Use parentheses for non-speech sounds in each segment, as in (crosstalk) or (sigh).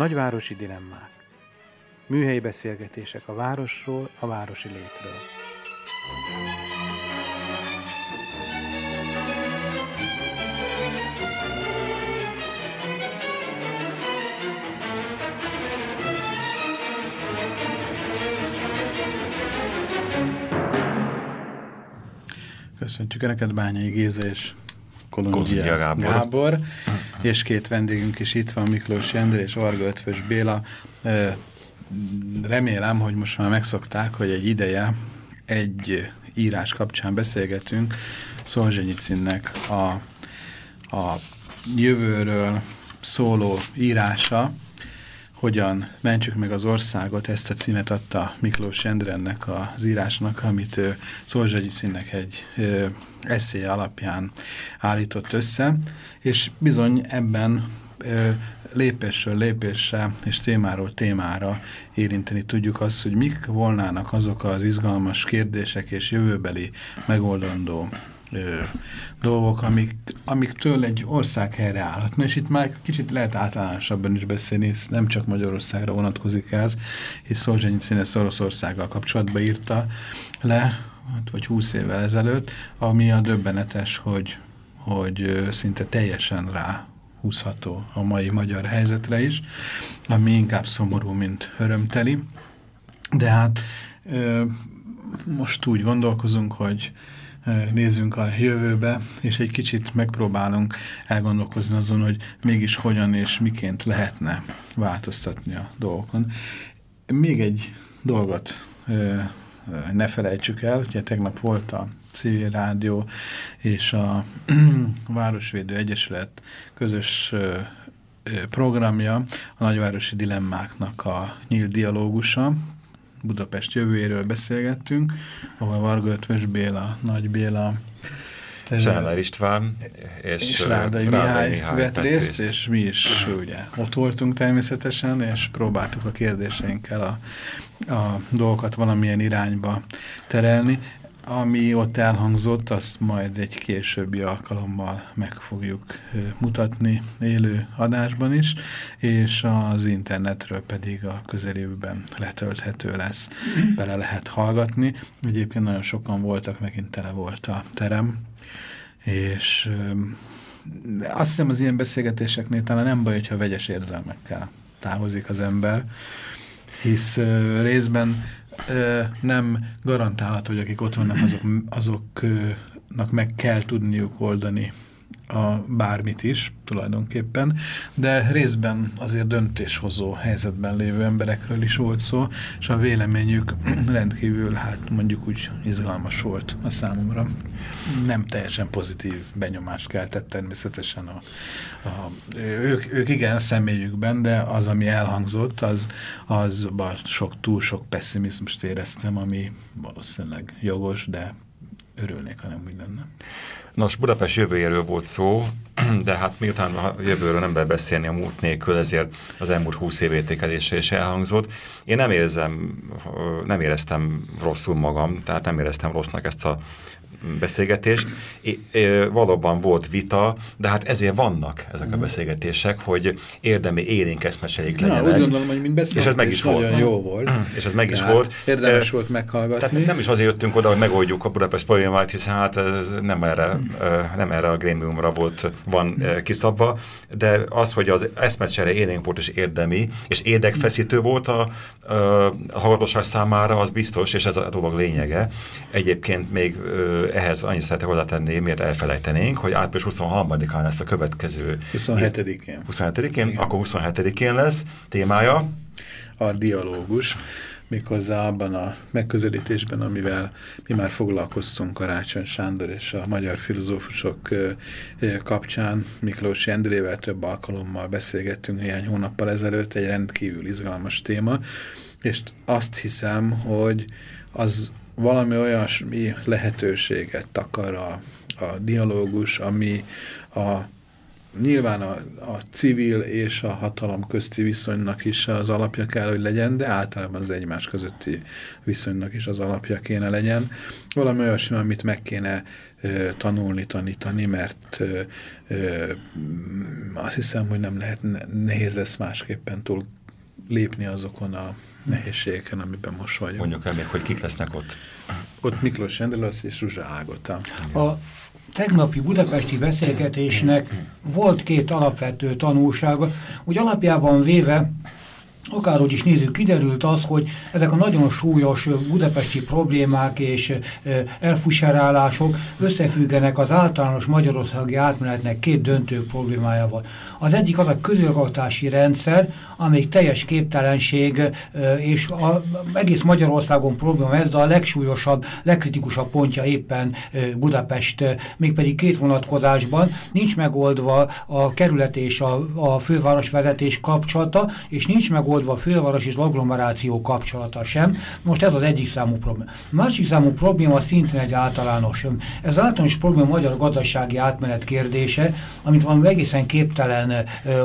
Nagyvárosi dilemmák. Műhelyi beszélgetések a városról, a városi létről. Köszöntjük Önöket, Bányai Géza és Kolundzsia Gábor. Gábor és két vendégünk is itt van, Miklós Jendre és Varga Ötvös Béla. Remélem, hogy most már megszokták, hogy egy ideje egy írás kapcsán beszélgetünk Szolzsenyicinnek a, a jövőről szóló írása, hogyan mentsük meg az országot, ezt a címet adta Miklós Jendrennek az írásnak, amit ő Szolzsenyicinnek egy eszély alapján állított össze, és bizony ebben lépésről lépésre és témáról témára érinteni tudjuk azt, hogy mik volnának azok az izgalmas kérdések és jövőbeli megoldandó ö, dolgok, amik, amiktől egy ország helyreállhatna, és itt már kicsit lehet általánosabban is beszélni, nem csak Magyarországra vonatkozik ez, hisz Szolzsenyicin ezt Oroszországgal kapcsolatban írta le, vagy 20 évvel ezelőtt, ami a döbbenetes, hogy, hogy szinte teljesen rá húzható a mai magyar helyzetre is, ami inkább szomorú, mint örömteli. De hát most úgy gondolkozunk, hogy nézzünk a jövőbe, és egy kicsit megpróbálunk elgondolkozni azon, hogy mégis hogyan és miként lehetne változtatni a dolgokon. Még egy dolgot ne felejtsük el, ugye tegnap volt a civil rádió és a (clears throat) Városvédő Egyesület közös programja, a nagyvárosi dilemmáknak a nyílt dialógusa, Budapest jövőjéről beszélgettünk, ahol Varga Ötvös Béla, Nagy Béla, Zsáner István és, és Rádai, Mihály, Mihály vett részt, részt, és mi is ugye ott voltunk természetesen, és próbáltuk a kérdéseinkkel a, a dolgokat valamilyen irányba terelni. Ami ott elhangzott, azt majd egy későbbi alkalommal meg fogjuk mutatni élő adásban is, és az internetről pedig a közeljövőben letölthető lesz, bele lehet hallgatni. Egyébként nagyon sokan voltak, megint tele volt a terem, és azt hiszem az ilyen beszélgetéseknél talán nem baj, hogyha vegyes érzelmekkel távozik az ember, hisz részben nem garantálható, hogy akik ott vannak, azok, azoknak meg kell tudniuk oldani a bármit is tulajdonképpen, de részben azért döntéshozó helyzetben lévő emberekről is volt szó, és a véleményük (clears throat) rendkívül, hát mondjuk úgy izgalmas volt a számomra. Nem teljesen pozitív benyomást keltett természetesen a, a, ők, ők igen a személyükben, de az, ami elhangzott, az, az sok, túl sok pessimizmust éreztem, ami valószínűleg jogos, de örülnék, ha nem úgy lenne. Nos, Budapest jövőjéről volt szó, (clears throat) de hát miután a jövőről nem beszélni a múlt nélkül, ezért az elmúlt húsz év értékelése is elhangzott. Én nem érzem, nem éreztem rosszul magam, tehát nem éreztem rossznak ezt a beszélgetést. É, é, valóban volt vita, de hát ezért vannak ezek a mhm. beszélgetések, hogy érdemi élénk eszmeselék legyenek. úgy gondolom, hogy mint és ez meg is volt. jó volt. (clears throat) És ez meg is volt. Érdemes e, volt meghallgatni. Tehát nem is azért jöttünk oda, hogy megoldjuk a Budapest problémát, hiszen hát ez nem erre, mm. nem erre a grémiumra volt, van mm. kiszabva, de az, hogy az eszmecsere élénk volt és érdemi, és érdekfeszítő volt a, a, a hallgatóság számára, az biztos, és ez a dolog lényege. Egyébként még ehhez annyit szeretek hozzátenni, miért elfelejtenénk, hogy április 23-án lesz a következő. 27-én. 27-én, akkor 27-én lesz témája. A dialógus, méghozzá abban a megközelítésben, amivel mi már foglalkoztunk Karácsony Sándor és a magyar filozófusok kapcsán. Miklós Jendrével több alkalommal beszélgettünk néhány hónappal ezelőtt, egy rendkívül izgalmas téma, és azt hiszem, hogy az valami olyasmi lehetőséget takar a, a dialógus, ami a nyilván a, a civil és a hatalom közti viszonynak is az alapja kell, hogy legyen, de általában az egymás közötti viszonynak is az alapja kéne legyen. Valami olyasmi, amit meg kéne ö, tanulni, tanítani, mert ö, ö, azt hiszem, hogy nem lehet, nehéz lesz másképpen túl lépni azokon a nehézségeken, amiben most vagyunk. Mondjuk el még, hogy kik lesznek ott. Ott Miklós Rendelősz és Ruzsa Ágota. A tegnapi budapesti beszélgetésnek volt két alapvető tanulsága, úgy alapjában véve akárhogy is nézzük, kiderült az, hogy ezek a nagyon súlyos budapesti problémák és elfuserálások összefüggenek az általános magyarországi átmenetnek két döntő problémájával. Az egyik az a közigazgatási rendszer, amelyik teljes képtelenség, és a, egész Magyarországon probléma ez, de a legsúlyosabb, legkritikusabb pontja éppen Budapest, mégpedig két vonatkozásban nincs megoldva a kerület és a, a fővárosvezetés kapcsolata, és nincs megoldva a főváros és agglomeráció kapcsolata sem. Most ez az egyik számú probléma. Másik számú probléma szintén egy általános. Ez általános probléma a magyar gazdasági átmenet kérdése, amit valami egészen képtelen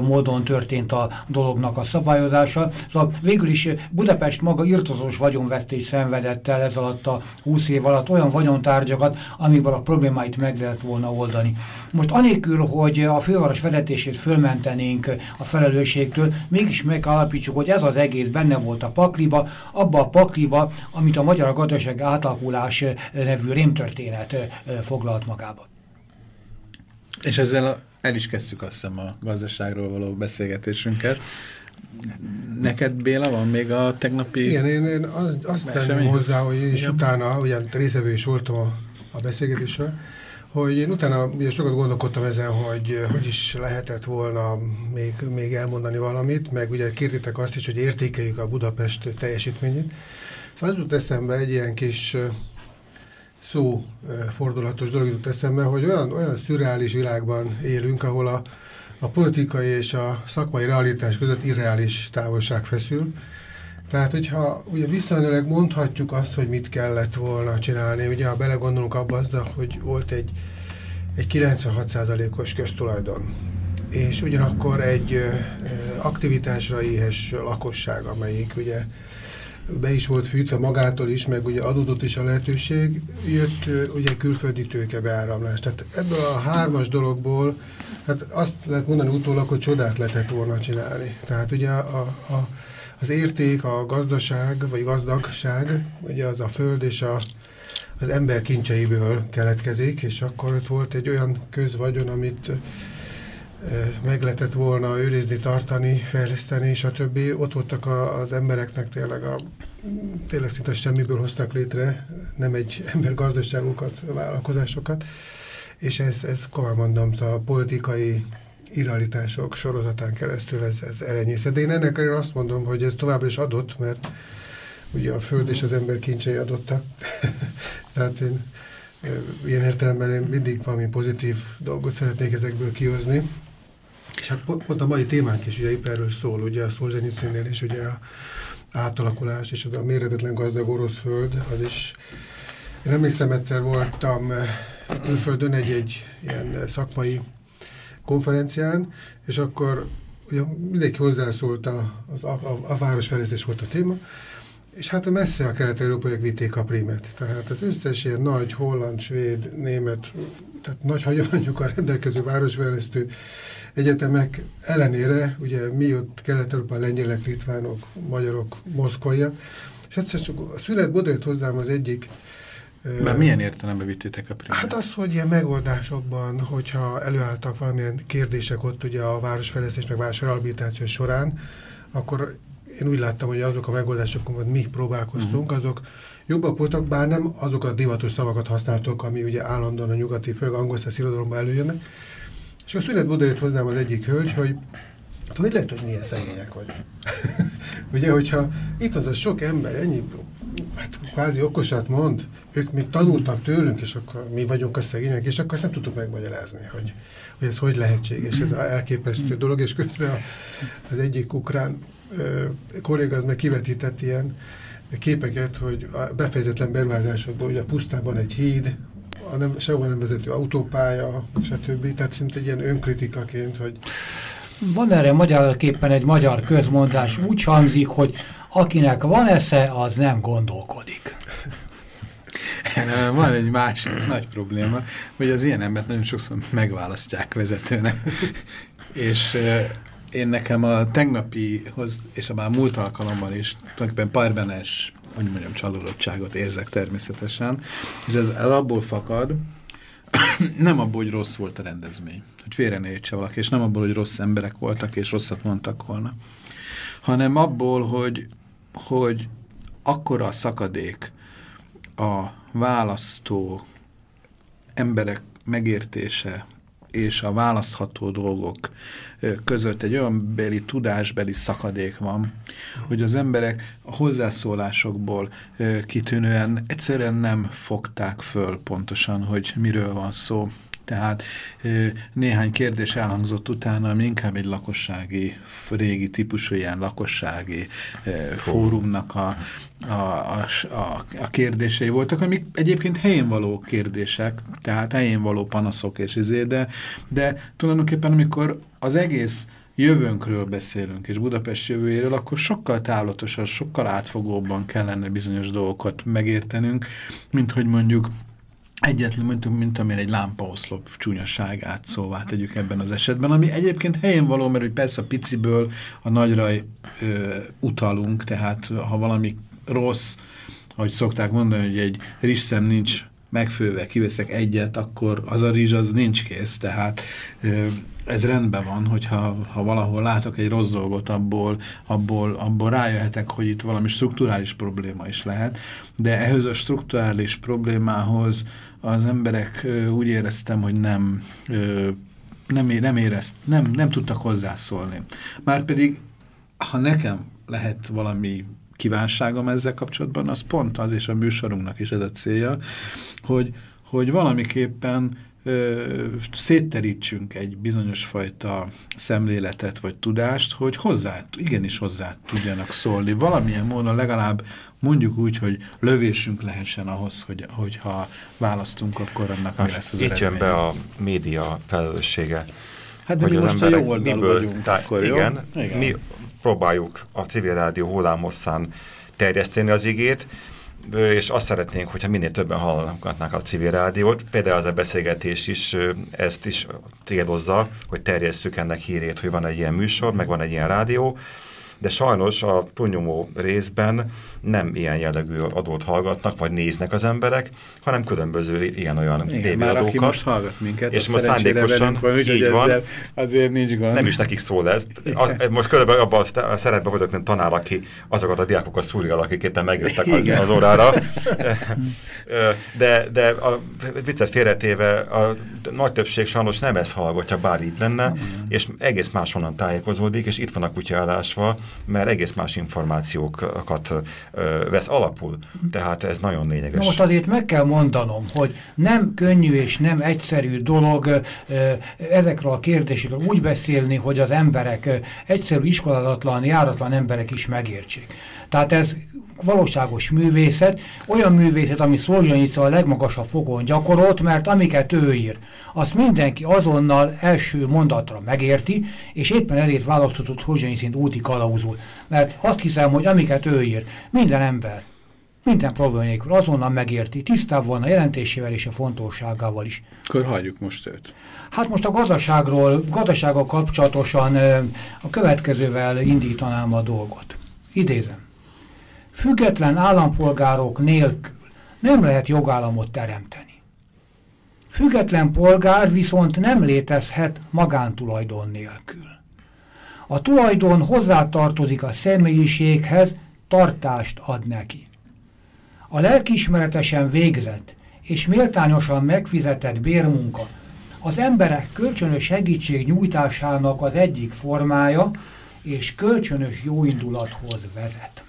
módon történt a dolognak a szabályozása. Szóval végül is Budapest maga irtozós vagyonvesztés szenvedett el ez alatt a 20 év alatt olyan vagyontárgyakat, amiből a problémáit meg lehet volna oldani. Most anélkül, hogy a főváros vezetését fölmentenénk a felelősségtől, mégis megállapítsuk, hogy ez az egész benne volt a pakliba, abba a pakliba, amit a magyar gazdaság átalakulás nevű rémtörténet foglalt magába. És ezzel el is kezdtük azt hiszem a gazdaságról való beszélgetésünket. Neked, Béla, van még a tegnapi... Igen, én, én az, azt tenném hozzá, hogy én is Igen. utána, ugyan részevő is voltam a, a beszélgetésről, hogy én utána ugye sokat gondolkodtam ezen, hogy hogy is lehetett volna még, még elmondani valamit, meg ugye kértétek azt is, hogy értékeljük a Budapest teljesítményét. Szóval az jut eszembe egy ilyen kis szó fordulatos dolog jut eszembe, hogy olyan, olyan szürreális világban élünk, ahol a, a politikai és a szakmai realitás között irreális távolság feszül. Tehát, hogyha ugye visszamenőleg mondhatjuk azt, hogy mit kellett volna csinálni, ugye ha belegondolunk abba azzal, hogy volt egy, egy 96%-os köztulajdon, és ugyanakkor egy aktivitásra éhes lakosság, amelyik ugye be is volt fűtve magától is, meg ugye adódott is a lehetőség, jött ugye külföldi tőke beáramlás. Tehát ebből a hármas dologból, hát azt lehet mondani utólag, hogy csodát lehetett volna csinálni. Tehát ugye a, a, az érték, a gazdaság, vagy gazdagság, ugye az a föld és a, az ember kincseiből keletkezik, és akkor ott volt egy olyan közvagyon, amit meg lehetett volna őrizni, tartani, fejleszteni, stb. Ott voltak a, az embereknek tényleg a tényleg szinte semmiből hoztak létre, nem egy (laughs) ember gazdaságokat, vállalkozásokat, és ez, ez komolyan mondom, a politikai irrealitások sorozatán keresztül ez, ez elenyészet. De én ennek azt mondom, hogy ez továbbra is adott, mert ugye a föld és az ember kincsei adottak. (laughs) Tehát én ilyen értelemben én mindig valami pozitív dolgot szeretnék ezekből kihozni. És hát pont a mai témánk is ugye épp erről szól, ugye a Szolzsenyicénél is ugye a átalakulás és az a méretetlen gazdag orosz föld, az is én emlékszem, egyszer voltam eh, külföldön egy, egy ilyen szakmai konferencián, és akkor ugye mindenki hozzászólt, a, a, a, a városfejlesztés volt a téma, és hát a messze a kelet-európaiak vitték a primet. Tehát az összes ilyen nagy, holland, svéd, német, tehát nagy hagyományokkal rendelkező városfejlesztő egyetemek ellenére, ugye mi ott Kelet-Európán lengyelek, litvánok, magyarok, moszkvaiak, és egyszer csak a szület jött hozzám az egyik mert milyen értelembe vittétek a primet? Hát az, hogy ilyen megoldásokban, hogyha előálltak valamilyen kérdések ott ugye a városfejlesztés, meg városrehabilitáció során, akkor én úgy láttam, hogy azok a megoldások, amiket mi próbálkoztunk, uh. -huh. azok jobbak voltak, bár nem azok a divatos szavakat használtok, ami ugye állandóan a nyugati, főleg angol irodalomban előjönnek, és a szünet oda jött hozzám az egyik hölgy, hogy hogy lehet, hogy milyen szegények vagy. (laughs) Ugye, hogyha itt az a sok ember ennyi, hát kvázi okosat mond, ők még tanultak tőlünk, és akkor mi vagyunk a szegények, és akkor ezt nem tudtuk megmagyarázni, hogy, hogy ez hogy lehetséges, ez az elképesztő dolog, és közben az egyik ukrán kolléga az meg kivetített ilyen képeket, hogy a befejezetlen beruházásokból, ugye pusztában egy híd, a nem, sehol nem vezető autópálya, stb. Tehát szinte egy ilyen önkritikaként, hogy... Van erre magyarképpen egy magyar közmondás, úgy hangzik, hogy akinek van esze, az nem gondolkodik. Van egy másik nagy probléma, hogy az ilyen embert nagyon sokszor megválasztják vezetőnek. és én nekem a tegnapihoz, és a már múlt alkalommal is tulajdonképpen parbenes, hogy mondjam, csalódottságot érzek természetesen, és ez abból fakad, (coughs) nem abból, hogy rossz volt a rendezmény, hogy félre ne értse valaki, és nem abból, hogy rossz emberek voltak, és rosszat mondtak volna, hanem abból, hogy, hogy akkora a szakadék a választó emberek megértése és a választható dolgok között egy olyan beli tudásbeli szakadék van, hogy az emberek a hozzászólásokból kitűnően egyszerűen nem fogták föl pontosan, hogy miről van szó. Tehát néhány kérdés elhangzott utána, ami inkább egy lakossági, régi típusú ilyen lakossági fórumnak a, a, a, a, a kérdései voltak, amik egyébként helyén való kérdések, tehát helyén való panaszok és izé, de, de tulajdonképpen amikor az egész jövőnkről beszélünk, és Budapest jövőjéről, akkor sokkal távlatosan, sokkal átfogóbban kellene bizonyos dolgokat megértenünk, mint hogy mondjuk egyetlen, mint, mint amilyen egy lámpaoszlop csúnyaságát szóvá tegyük ebben az esetben, ami egyébként helyén való, mert hogy persze a piciből a nagyra ö, utalunk, tehát ha valami rossz, ahogy szokták mondani, hogy egy rizszem nincs megfőve, kiveszek egyet, akkor az a rizs az nincs kész, tehát ö, ez rendben van, hogyha ha valahol látok egy rossz dolgot, abból, abból, abból rájöhetek, hogy itt valami strukturális probléma is lehet, de ehhez a strukturális problémához az emberek úgy éreztem, hogy nem, nem, nem, érezt, nem, nem tudtak hozzászólni. Márpedig, ha nekem lehet valami kívánságom ezzel kapcsolatban, az pont az, és a műsorunknak is ez a célja, hogy, hogy valamiképpen szétterítsünk egy bizonyos fajta szemléletet vagy tudást, hogy hozzá, igenis hozzá tudjanak szólni. Valamilyen módon legalább mondjuk úgy, hogy lövésünk lehessen ahhoz, hogy, hogyha választunk, akkor annak mi lesz az Itt jön be a média felelőssége. Hát de mi most a jó oldal miből, vagyunk. Tehát, akkor, igen, jó? igen, mi próbáljuk a civil rádió hullámhosszán terjeszteni az igét, és azt szeretnénk, hogyha minél többen hallgatnák a civil rádiót. Például az a beszélgetés is ezt is célozza, hogy terjesszük ennek hírét, hogy van egy ilyen műsor, meg van egy ilyen rádió, de sajnos a túlnyomó részben nem ilyen jellegű adót hallgatnak, vagy néznek az emberek, hanem különböző ilyen-olyan tévéadókat. Már most hallgat minket, és most szándékosan van, úgy, így van, azért nincs gond. Nem is nekik szól ez. A, most körülbelül abban a szerepben vagyok, mint tanár, aki azokat a diákokat szúrjal, akik éppen megjöttek Igen. az órára. (laughs) De, de a viccet félretéve a nagy többség sajnos nem ezt hallgatja, bár így lenne, és egész máshonnan tájékozódik, és itt van a kutyálásva, mert egész más információkat ö, vesz alapul. Tehát ez nagyon lényeges. Most azért meg kell mondanom, hogy nem könnyű és nem egyszerű dolog ezekről a kérdésekről úgy beszélni, hogy az emberek, ö, egyszerű iskolálatlan, járatlan emberek is megértsék. Tehát ez valóságos művészet, olyan művészet, ami Szolzsanyica a legmagasabb fokon gyakorolt, mert amiket ő ír, azt mindenki azonnal első mondatra megérti, és éppen ezért választhatott Szolzsanyicint úti kalauzul. Mert azt hiszem, hogy amiket ő ír, minden ember, minden probléma nélkül azonnal megérti, tisztában van a jelentésével és a fontosságával is. Akkor hagyjuk most őt. Hát most a gazdaságról, gazdasággal kapcsolatosan a következővel indítanám a dolgot. Idézem független állampolgárok nélkül nem lehet jogállamot teremteni. Független polgár viszont nem létezhet magántulajdon nélkül. A tulajdon hozzátartozik a személyiséghez, tartást ad neki. A lelkismeretesen végzett és méltányosan megfizetett bérmunka az emberek kölcsönös segítség nyújtásának az egyik formája, és kölcsönös jóindulathoz vezet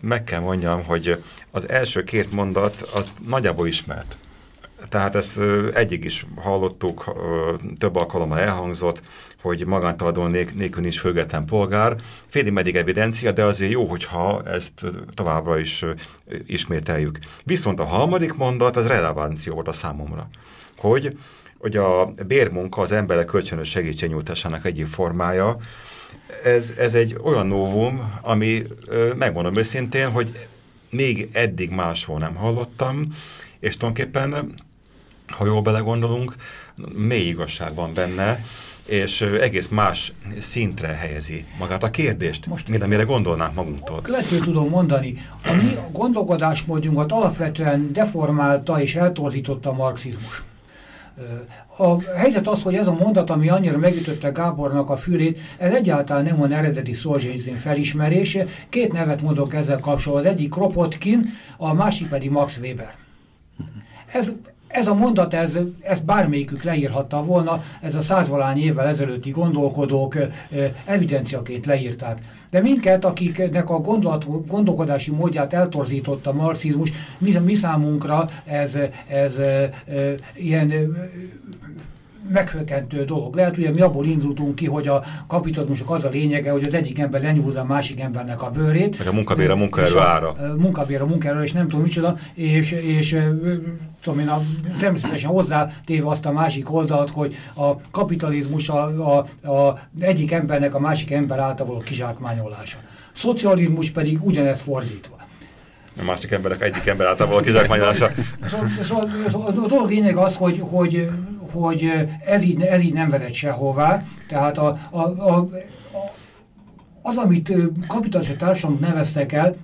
meg kell mondjam, hogy az első két mondat az nagyjából ismert. tehát ezt egyik is hallottuk, több alkalommal elhangzott, hogy magántalajdon nélkül nincs független polgár. Félig meddig evidencia, de azért jó, hogyha ezt továbbra is ismételjük. Viszont a harmadik mondat az relevancia volt a számomra, hogy, hogy a bérmunka az emberek kölcsönös segítségnyújtásának egyik formája, ez, ez egy olyan novum, ami megmondom őszintén, hogy még eddig máshol nem hallottam, és tulajdonképpen, ha jól belegondolunk, mély igazság van benne, és egész más szintre helyezi magát a kérdést, Most mint amire gondolnánk magunktól. Következő tudom mondani, a mi gondolkodásmódjunkat alapvetően deformálta és eltorzította a marxizmus. A helyzet az, hogy ez a mondat, ami annyira megütötte Gábornak a fülét, ez egyáltalán nem van eredeti Szolzsényzén felismerése. Két nevet mondok ezzel kapcsolatban. Az egyik Kropotkin, a másik pedig Max Weber. Ez ez a mondat, ez, ez bármelyikük leírhatta volna, ez a százvalány évvel ezelőtti gondolkodók evidenciaként leírták. De minket, akiknek a gondolat, gondolkodási módját eltorzította a marxizmus, mi, mi számunkra ez, ez e, ilyen meghökkentő dolog. Lehet, hogy mi abból indultunk ki, hogy a kapitalizmusok az a lényege, hogy az egyik ember lenyúzza a másik embernek a bőrét. Meg a munkabér a munkaerő ára. A munkabér a munkaerő, és nem tudom micsoda, és, és tudom én, a, természetesen hozzátéve azt a másik oldalt, hogy a kapitalizmus a, a, a egyik embernek a másik ember által való kizsákmányolása. Szocializmus pedig ugyanezt fordítva a másik emberek egyik ember által való kizsákmányolása. Szóval, szóval, szóval a dolog lényeg az, hogy, hogy, hogy ez, így, ez így nem vezet sehová. Tehát a, a, a, az, amit kapitalista társadalmat neveztek el,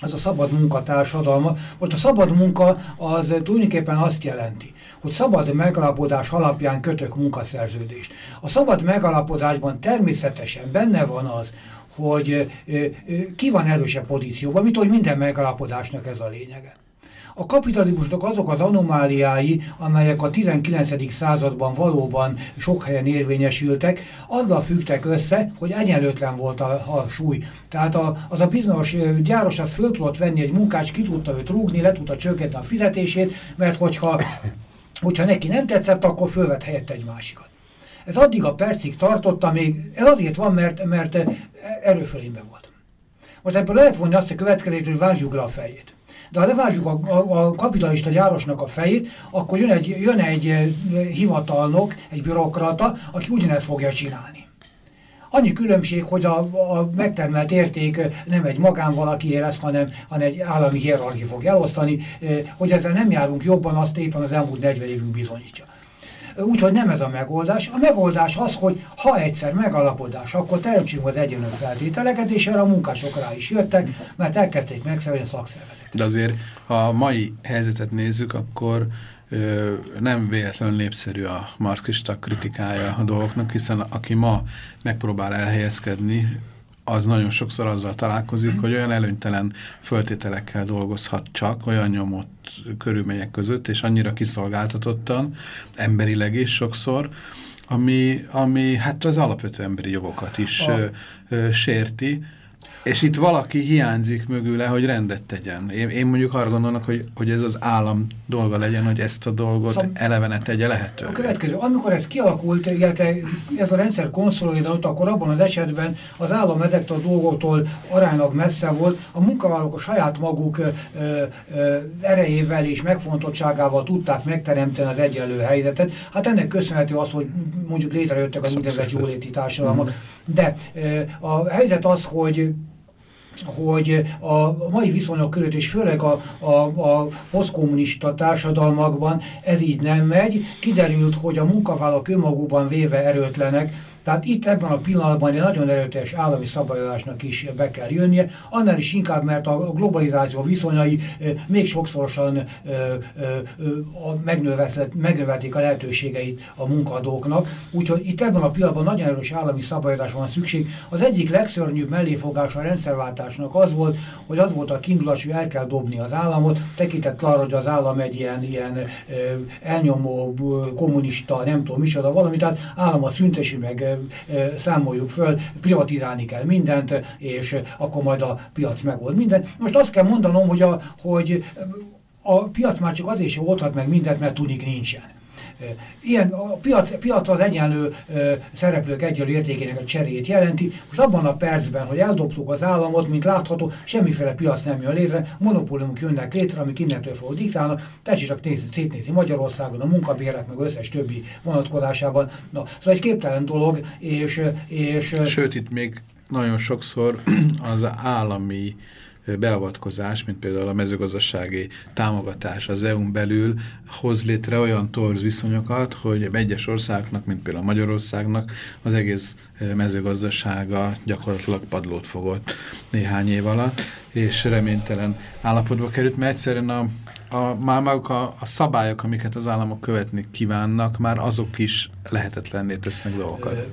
az a szabad munka társadalma. Most a szabad munka az tulajdonképpen azt jelenti, hogy szabad megalapodás alapján kötök munkaszerződést. A szabad megalapodásban természetesen benne van az, hogy ki van erősebb pozícióban, mint hogy minden megalapodásnak ez a lényege. A kapitalizmusnak azok az anomáliái, amelyek a 19. században valóban sok helyen érvényesültek, azzal függtek össze, hogy egyenlőtlen volt a, a súly. Tehát a, az a bizonyos gyáros az föl tudott venni egy munkást, ki tudta őt rúgni, le tudta csökkenteni a fizetését, mert hogyha, hogyha neki nem tetszett, akkor fölvett helyett egy másikat. Ez addig a percig tartott, amíg, ez azért van, mert, mert erőfölényben volt. Most ebből lehet vonni azt a következést, hogy vágjuk le a fejét. De ha levágjuk a, a, a kapitalista gyárosnak a fejét, akkor jön egy, jön egy hivatalnok, egy bürokrata, aki ugyanezt fogja csinálni. Annyi különbség, hogy a, a megtermelt érték nem egy magánvalaki lesz, hanem, hanem egy állami hierarchia fog elosztani, hogy ezzel nem járunk jobban, azt éppen az elmúlt 40 évünk bizonyítja. Úgyhogy nem ez a megoldás. A megoldás az, hogy ha egyszer megalapodás, akkor teremtsünk az egyenlő feltételeket, és erre a munkások rá is jöttek, mert elkezdték megszervezni a szakszervezet. De azért, ha a mai helyzetet nézzük, akkor nem véletlenül népszerű a marxista kritikája a dolgoknak, hiszen aki ma megpróbál elhelyezkedni az nagyon sokszor azzal találkozik, hogy olyan előnytelen föltételekkel dolgozhat csak, olyan nyomott körülmények között, és annyira kiszolgáltatottan, emberileg is sokszor, ami, ami hát az alapvető emberi jogokat is ö, ö, sérti, és itt valaki hiányzik mögüle, hogy rendet tegyen. Én, én mondjuk arra gondolnak, hogy, hogy ez az állam dolga legyen, hogy ezt a dolgot szóval elevene tegye lehetővé. A következő, amikor ez kialakult, illetve ez a rendszer konszolidálta, akkor abban az esetben az állam ezektől a dolgoktól aránylag messze volt, a munkavállalók a saját maguk ö, ö, erejével és megfontottságával tudták megteremteni az egyenlő helyzetet. Hát ennek köszönhető az, hogy mondjuk létrejöttek az úgynevezett jóléti társadalmak. De ö, a helyzet az, hogy hogy a mai viszonyok között, és főleg a, a, a posztkommunista társadalmakban ez így nem megy. Kiderült, hogy a munkavállalók önmagukban véve erőtlenek, tehát itt ebben a pillanatban egy nagyon erőteljes állami szabályozásnak is be kell jönnie, annál is inkább, mert a globalizáció viszonyai még sokszorosan megnövelték a lehetőségeit a munkadóknak, úgyhogy itt ebben a pillanatban nagyon erős állami szabályozás van szükség. Az egyik legszörnyűbb melléfogás a rendszerváltásnak az volt, hogy az volt a kiindulás, hogy el kell dobni az államot, tekintett arra, hogy az állam egy ilyen, ilyen elnyomó kommunista, nem tudom micsoda valami, tehát állam a szüntesi meg számoljuk föl, privatizálni kell mindent, és akkor majd a piac megold mindent. Most azt kell mondanom, hogy, a, hogy a piac már csak azért sem oldhat meg mindent, mert tudik nincsen. Ilyen a piac, piac az egyenlő szereplők egyenlő értékének a cseréjét jelenti. Most abban a percben, hogy eldobtuk az államot, mint látható, semmiféle piac nem jön létre, monopóliumok jönnek létre, amik innentől fogok diktálnak, tessék csak nézni, szétnézni Magyarországon, a munkabérek, meg összes többi vonatkozásában. Na, szóval egy képtelen dolog, és... és Sőt, itt még nagyon sokszor az állami beavatkozás, mint például a mezőgazdasági támogatás. Az EU-n belül hoz létre olyan torz viszonyokat, hogy egyes országnak, mint például Magyarországnak az egész mezőgazdasága gyakorlatilag padlót fogott néhány év alatt, és reménytelen állapotba került, mert egyszerűen a a, már maguk a, a szabályok, amiket az államok követni kívánnak, már azok is lehetetlenné tesznek dolgokat.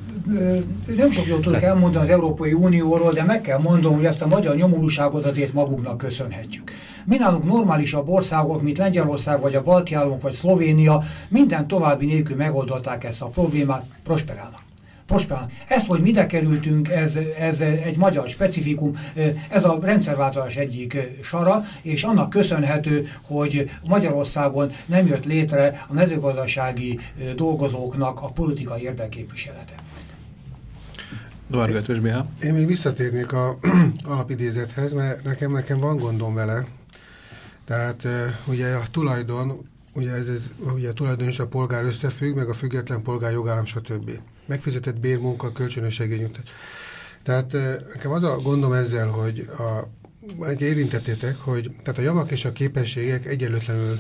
Nem sok jót tudok elmondani az Európai Unióról, de meg kell mondanom, hogy ezt a magyar nyomorúságot azért maguknak köszönhetjük. Mi nálunk normálisabb országok, mint Lengyelország, vagy a Balti államok, vagy Szlovénia, minden további nélkül megoldották ezt a problémát, prosperálnak prosperálnak. Ezt, hogy mire kerültünk, ez, ez egy magyar specifikum, ez a rendszerváltozás egyik sara, és annak köszönhető, hogy Magyarországon nem jött létre a mezőgazdasági dolgozóknak a politikai érdekképviselete. Én, én még visszatérnék a (clears throat) alapidézethez, mert nekem, nekem van gondom vele. Tehát ugye a tulajdon, ugye ez, ez ugye a tulajdon és a polgár összefügg, meg a független polgár jogállam, stb megfizetett bérmunka, kölcsönös segélynyújtás. Tehát nekem az a gondom ezzel, hogy a, érintettétek, hogy tehát a javak és a képességek egyenlőtlenül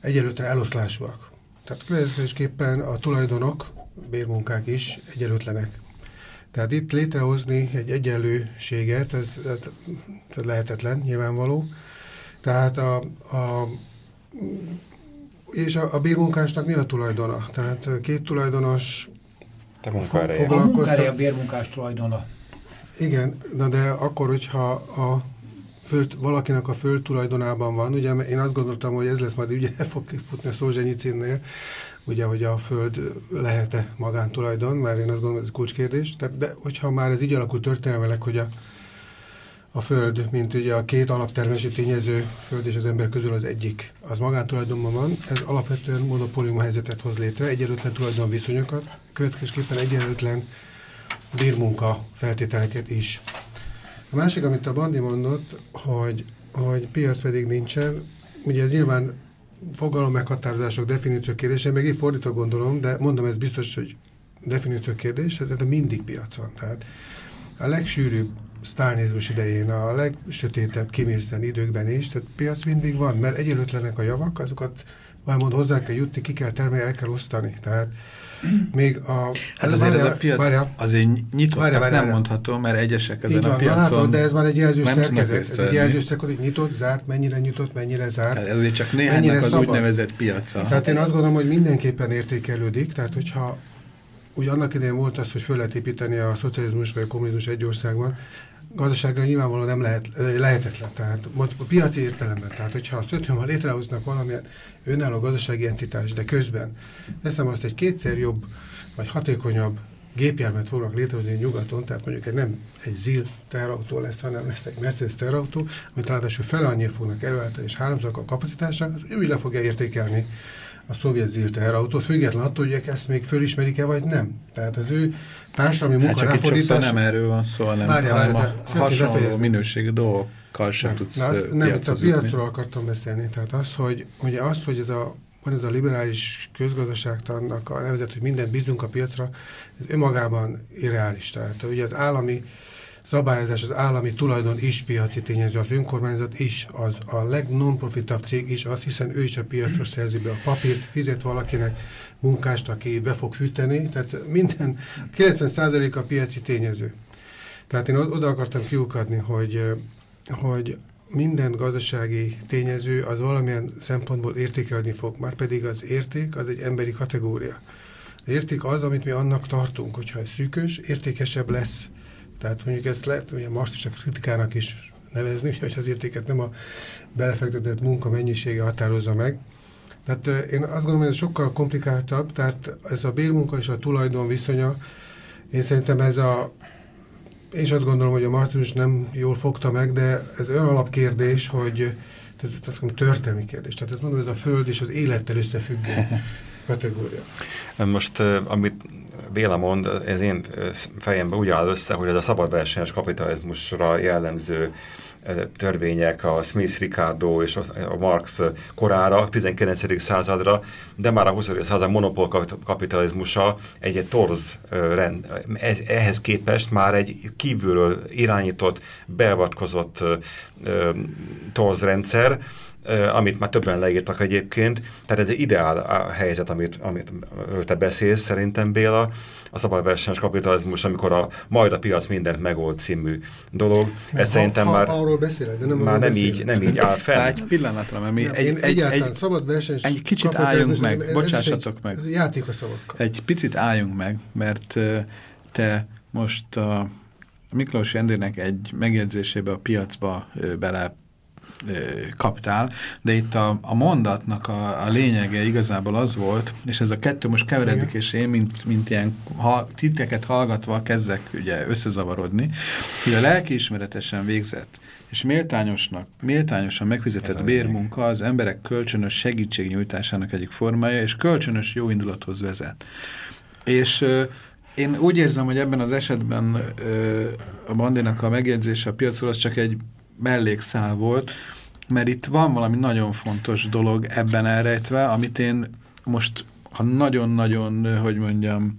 egyenlőtlen eloszlásúak. Tehát következésképpen a tulajdonok, bérmunkák is egyenlőtlenek. Tehát itt létrehozni egy egyenlőséget, ez, ez, ez lehetetlen, nyilvánvaló. Tehát a, a és a, a bérmunkásnak mi a tulajdona? Tehát két tulajdonos te munkaereje. A munkaereje a bérmunkás tulajdona. Igen, na de akkor, hogyha a föld, valakinek a föld tulajdonában van, ugye én azt gondoltam, hogy ez lesz majd ugye (laughs) fog futni a Szózsenyicinnél, ugye, hogy a föld lehet-e magántulajdon, mert én azt gondolom, ez kulcskérdés. Tehát, de hogyha már ez így alakult történelmileg, hogy a a Föld, mint ugye a két alaptermési tényező, Föld és az ember közül az egyik, az magántulajdonban van, ez alapvetően monopólium helyzetet hoz létre, egyenlőtlen tulajdonviszonyokat, következésképpen egyenlőtlen bírmunka feltételeket is. A másik, amit a Bandi mondott, hogy, hogy piac pedig nincsen, ugye ez nyilván fogalom meghatározások, definíció kérdése, meg így fordítva gondolom, de mondom, ez biztos, hogy definíció kérdés, de mindig piac van. Tehát a legsűrűbb sztálnizmus idején, a legsötétebb Kim időkben is, tehát piac mindig van, mert egyenlőtlenek a javak, azokat valamond hozzá kell jutni, ki kell termelni, el kell osztani. Tehát még a... Hát azért ez a piac várja, azért nyitott, várja, várja, nem mondható, mert egyesek ezen van, a piacon látod, de ez már egy jelzős szerkezet. Ez egy jelzős szerkezet, nyitott, zárt, mennyire nyitott, mennyire zárt. Tehát ezért csak néhánynak az úgynevezett piaca. Tehát én azt gondolom, hogy mindenképpen értékelődik, tehát hogyha Ugye annak idején volt az, hogy föl lehet építeni a szocializmus vagy a kommunizmus egy országban, gazdaságra nyilvánvalóan nem lehet, lehetetlen. Tehát a piaci értelemben, tehát hogyha a szötőmmel létrehoznak valamilyen önálló gazdasági entitás, de közben teszem azt egy kétszer jobb vagy hatékonyabb gépjármet fognak létrehozni nyugaton, tehát mondjuk egy nem egy ZIL teherautó lesz, hanem lesz egy Mercedes teherautó, amit ráadásul fel annyira fognak erőltetni, és háromszor a kapacitása, az ő le fogja értékelni a szovjet ZIL teherautót, független attól, hogy ezt még fölismerik-e, vagy nem. Tehát az ő társadalmi munka hát itt nem erről van szó, hanem, várja, hanem várja, a hasonló minőségű dolgokkal sem nem, tudsz na, azt, Nem, itt a piacról akartam beszélni. Tehát az, hogy, ugye az, hogy ez a, van ez a liberális közgazdaságtannak a nevezet, hogy mindent bízunk a piacra, ez önmagában irreális. Tehát ugye az állami szabályozás, az állami tulajdon is piaci tényező, az önkormányzat is, az a legnonprofitabb cég is az, hiszen ő is a piacra szerzi be a papírt, fizet valakinek munkást, aki be fog fűteni, tehát minden, 90% a piaci tényező. Tehát én oda akartam kiukadni, hogy, hogy minden gazdasági tényező az valamilyen szempontból értékelni fog, már pedig az érték az egy emberi kategória. Érték az, amit mi annak tartunk, hogyha ez szűkös, értékesebb lesz tehát mondjuk ezt lehet ilyen marxista kritikának is nevezni, hogy az értéket nem a belefektetett munka mennyisége határozza meg. Tehát én azt gondolom, hogy ez sokkal komplikáltabb, tehát ez a bérmunka és a tulajdon viszonya, én szerintem ez a, én is azt gondolom, hogy a Martinus nem jól fogta meg, de ez olyan alapkérdés, hogy ez, ez, ez történelmi kérdés. Tehát ez mondom, ez a föld és az élettel összefüggő kategória. Most, amit Béla mond, ez én fejemben úgy áll össze, hogy ez a szabadversenyes kapitalizmusra jellemző törvények a Smith, Ricardo és a Marx korára, 19. századra, de már a 20. század monopól kapitalizmusa egy, egy torz rend, ez, ehhez képest már egy kívülről irányított, beavatkozott torz rendszer, amit már többen leírtak egyébként. Tehát ez egy ideál a helyzet, amit, amit te beszélsz szerintem, Béla, a szabadversenyes kapitalizmus, amikor a majd a piac mindent megold című dolog. Ez ha, szerintem ha, már, arról beszélek, de nem már nem így, nem így áll (laughs) fel. egy pillanatra, mert mi nem, egy, egy, egy, szabad versenys egy kicsit álljunk meg, ez, bocsássatok ez meg. A szavakkal. Egy picit álljunk meg, mert te most a Miklós Endének egy megjegyzésébe a piacba bele kaptál, de itt a, a mondatnak a, a lényege igazából az volt, és ez a kettő most keveredik, és én, mint, mint ilyen ha, titeket hallgatva kezdek ugye összezavarodni, hogy a lelkiismeretesen végzett, és méltányosnak, méltányosan megfizetett bérmunka az emberek kölcsönös segítségnyújtásának egyik formája, és kölcsönös jó indulathoz vezet. És én úgy érzem, hogy ebben az esetben ö, a bandinak a megjegyzése a piacról az csak egy mellékszál volt, mert itt van valami nagyon fontos dolog ebben elrejtve, amit én most ha nagyon-nagyon, hogy mondjam,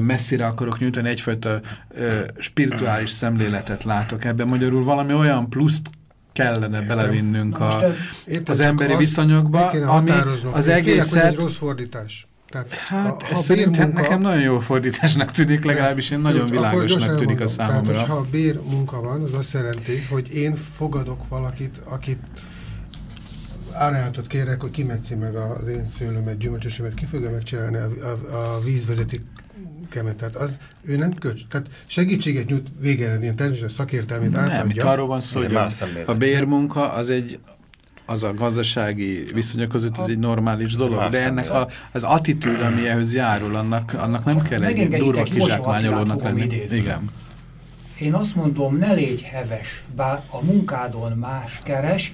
messzire akarok nyújtani, egyfajta spirituális szemléletet látok ebben. Magyarul valami olyan pluszt kellene Értem. belevinnünk a, az emberi azt viszonyokba, ami az egészet... egy rossz fordítás. Tehát, hát ha, ha szerintem munka, nekem nagyon jó fordításnak tűnik, legalábbis én nagyon világosnak tűnik mondom, a számomra. Tehát, ha bér munka van, az azt jelenti, hogy én fogadok valakit, akit árajánlatot kérek, hogy kimetszi meg az én szőlőmet, gyümölcsösemet, ki fogja megcsinálni a, a, a vízvezeti kemet. Tehát az, ő nem köcs. Tehát segítséget nyújt végelni, ilyen természetesen szakértelmét átadja. Nem, itt arról van szó, hogy a, a bérmunka az egy az a gazdasági viszonyok között ez egy normális dolog, de ennek a, az attitűd, ami ehhez járul, annak, annak nem kell egy durva kizsákmányolónak lenni. Idézni. Igen. Én azt mondom, ne légy heves, bár a munkádon más keres,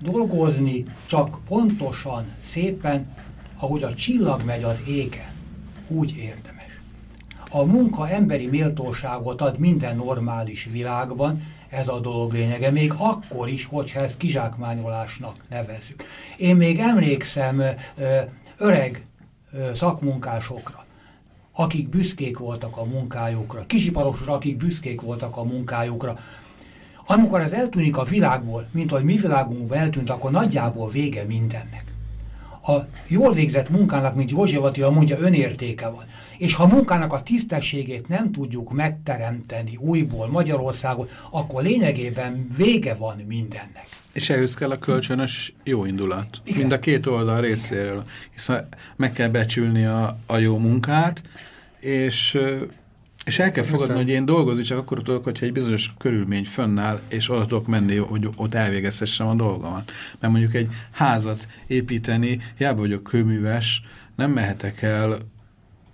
dolgozni csak pontosan, szépen, ahogy a csillag megy az égen, úgy érdemes. A munka emberi méltóságot ad minden normális világban, ez a dolog lényege, még akkor is, hogyha ezt kizsákmányolásnak nevezzük. Én még emlékszem öreg szakmunkásokra, akik büszkék voltak a munkájukra, kisiparosra, akik büszkék voltak a munkájukra. Amikor ez eltűnik a világból, mint ahogy mi világunkban eltűnt, akkor nagyjából vége mindennek. A jól végzett munkának, mint József Attila mondja, önértéke van. És ha a munkának a tisztességét nem tudjuk megteremteni újból Magyarországon, akkor lényegében vége van mindennek. És ehhez kell a kölcsönös jó indulat. Igen. Mind a két oldal részéről. Hiszen meg kell becsülni a, a jó munkát, és, és el kell fogadni, hogy én dolgozni csak akkor tudok, hogyha egy bizonyos körülmény fönnáll, és oda tudok menni, hogy ott elvégezhessem a dolgomat. Mert mondjuk egy házat építeni, hiába vagyok kőműves, nem mehetek el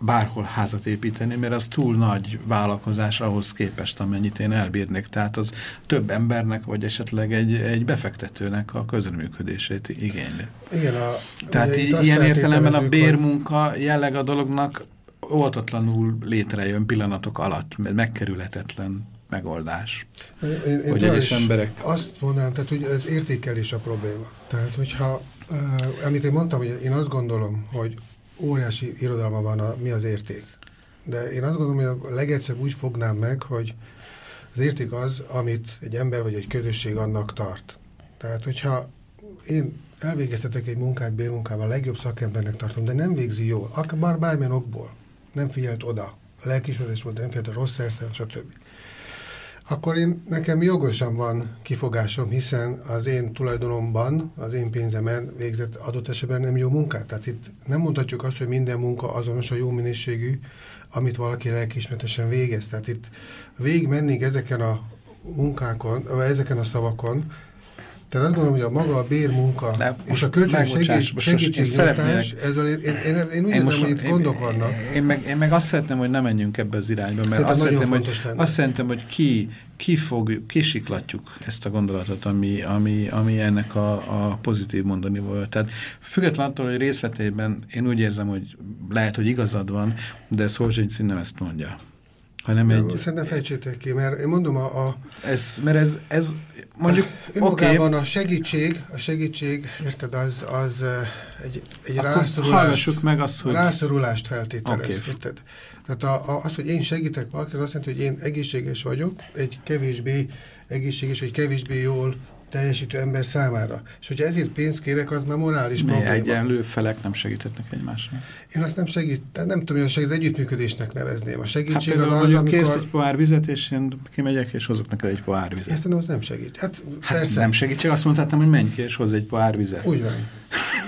bárhol házat építeni, mert az túl nagy vállalkozás ahhoz képest, amennyit én elbírnék. Tehát az több embernek, vagy esetleg egy, egy befektetőnek a közreműködését igényli. Igen, a, Tehát ilyen értelemben a bérmunka jelleg a dolognak oltatlanul létrejön pillanatok alatt, mert megkerülhetetlen megoldás. Én, én hogy egyes emberek... Azt mondanám, tehát hogy ez értékelés a probléma. Tehát, hogyha, amit én mondtam, hogy én azt gondolom, hogy óriási irodalma van, a, mi az érték. De én azt gondolom, hogy a legegyszerűbb úgy fognám meg, hogy az érték az, amit egy ember vagy egy közösség annak tart. Tehát, hogyha én elvégeztetek egy munkát bérmunkával, a legjobb szakembernek tartom, de nem végzi jól, akár bármilyen okból, nem figyelt oda, a lelkismerés volt, nem figyelt a rossz szerszer, stb akkor én, nekem jogosan van kifogásom, hiszen az én tulajdonomban, az én pénzemen végzett adott esetben nem jó munkát. Tehát itt nem mondhatjuk azt, hogy minden munka azonos a jó minőségű, amit valaki lelkismertesen végez. Tehát itt végig mennénk ezeken a munkákon, vagy ezeken a szavakon, Tehát azt gondolom, hogy a maga a bérmunka De és a segítség, segítségnyújtás, ezzel én, én, én, én úgy én érzem, hogy itt gondok vannak. Én meg, én meg azt szeretném, hogy ne menjünk ebbe az irányba, mert Szerintem azt szeretném, hogy, azt szerintem, hogy ki, ki fog, kisiklatjuk ezt a gondolatot, ami, ami, ami ennek a, a pozitív mondani volt. Tehát független attól, hogy részletében én úgy érzem, hogy lehet, hogy igazad van, de Szolzsényszín nem ezt mondja. Hanem egy... Szerintem fejtsétek ki, mert én mondom a... a ez, mert ez, ez mondjuk... Önmagában okay. a segítség, a segítség, érted, az, az egy, egy rászorulást, meg azt, hogy... rászorulást feltételez, okay. érted? Tehát a, a, az, hogy én segítek valaki, az azt jelenti, hogy én egészséges vagyok, egy kevésbé egészséges, vagy kevésbé jól teljesítő ember számára. És hogyha ezért pénzt kérek, az már morális Mi probléma. egyenlő felek nem segíthetnek egymásnak? Én azt nem segít, nem tudom, hogy a segít, együttműködésnek nevezném. A segítség hát, az, amikor... kérsz egy pohár vizet, és én kimegyek, és hozok neked egy pohár vizet. Ezt az nem segít. Hát, hát persze. nem segít, csak azt mondhatnám, hogy menj ki, és hozz egy pohár vizet. Úgy van.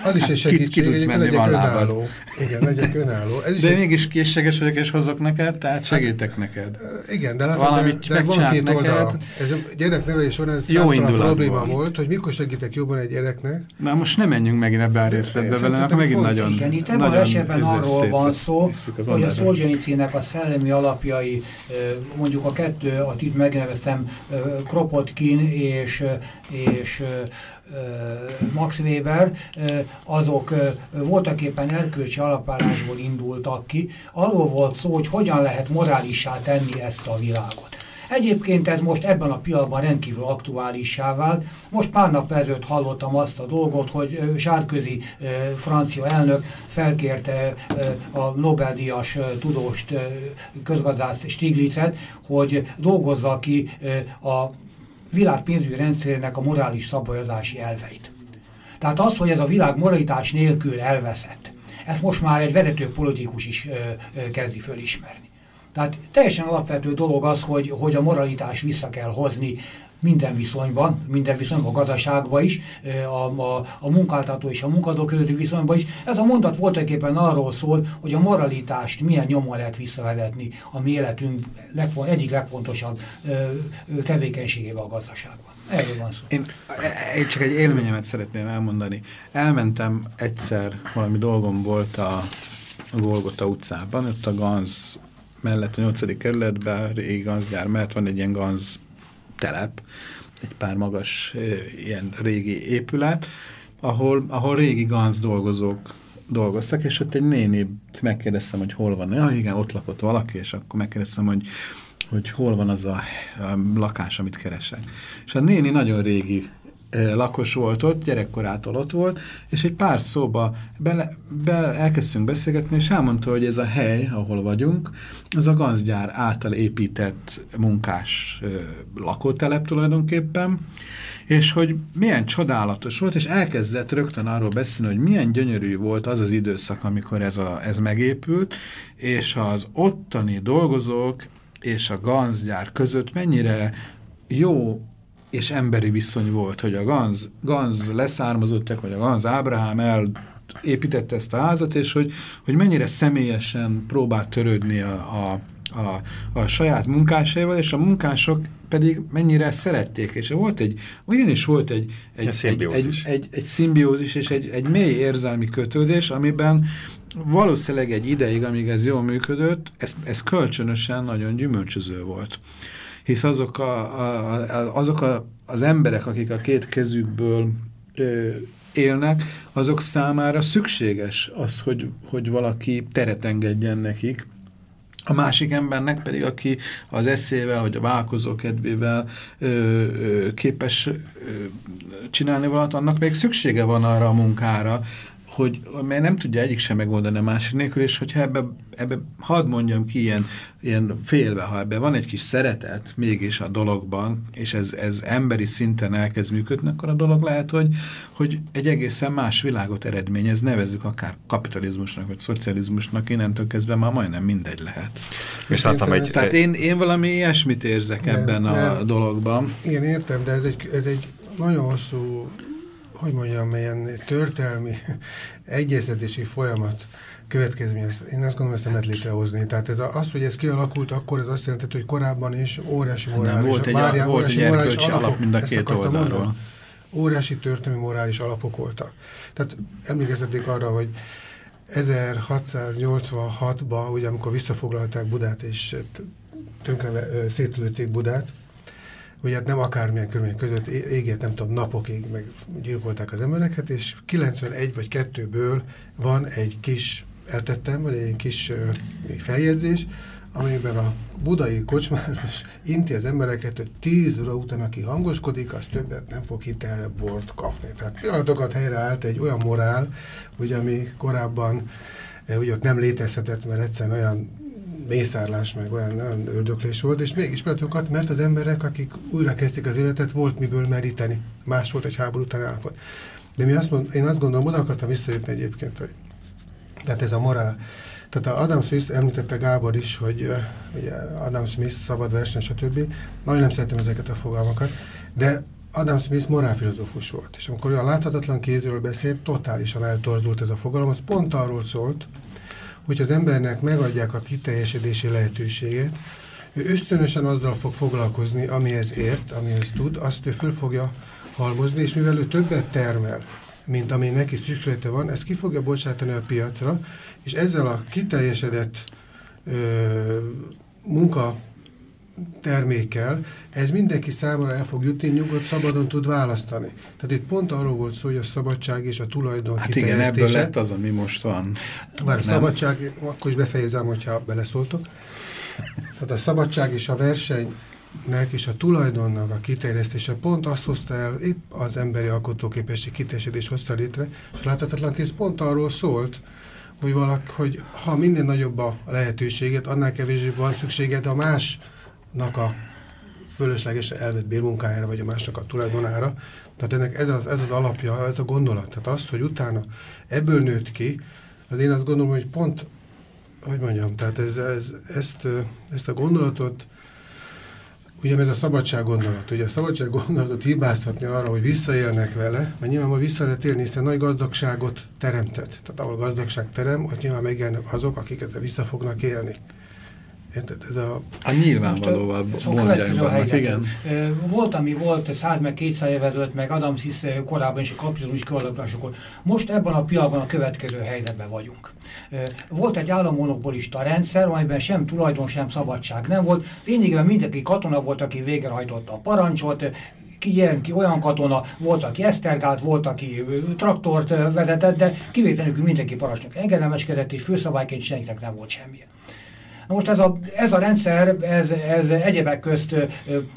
Az is egy segítség, ki, ki tudsz menni van önálló. Igen, legyek önálló. Ez de is mégis készséges vagyok, és hozok neked, tehát hát, segítek hát, neked. Igen, de látod, Valamit de, de van két neked. oldal. Ez a gyereknevelés során ez Jó probléma volt, hogy mikor segítek jobban egy gyereknek. Na most nem menjünk megint ebbe a részletbe vele, akkor megint nagyon Igen, itt ebben az esetben arról van szó, hogy a Szolzsenicének a szellemi alapjai, mondjuk a kettő, a itt megneveztem Kropotkin és, és Max Weber, azok voltak éppen erkölcsi alapállásból indultak ki. Arról volt szó, hogy hogyan lehet morálissá tenni ezt a világot. Egyébként ez most ebben a pillanatban rendkívül aktuálissá vált. Most pár nap ezelőtt hallottam azt a dolgot, hogy Sárközi francia elnök felkérte a Nobel-díjas tudóst, közgazdász Stiglitzet, hogy dolgozza ki a világ pénzügyi rendszerének a morális szabályozási elveit. Tehát az, hogy ez a világ moralitás nélkül elveszett, ezt most már egy vezető politikus is ö, ö, kezdi fölismerni. Tehát teljesen alapvető dolog az, hogy, hogy a moralitás vissza kell hozni minden viszonyban, minden viszonyban, a gazdaságban is, a, a, a munkáltató és a munkadó közötti viszonyban is. Ez a mondat voltaképpen arról szól, hogy a moralitást milyen nyomon lehet visszavezetni a mi életünk legfon, egyik legfontosabb tevékenységével a gazdaságban. Erről van szó. Én, én csak egy élményemet szeretném elmondani. Elmentem egyszer, valami dolgom volt a Golgota utcában, ott a Ganz mellett, a 8. kerületben, régi Ganzgyár mellett van egy ilyen Ganz telep, egy pár magas ilyen régi épület, ahol, ahol régi Ganz dolgozók dolgoztak, és ott egy néni megkérdeztem, hogy hol van. Ja, igen, ott lakott valaki, és akkor megkérdeztem, hogy, hogy hol van az a, a lakás, amit keresek. És a néni nagyon régi lakos volt ott, gyerekkorától ott volt, és egy pár szóba bele, be, elkezdtünk beszélgetni, és elmondta, hogy ez a hely, ahol vagyunk, az a gazgyár által épített munkás lakótelep tulajdonképpen, és hogy milyen csodálatos volt, és elkezdett rögtön arról beszélni, hogy milyen gyönyörű volt az az időszak, amikor ez, a, ez megépült, és az ottani dolgozók és a ganzgyár között mennyire jó és emberi viszony volt, hogy a Ganz, Ganz leszármazottak, vagy a Ganz Ábrahám elépítette ezt a házat, és hogy, hogy mennyire személyesen próbált törődni a, a, a, a saját munkásaival, és a munkások pedig mennyire szerették, és volt egy, olyan is volt egy, egy, egy, egy, egy, egy szimbiózis és egy, egy mély érzelmi kötődés, amiben valószínűleg egy ideig, amíg ez jól működött, ez, ez kölcsönösen nagyon gyümölcsöző volt hisz azok, a, a, a, azok a, az emberek, akik a két kezükből ö, élnek, azok számára szükséges az, hogy, hogy valaki teret engedjen nekik, a másik embernek pedig, aki az eszével, vagy a válkozó kedvével ö, ö, képes ö, csinálni valamit, annak még szüksége van arra a munkára, hogy mert nem tudja egyik sem megoldani a másik nélkül, és hogyha ebbe, ebbe hadd mondjam ki ilyen, ilyen félve, ha ebbe van egy kis szeretet mégis a dologban, és ez, ez emberi szinten elkezd működni, akkor a dolog lehet, hogy, hogy egy egészen más világot eredményez, nevezzük akár kapitalizmusnak, vagy szocializmusnak, innentől kezdve már majdnem mindegy lehet. És láttam egy... Tehát én, én valami ilyesmit érzek nem, ebben nem. a dologban. Igen, értem, de ez egy, ez egy nagyon hosszú hogy mondjam, ilyen történelmi (laughs) egyeztetési folyamat következmény. Én azt gondolom, ezt nem lehet létrehozni. Tehát ez a, az, hogy ez kialakult, akkor ez azt jelenti, hogy korábban is óriási morális. Nem, volt egy, Márián, volt egy erkölcsi alap mind a két oldalról. óriási történelmi morális alapok voltak. Tehát emlékeztették arra, hogy 1686-ban, ugye amikor visszafoglalták Budát és tönkre szétlőtték Budát, hogy hát nem akármilyen körülmények között égett, nem tudom, napokig meg az embereket, és 91 vagy 2-ből van egy kis, eltettem, vagy egy kis egy feljegyzés, amiben a budai kocsmáros inti az embereket, hogy 10 óra után, aki hangoskodik, az többet nem fog hitelre bort kapni. Tehát pillanatokat helyreállt egy olyan morál, ugye, ami korábban ugye ott nem létezhetett, mert egyszerűen olyan mészárlás, meg olyan, olyan öldöklés volt, és mégis pillanatokat, mert az emberek, akik újra kezdték az életet, volt miből meríteni. Más volt egy háború után állapot. De mi azt mond, én azt gondolom, oda akartam visszajutni egyébként, hogy tehát ez a morál. Tehát a Adam Smith említette Gábor is, hogy ugye Adam Smith, szabad verseny, stb. Nagyon nem szeretem ezeket a fogalmakat, de Adam Smith morálfilozófus volt, és amikor a láthatatlan kézről beszélt, totálisan eltorzult ez a fogalom, az pont arról szólt, hogy az embernek megadják a kiteljesedési lehetőséget, ő ösztönösen azzal fog foglalkozni, amihez ért, amihez tud, azt ő föl fogja halmozni, és mivel ő többet termel, mint ami neki szükséglete van, ezt ki fogja bocsátani a piacra, és ezzel a kiteljesedett ö, munka termékkel, ez mindenki számára el fog jutni, nyugodt, szabadon tud választani. Tehát itt pont arról volt szó, hogy a szabadság és a tulajdon Hát igen, ebből lett az, ami most van. Bár a szabadság, akkor is befejezem, hogyha beleszóltok. Tehát a szabadság és a versenynek és a tulajdonnak a kiterjesztése pont azt hozta el, épp az emberi alkotóképesség kiteljesedés hozta létre, és láthatatlan kész pont arról szólt, hogy, valaki, hogy ha minél nagyobb a lehetőséget, annál kevésbé van szükséged a másnak a fölösleges elvett bérmunkájára, vagy a másnak a tulajdonára. Tehát ennek ez az, ez az alapja, ez a gondolat. Tehát az, hogy utána ebből nőtt ki, az én azt gondolom, hogy pont, hogy mondjam, tehát ez, ez, ezt, ezt a gondolatot, ugye ez a szabadság gondolat, ugye a szabadság gondolatot hibáztatni arra, hogy visszaélnek vele, mert nyilván vissza lehet élni, hiszen nagy gazdagságot teremtett. Tehát ahol gazdagság terem, ott nyilván megjelennek azok, akik ezzel vissza fognak élni. Érted? Ez a... A nyilvánvalóval mondják igen. Volt, ami volt 100 meg 200 évezőt, meg Adam hisz korábban is a kapitalizmus kialakulásakor. Most ebben a pillanatban a következő helyzetben vagyunk. Volt egy állammonopolista rendszer, amelyben sem tulajdon, sem szabadság nem volt. Lényegében mindenki katona volt, aki végrehajtotta a parancsot, ki ilyen, ki olyan katona, volt, aki esztergált, volt, aki traktort vezetett, de kivételenül mindenki parancsnak engedelmeskedett, és főszabályként senkinek nem volt semmilyen. Na most ez a, ez a rendszer, ez, ez egyebek közt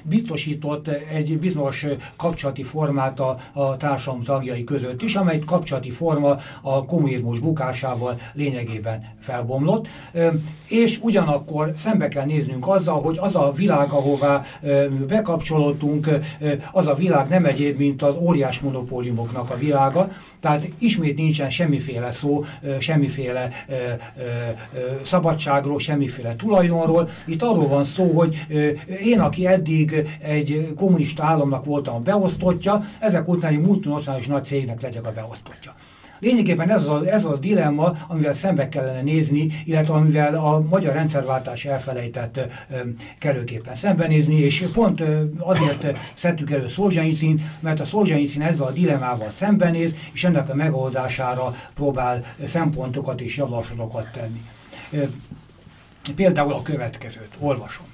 biztosított egy bizonyos kapcsolati formát a, a társadalom tagjai között is, amely kapcsolati forma a kommunizmus bukásával lényegében felbomlott, és ugyanakkor szembe kell néznünk azzal, hogy az a világ, ahová bekapcsolódtunk, az a világ nem egyéb, mint az óriás monopóliumoknak a világa, tehát ismét nincsen semmiféle szó, semmiféle szabadságról, semmiféle tulajdonról. Itt arról van szó, hogy én, aki eddig egy kommunista államnak voltam a beosztottja, ezek után egy multinacionális nagy cégnek legyek a beosztottja. Lényegében ez az, ez a dilemma, amivel szembe kellene nézni, illetve amivel a magyar rendszerváltás elfelejtett ö, kellőképpen szembenézni, és pont ö, azért szedtük elő Szolzsenyicin, mert a Szolzsenyicin ezzel a dilemmával szembenéz, és ennek a megoldására próbál szempontokat és javaslatokat tenni. Például a következőt olvasom.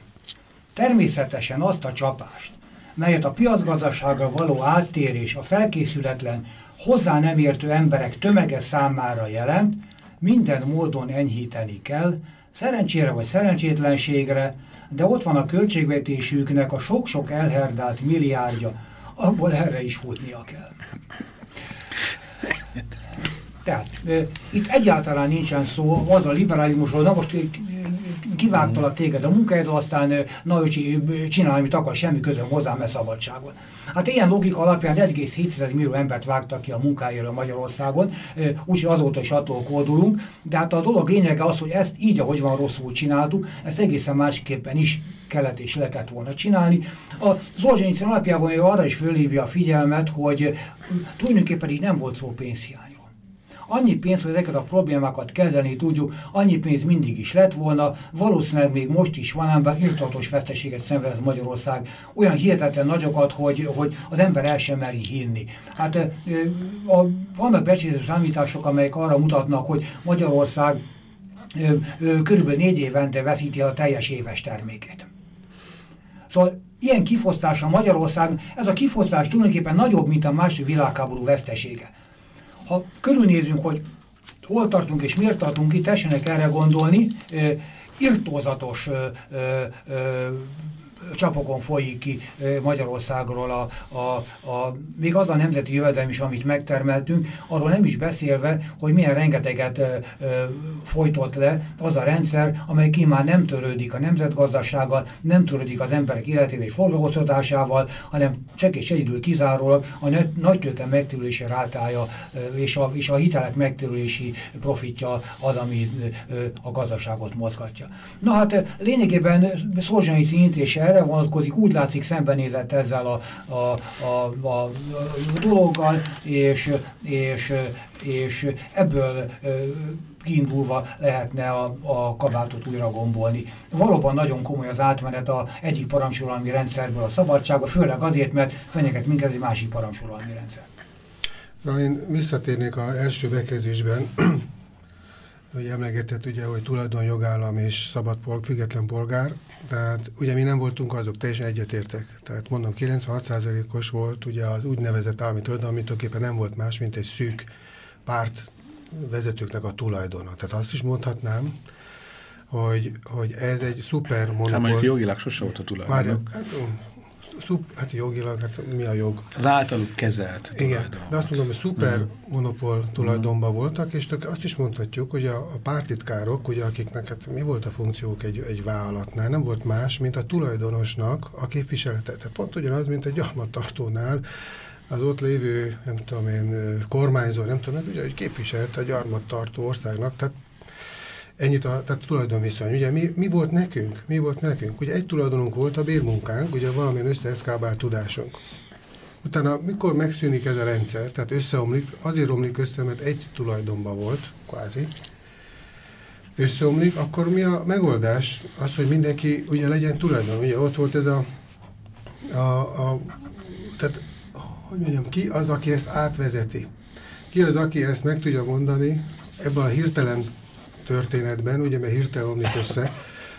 Természetesen azt a csapást, melyet a piacgazdaságra való áttérés a felkészületlen hozzá nem értő emberek tömege számára jelent, minden módon enyhíteni kell, szerencsére vagy szerencsétlenségre, de ott van a költségvetésüknek a sok-sok elherdált milliárdja, abból erre is futnia kell. Tehát itt egyáltalán nincsen szó az a liberalizmusról, na most kivágtalak téged a munkahelyedről, aztán na öcsi, csinálj, amit akar, semmi közön hozzám, mert szabadságon. Hát ilyen logika alapján 1,7 millió embert vágtak ki a munkájáról Magyarországon, úgyhogy azóta is attól kódulunk, de hát a dolog lényege az, hogy ezt így, ahogy van, rosszul csináltuk, ezt egészen másképpen is kellett és lehetett volna csinálni. A Zolzsenyicin alapjában arra is fölhívja a figyelmet, hogy tulajdonképpen így nem volt szó pénzhiány annyi pénz, hogy ezeket a problémákat kezelni tudjuk, annyi pénz mindig is lett volna, valószínűleg még most is van, ám irtatos veszteséget szenved Magyarország, olyan hihetetlen nagyokat, hogy, hogy az ember el sem meri hinni. Hát a, vannak becslési számítások, amelyek arra mutatnak, hogy Magyarország körülbelül négy évente veszíti a teljes éves termékét. Szóval ilyen kifosztása Magyarország, ez a kifosztás tulajdonképpen nagyobb, mint a második világháború vesztesége. Ha körülnézünk, hogy hol tartunk és miért tartunk itt, tessenek erre gondolni, irtózatos csapokon folyik ki Magyarországról a, a, a, még az a nemzeti jövedelem is, amit megtermeltünk, arról nem is beszélve, hogy milyen rengeteget ö, ö, folytott le az a rendszer, amely ki már nem törődik a nemzetgazdasággal, nem törődik az emberek életével és foglalkoztatásával, hanem csak és egyedül kizárólag a nagy tőke megtérülési rátája és a, és a hitelek megtérülési profitja az, ami a gazdaságot mozgatja. Na hát lényegében Szorzsányi intése erre vonatkozik, úgy látszik szembenézett ezzel a, a, a, a dologgal, és, és, és ebből kiindulva lehetne a, a kabátot újra gombolni. Valóban nagyon komoly az átmenet a egyik parancsolalmi rendszerből a szabadságba, főleg azért, mert fenyeget minket egy másik parancsolalmi rendszer. Én visszatérnék az első bekezdésben, (clears throat) hogy emlegetett ugye, hogy tulajdonjogállam és szabad pol, független polgár, tehát ugye mi nem voltunk azok, teljesen egyetértek. Tehát mondom, 96%-os volt ugye az úgynevezett állami tulajdon, tulajdonképpen nem volt más, mint egy szűk párt vezetőknek a tulajdona. Tehát azt is mondhatnám, hogy, hogy ez egy szuper monopól. Hát jogilag sose volt a tulajdon. Várj, hát, szup, hát jogilag, hát mi a jog? Az általuk kezelt Igen, de azt mondom, hogy szuper mm. monopól tulajdonban mm. voltak, és azt is mondhatjuk, hogy a, a pártitkárok, ugye, akiknek hát mi volt a funkciók egy, egy vállalatnál, nem volt más, mint a tulajdonosnak a képviselete. Tehát pont ugyanaz, mint egy gyarmattartónál, az ott lévő, nem tudom én, kormányzó, nem tudom, ez ugye, hogy képviselt a gyarmattartó országnak, tehát Ennyit a, tehát tulajdonviszony. Ugye mi, mi volt nekünk? Mi volt nekünk? Ugye egy tulajdonunk volt a bérmunkánk, ugye valamilyen összeeszkábált tudásunk. Utána, mikor megszűnik ez a rendszer, tehát összeomlik, azért omlik össze, mert egy tulajdonban volt, kvázi, összeomlik, akkor mi a megoldás? Az, hogy mindenki ugye legyen tulajdon. Ugye ott volt ez a, a, a tehát, hogy mondjam, ki az, aki ezt átvezeti? Ki az, aki ezt meg tudja mondani ebben a hirtelen történetben, ugye, mert hirtelen omlik össze,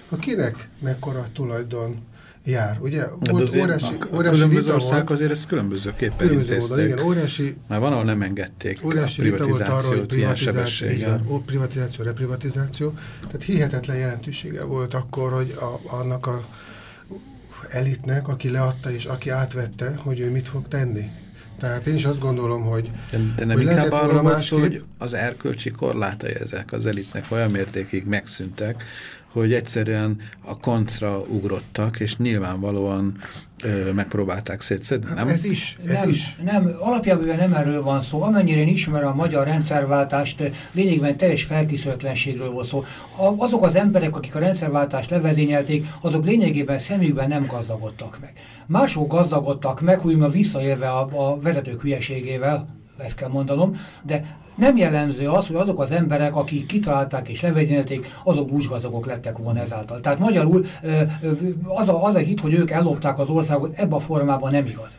a kinek mekkora tulajdon jár. Ugye hát volt azért óriási, a, különböző országok azért ezt különbözőképpen különböző intézték. Módon, igen, óriási, Már van, ahol nem engedték óriási a privatizációt arról, ilyen sebességgel. privatizáció, reprivatizáció. Tehát hihetetlen jelentősége volt akkor, hogy a, annak a elitnek, aki leadta és aki átvette, hogy ő mit fog tenni. Tehát én is azt gondolom, hogy... De, nem hogy inkább arról van szó, hogy az erkölcsi korlátai ezek az elitnek olyan mértékig megszűntek, hogy egyszerűen a koncra ugrottak, és nyilvánvalóan megpróbálták szétszedni, hát nem? Ez is, ez nem, is. Nem, alapjában nem erről van szó. Amennyire én ismerem a magyar rendszerváltást, lényegben teljes felkészületlenségről volt szó. A, azok az emberek, akik a rendszerváltást levezényelték, azok lényegében szemükben nem gazdagodtak meg. Mások gazdagodtak meg, hogy ma visszaélve a, a vezetők hülyeségével, ezt kell mondanom, de nem jellemző az, hogy azok az emberek, akik kitalálták és levezényelték, azok búcsgazdagok lettek volna ezáltal. Tehát magyarul az a, az a hit, hogy ők ellopták az országot, ebben a formában nem igaz.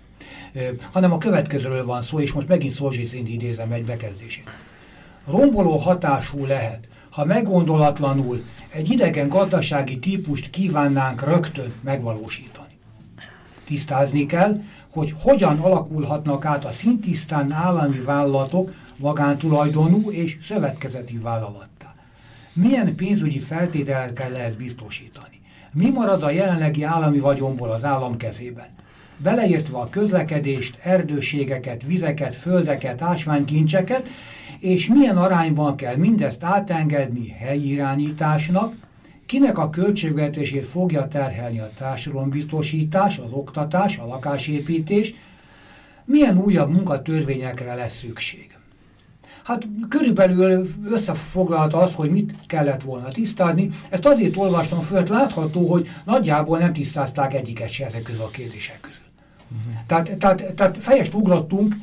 Hanem a következőről van szó, és most megint Szolzsicint idézem egy bekezdését. Romboló hatású lehet, ha meggondolatlanul egy idegen gazdasági típust kívánnánk rögtön megvalósítani. Tisztázni kell, hogy hogyan alakulhatnak át a szintisztán állami vállalatok magántulajdonú és szövetkezeti vállalattá. Milyen pénzügyi feltételekkel lehet biztosítani? Mi marad a jelenlegi állami vagyomból az állam kezében? Beleértve a közlekedést, erdőségeket, vizeket, földeket, ásványkincseket, és milyen arányban kell mindezt átengedni helyi irányításnak, kinek a költségvetését fogja terhelni a társadalombiztosítás, az oktatás, a lakásépítés, milyen újabb munkatörvényekre lesz szükség. Hát körülbelül összefoglalta az, hogy mit kellett volna tisztázni. Ezt azért olvastam föl, látható, hogy nagyjából nem tisztázták egyiket se ezek közül a kérdések közül. Uh -huh. tehát, tehát, tehát fejest ugrottunk,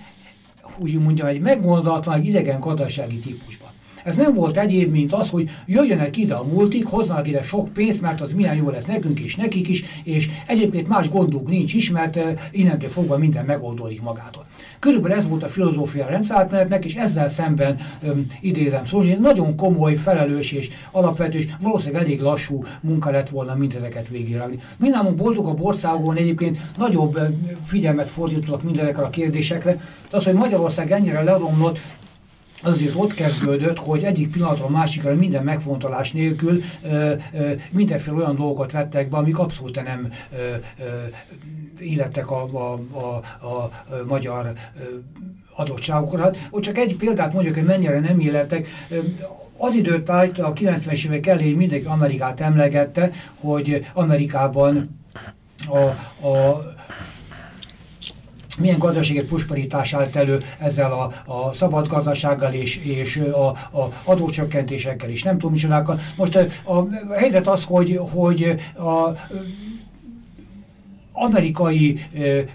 úgy mondjam, egy meggondolatlan, idegen gazdasági típusban. Ez nem volt egyéb, mint az, hogy jöjjönek ide a multik, hoznak ide sok pénzt, mert az milyen jó lesz nekünk is, nekik is, és egyébként más gondunk nincs is, mert innentől fogva minden megoldódik magától. Körülbelül ez volt a filozófia rendszerátmenetnek, és ezzel szemben öm, idézem szó, hogy nagyon komoly, felelős és alapvető, és valószínűleg elég lassú munka lett volna mindezeket végigrágni. Mindnámunk boldogabb országokon egyébként nagyobb figyelmet fordítottak mindezekre a kérdésekre, de az, hogy Magyarország ennyire leromlott, azért ott kezdődött, hogy egyik pillanatra a másikra minden megfontolás nélkül ö, ö, mindenféle olyan dolgokat vettek be, amik abszolút nem ö, ö, illettek a, a, a, a, magyar ö, adottságokra. Hát, csak egy példát mondjuk, hogy mennyire nem illettek, az időt állt, a 90-es évek elején mindenki Amerikát emlegette, hogy Amerikában a, a milyen gazdasági prosperitás állt elő ezzel a, a szabad gazdasággal és, és a, a adócsökkentésekkel és nem tudom micsodákkal. Most a, a helyzet az, hogy, hogy a amerikai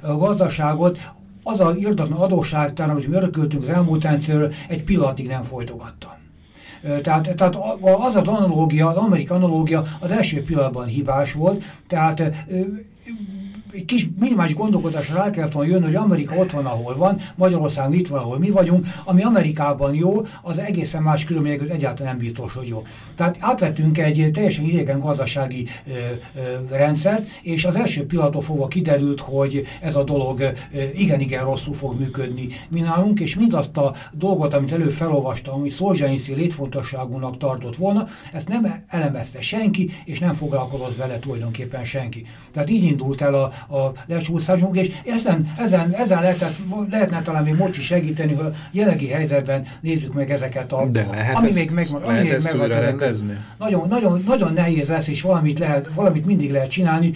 a gazdaságot az a irdatlan adósságtár, amit mi örököltünk az elmúlt rendszerről, egy pillanatig nem folytogatta. Tehát, tehát az az analógia, az amerikai analógia az első pillanatban hibás volt, tehát kis minimális gondolkodásra rá kellett jönni, hogy Amerika ott van, ahol van, Magyarország itt van, ahol mi vagyunk, ami Amerikában jó, az egészen más körülmények egyáltalán nem biztos, hogy jó. Tehát átvettünk egy teljesen idegen gazdasági ö, ö, rendszert, és az első pillanattól fogva kiderült, hogy ez a dolog igen-igen rosszul fog működni mi nálunk, és mindazt a dolgot, amit előbb felolvastam, amit Szolzsányici létfontosságúnak tartott volna, ezt nem elemezte senki, és nem foglalkozott vele tulajdonképpen senki. Tehát így indult el a, a lecsúszásunk, és ezen, ezen, ezen lehetett, lehetne talán még most is segíteni, hogy a jelenlegi helyzetben nézzük meg ezeket a... De lehet ami ezt, még meg, ami lehet még ezt újra rendezni? Nagyon, nagyon, nagyon nehéz lesz, és valamit, lehet, valamit mindig lehet csinálni,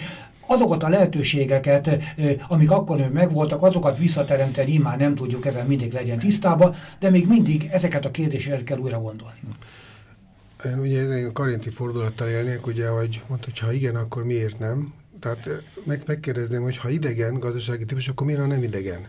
azokat a lehetőségeket, amik akkor megvoltak, azokat visszateremteni már nem tudjuk, ezen mindig legyen tisztában, de még mindig ezeket a kérdéseket kell újra gondolni. Én ugye a karinti fordulattal élnék, ugye, hogy mondta, hogy ha igen, akkor miért nem? Tehát meg, megkérdezném, hogy ha idegen gazdasági típus, akkor miért nem idegen?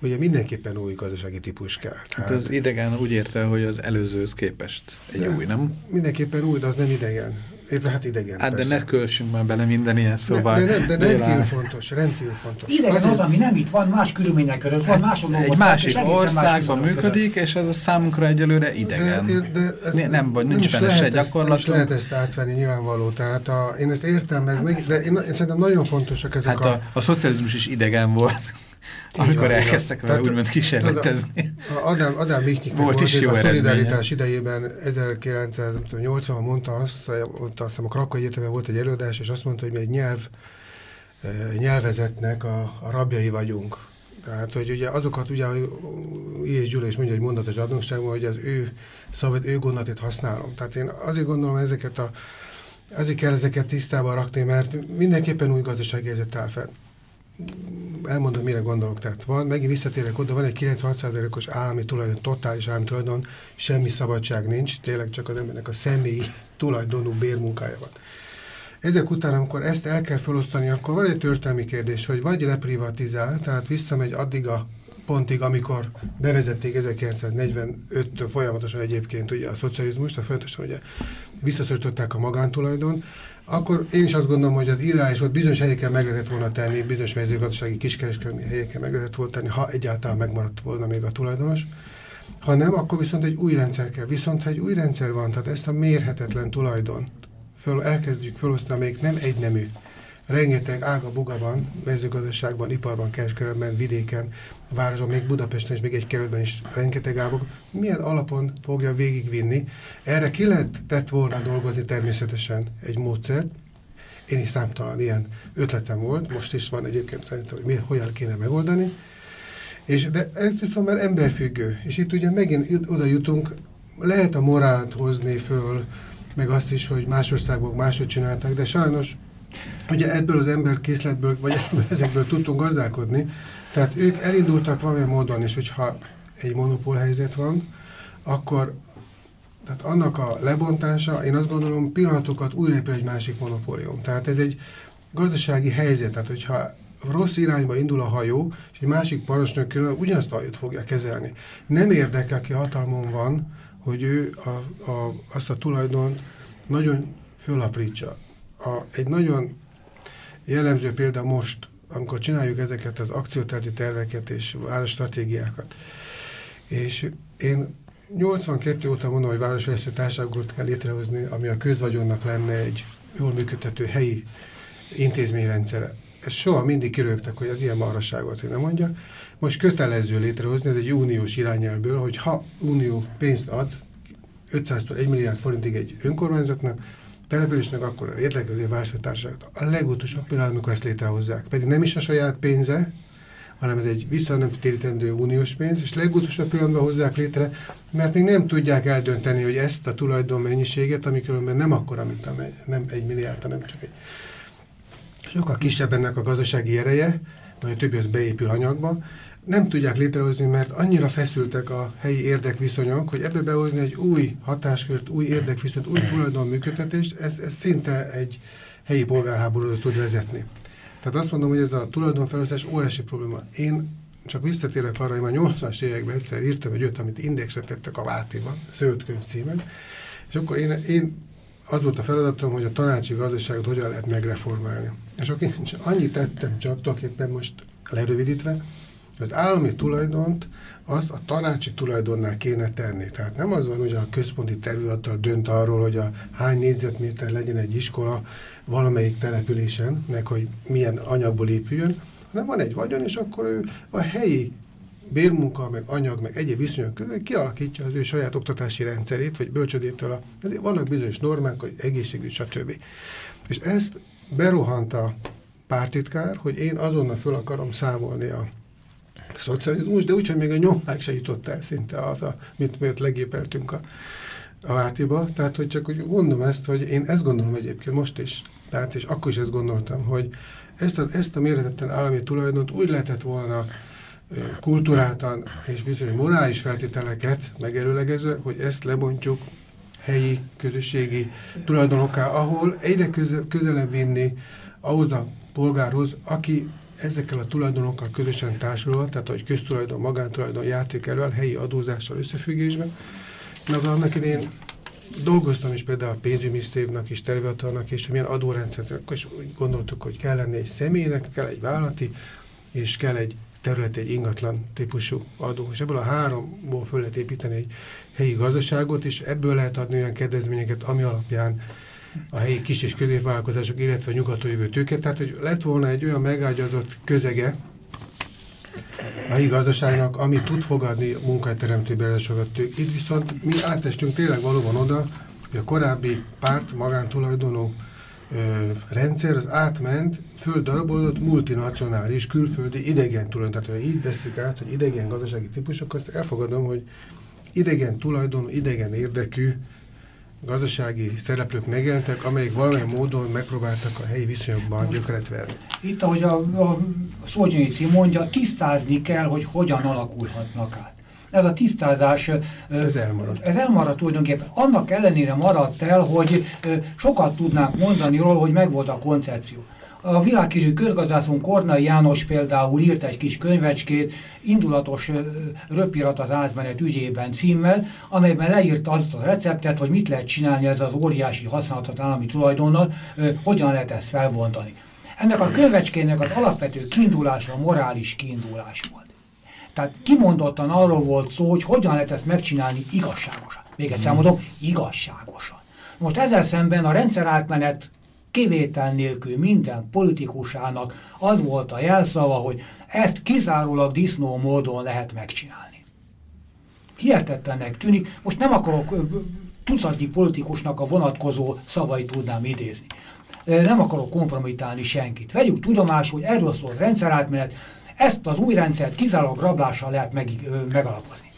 Ugye mindenképpen új gazdasági típus kell. Hát Tehát hát az idegen úgy érte, hogy az előzőhöz képest egy új, nem? Mindenképpen új, de az nem idegen. Értve hát idegen. Hát persze. de ne költsünk már bele minden ilyen szóval. De, de, nem, de, de rendkívül fontos, rendkívül fontos. Idegen Azért... az, ami nem itt van, más körülmények között van, hát Egy másik országban más működik, és ez a számunkra egyelőre idegen. De, de, de ez nem, vagy nincs benne se gyakorlatunk. Nem is lehet ezt átvenni nyilvánvaló. Tehát a, én ezt értem, ez meg, de én, én szerintem nagyon fontosak ezek hát a... a... a szocializmus is idegen volt. Amikor igen, elkezdtek vele úgymond kísérletezni. Adám, Adám Miknyik volt is jó a szolidaritás idejében 1980-ban mondta azt, ott azt hiszem a Krakai Egyetemen volt egy előadás, és azt mondta, hogy mi egy nyelv, nyelvezetnek a, a rabjai vagyunk. Tehát, hogy ugye azokat, ugye, és Gyula is mondja egy mondatos adósságban, hogy az ő szavad, ő gondolatot használom. Tehát én azért gondolom ezeket a, azért kell ezeket tisztában rakni, mert mindenképpen új gazdasági helyzet áll fenn elmondom, mire gondolok. Tehát van, megint visszatérek oda, van egy 96%-os állami tulajdon, totális állami tulajdon, semmi szabadság nincs, tényleg csak az embernek a személyi (laughs) tulajdonú bérmunkája van. Ezek után, amikor ezt el kell felosztani, akkor van egy történelmi kérdés, hogy vagy reprivatizál, tehát visszamegy addig a pontig, amikor bevezették 1945-től folyamatosan egyébként ugye a szocializmust, a folyamatosan ugye visszaszorították a magántulajdon, akkor én is azt gondolom, hogy az irányos volt, bizonyos helyeken meg lehetett volna tenni, bizonyos mezőgazdasági kiskereskedelmi helyeken meg lehetett volna tenni, ha egyáltalán megmaradt volna még a tulajdonos. Ha nem, akkor viszont egy új rendszer kell. Viszont ha egy új rendszer van, tehát ezt a mérhetetlen tulajdon föl, elkezdjük felosztani, még nem egynemű, rengeteg ága buga van mezőgazdaságban, iparban, kereskedelemben, vidéken, városban, még Budapesten és még egy kerületben is rengeteg ágok. Milyen alapon fogja végigvinni? Erre ki lehetett volna dolgozni természetesen egy módszert, én is számtalan ilyen ötletem volt, most is van egyébként szerintem, hogy mi, hogyan kéne megoldani. És, de ez viszont már emberfüggő, és itt ugye megint oda jutunk, lehet a morált hozni föl, meg azt is, hogy más országok máshogy csináltak, de sajnos Ugye ebből az emberkészletből, vagy ebből, ezekből tudtunk gazdálkodni, tehát ők elindultak valamilyen módon, és hogyha egy monopól helyzet van, akkor tehát annak a lebontása, én azt gondolom, pillanatokat újra egy másik monopólium. Tehát ez egy gazdasági helyzet, tehát hogyha rossz irányba indul a hajó, és egy másik parancsnok ugyanazt a hajót fogja kezelni. Nem érdekel, aki hatalmon van, hogy ő a, a, azt a tulajdont nagyon fölaprítsa. A, egy nagyon jellemző példa most, amikor csináljuk ezeket az akcióterti terveket és stratégiákat. És én 82 óta mondom, hogy városfejlesztő társaságot kell létrehozni, ami a közvagyonnak lenne egy jól működtető helyi intézményrendszere. Ezt soha mindig kirögtek, hogy az ilyen marasságot hogy nem mondjak. Most kötelező létrehozni, ez egy uniós irányelvből, hogy ha unió pénzt ad, 500-tól 1 milliárd forintig egy önkormányzatnak, településnek, akkor a érdekező vásártársaságot a legutolsóbb pillanat, amikor ezt létrehozzák. Pedig nem is a saját pénze, hanem ez egy vissza nem uniós pénz, és legutolsó pillanatban hozzák létre, mert még nem tudják eldönteni, hogy ezt a tulajdon mennyiséget, ami különben nem akkor, mint a, nem egy milliárd, hanem csak egy sokkal kisebb ennek a gazdasági ereje, vagy a többi az beépül anyagba, nem tudják létrehozni, mert annyira feszültek a helyi érdekviszonyok, hogy ebbe behozni egy új hatáskört, új érdekviszonyt, új tulajdon működtetést, ez, ez szinte egy helyi polgárháborúra tud vezetni. Tehát azt mondom, hogy ez a tulajdonfelosztás óriási probléma. Én csak visszatérek arra, hogy már 80-as években egyszer írtam egy öt, amit indexet tettek a Vátéban, zöld könyv címen, és akkor én, én az volt a feladatom, hogy a tanácsi gazdaságot hogyan lehet megreformálni. És akkor én annyit tettem csak, tulajdonképpen most lerövidítve, az állami tulajdont azt a tanácsi tulajdonnál kéne tenni. Tehát nem az van, hogy a központi területtel dönt arról, hogy a hány négyzetméter legyen egy iskola valamelyik településen, meg hogy milyen anyagból épüljön, hanem van egy vagyon, és akkor ő a helyi bérmunka, meg anyag, meg egyéb viszonyok között kialakítja az ő saját oktatási rendszerét, vagy bölcsödétől. A, vannak bizonyos normák, hogy egészségügy, stb. És ezt berohant a pártitkár, hogy én azonnal föl akarom számolni a szocializmus, de úgyhogy még a nyomák se jutott el szinte az, a, mit miért legépeltünk a, a átiba. Tehát, hogy csak hogy mondom ezt, hogy én ezt gondolom egyébként most is, tehát és akkor is ezt gondoltam, hogy ezt a, ezt a méretetten állami tulajdont úgy lehetett volna kultúráltan és bizony morális feltételeket megerőlegezve, hogy ezt lebontjuk helyi, közösségi tulajdonokká, ahol egyre köze, közelebb vinni ahhoz a polgárhoz, aki ezekkel a tulajdonokkal közösen társul, tehát hogy köztulajdon, magántulajdon, játékerül, helyi adózással összefüggésben. Meg annak idén dolgoztam is például a pénzügyminisztériumnak és területarnak, és milyen adórendszert, akkor is úgy gondoltuk, hogy kell lenni egy személynek, kell egy vállalati, és kell egy terület, egy ingatlan típusú adó. És ebből a háromból föl lehet építeni egy helyi gazdaságot, és ebből lehet adni olyan kedvezményeket, ami alapján a helyi kis és középvállalkozások, illetve a nyugató jövő tőke. Tehát, hogy lett volna egy olyan megágyazott közege a helyi gazdaságnak, ami tud fogadni munkahelyteremtő beruházásokat. Itt viszont mi átestünk tényleg valóban oda, hogy a korábbi párt magántulajdonú rendszer az átment, földdarabolódott multinacionális, külföldi, idegen tulajdon. Tehát, ha így veszük át, hogy idegen gazdasági típusok, azt elfogadom, hogy idegen tulajdon, idegen érdekű gazdasági szereplők megjelentek, amelyek valamilyen módon megpróbáltak a helyi viszonyokban gyökeret verni. Itt, ahogy a, a Szolzsonyici mondja, tisztázni kell, hogy hogyan alakulhatnak át. Ez a tisztázás, ez elmaradt. Ez elmaradt tulajdonképpen. Annak ellenére maradt el, hogy sokat tudnánk mondani róla, hogy megvolt a koncepció. A világhírű körgazdászunk Kornai János például írt egy kis könyvecskét, indulatos röpirat az átmenet ügyében címmel, amelyben leírta azt a receptet, hogy mit lehet csinálni ez az óriási használatot állami tulajdonnal, hogyan lehet ezt felbontani. Ennek a könyvecskének az alapvető kiindulása a morális kiindulás volt. Tehát kimondottan arról volt szó, hogy hogyan lehet ezt megcsinálni igazságosan. Még egyszer mondom, igazságosan. Most ezzel szemben a rendszer átmenet kivétel nélkül minden politikusának az volt a jelszava, hogy ezt kizárólag disznó módon lehet megcsinálni. Hihetetlennek tűnik, most nem akarok tucatnyi politikusnak a vonatkozó szavait tudnám idézni. Nem akarok kompromitálni senkit. Vegyük tudomásul, hogy erről szól rendszerátmenet, ezt az új rendszert kizárólag rablással lehet meg, megalapozni.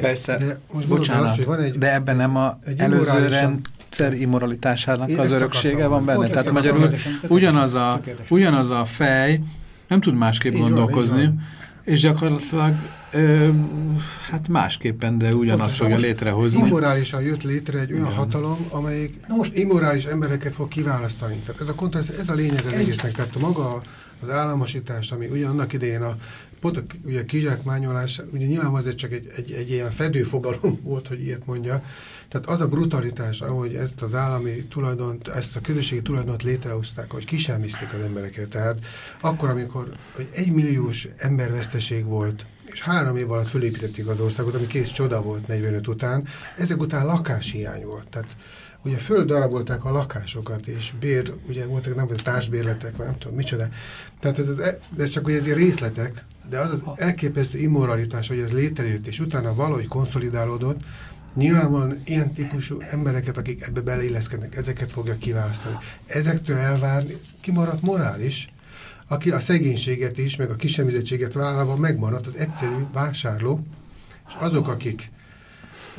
Persze, de, most bocsánat, az, van egy, de ebben nem a előző rendszer immoralitásának Én az öröksége van benne. Tehát magyarul ugyanaz a, ugyanaz a fej nem tud másképp így gondolkozni, van, és gyakorlatilag Ö, hát másképpen, de ugyanazt fogja létrehozni. Immorálisan jött létre egy olyan Igen. hatalom, amelyik most immorális embereket fog kiválasztani. Tehát ez a kontraszt, ez a lényeg az egésznek. Tehát maga az államosítás, ami ugye annak idején a pont a, ugye a kizsákmányolás, ugye nyilván azért csak egy, egy, egy ilyen fedőfogalom (laughs) volt, hogy ilyet mondja. Tehát az a brutalitás, ahogy ezt az állami tulajdont, ezt a közösségi tulajdont létrehozták, hogy kiselmizték az embereket. Tehát akkor, amikor egy egymilliós emberveszteség volt, és három év alatt fölépítették az országot, ami kész csoda volt 45 után, ezek után lakáshiány volt. Tehát ugye földarabolták a lakásokat, és bér, ugye voltak nem vagy társbérletek, vagy nem tudom micsoda. Tehát ez, az, e- ez csak ugye ezért részletek, de az az elképesztő immoralitás, hogy ez létrejött, és utána valahogy konszolidálódott, nyilvánvalóan ilyen típusú embereket, akik ebbe beleilleszkednek, ezeket fogja kiválasztani. Ezektől elvárni, kimaradt morális, aki a szegénységet is, meg a kisemizettséget vállalva megmaradt az egyszerű vásárló, és azok, akik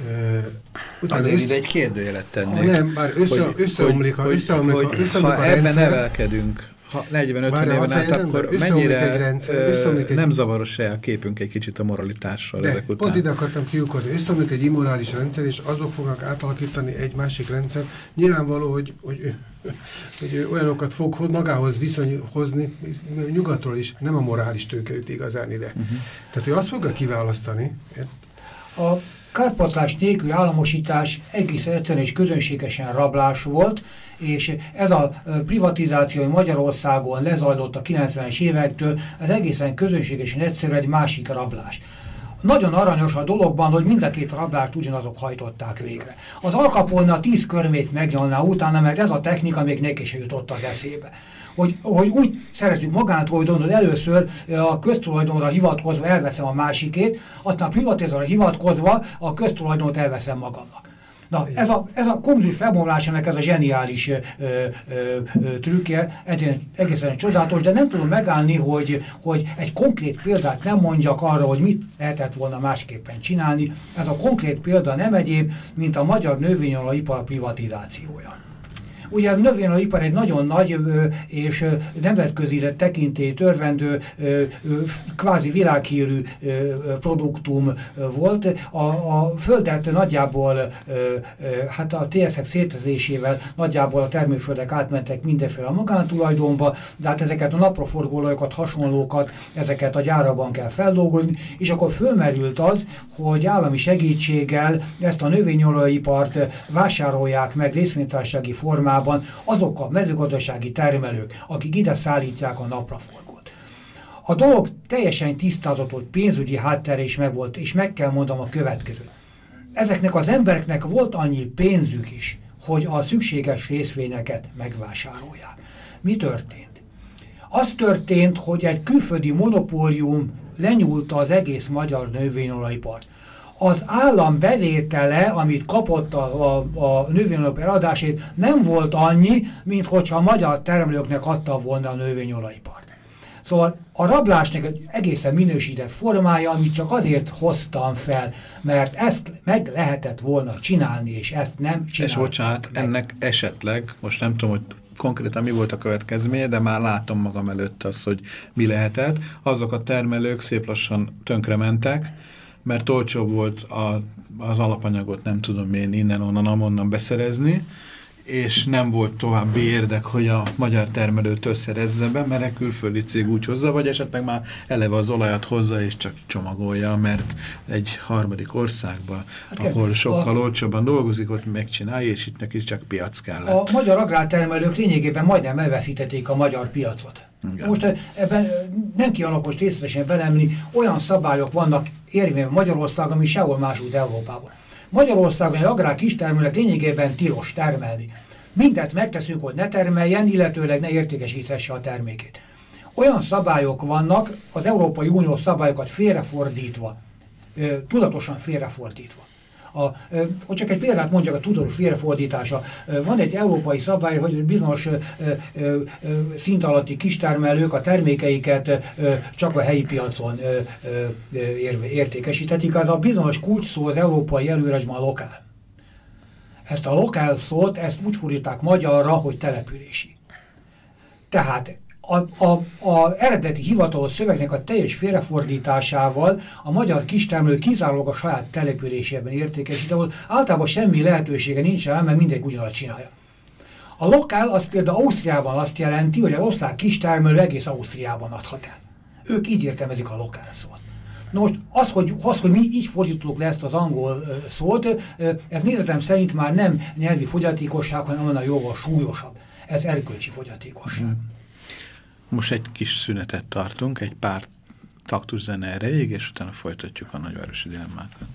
Uh, Azért össze... ide egy kérdőjelet tennék. Nem, össze, hogy, összeomlik, hogy, összeomlik, hogy, összeomlik ha a ebben nevelkedünk, ha 40-50 éven át, akkor mennyire rendszer, nem zavaros-e a képünk egy kicsit a moralitással De, ezek után? pont ide akartam kiukodni. Összeomlik egy immorális rendszer, és azok fognak átalakítani egy másik rendszer. Nyilvánvaló, hogy, hogy, hogy olyanokat fog magához viszonyhozni, nyugatról is, nem a morális tőke igazán ide. Uh mhm. -huh. Tehát ő azt fogja kiválasztani. A kárpatlás nélküli államosítás egész egyszerűen és közönségesen rablás volt, és ez a privatizáció Magyarországon lezajlott a 90-es évektől, ez egészen közönségesen egyszerűen egy másik rablás. Nagyon aranyos a dologban, hogy mind a két rablást ugyanazok hajtották végre. Az alkapolna tíz körmét megnyalná utána, mert ez a technika még neki se jutott az eszébe hogy, hogy úgy szerezzük magántulajdon, hogy először a köztulajdonra hivatkozva elveszem a másikét, aztán a privatizálra hivatkozva a köztulajdont elveszem magamnak. Na, ez a, ez a kommunizmus felbomlásának ez a zseniális ö, ö, ö, trükkje, egészen csodálatos, de nem tudom megállni, hogy, hogy egy konkrét példát nem mondjak arra, hogy mit lehetett volna másképpen csinálni. Ez a konkrét példa nem egyéb, mint a magyar növényolajipar privatizációja. Ugye a növényolajipar egy nagyon nagy és nemzetközi tekintélyt örvendő, kvázi világhírű produktum volt. A, a földet nagyjából, hát a TSZ-ek szétezésével nagyjából a termőföldek átmentek mindenféle a magántulajdonba, de hát ezeket a napraforgóolajokat, hasonlókat, ezeket a gyárakban kell feldolgozni, és akkor fölmerült az, hogy állami segítséggel ezt a növényolajipart vásárolják meg részvénytársasági formában, formában azok a mezőgazdasági termelők, akik ide szállítják a napraforgót. A dolog teljesen tisztázatot, pénzügyi háttere is megvolt, és meg kell mondom a következőt. Ezeknek az embereknek volt annyi pénzük is, hogy a szükséges részvényeket megvásárolják. Mi történt? Az történt, hogy egy külföldi monopólium lenyúlta az egész magyar növényolajipart az állam bevétele, amit kapott a, a, a növényolaj eladásét, nem volt annyi, mint hogyha a magyar termelőknek adta volna a növényolajipart. Szóval a rablásnak egy egészen minősített formája, amit csak azért hoztam fel, mert ezt meg lehetett volna csinálni, és ezt nem csináltam. És bocsánat, meg. ennek esetleg, most nem tudom, hogy konkrétan mi volt a következménye, de már látom magam előtt azt, hogy mi lehetett. Azok a termelők szép lassan tönkrementek, mert olcsó volt a, az alapanyagot, nem tudom én innen-onnan, amonnan beszerezni, és nem volt további érdek, hogy a magyar termelőt összerezze be, mert egy külföldi cég úgy hozza, vagy esetleg már eleve az olajat hozza, és csak csomagolja, mert egy harmadik országban, hát, ahol sokkal a, olcsóbban dolgozik, ott megcsinálja, és itt neki csak piac kellett. A magyar agrártermelők lényegében majdnem elveszítették a magyar piacot. Igen. Most eh, ebben eh, nem kialakos részletesen belemni, olyan szabályok vannak érvényben Magyarországon, ami sehol másút Európában. Magyarországon egy agrár kistermelőnek lényegében tilos termelni. Mindent megteszünk, hogy ne termeljen, illetőleg ne értékesíthesse a termékét. Olyan szabályok vannak, az Európai Unió szabályokat félrefordítva, tudatosan félrefordítva, a, hogy csak egy példát mondjak a tudatos félrefordítása. Van egy európai szabály, hogy bizonyos szint alatti kistermelők a termékeiket csak a helyi piacon értékesíthetik. Az a bizonyos kulcs szó az európai előírásban a lokál. Ezt a lokál szót, ezt úgy fordítják magyarra, hogy települési. Tehát a, a, a eredeti hivatalos szövegnek a teljes félrefordításával a magyar kistermelő kizárólag a saját településében értékesít, ahol általában semmi lehetősége nincs rá, mert mindenki ugyanazt csinálja. A lokál az például Ausztriában azt jelenti, hogy az osztrák kistermelő egész Ausztriában adhat el. Ők így értelmezik a lokál szót. Na most az, hogy, az, hogy mi így fordítottuk le ezt az angol szót, ez nézetem szerint már nem nyelvi fogyatékosság, hanem a jóval súlyosabb. Ez erkölcsi fogyatékosság. Hmm. Most egy kis szünetet tartunk, egy pár taktus zene erejéig, és utána folytatjuk a nagyvárosi dilemmákat.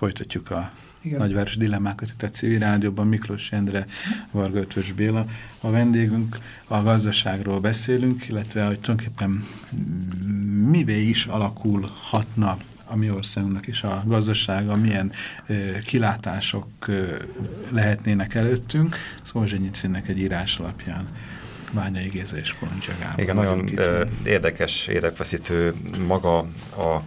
Folytatjuk a Igen. nagyváros dilemmákat itt a civil rádióban. Miklós Endre, Varga Ötvös Béla. A vendégünk a gazdaságról beszélünk, illetve hogy tulajdonképpen mivé is alakulhatna a mi országunknak is a gazdasága, milyen kilátások lehetnének előttünk, Szolzsenyicinnek egy írás alapján. Bányai Géza és Igen, nagyon érdekes, érdekfeszítő maga a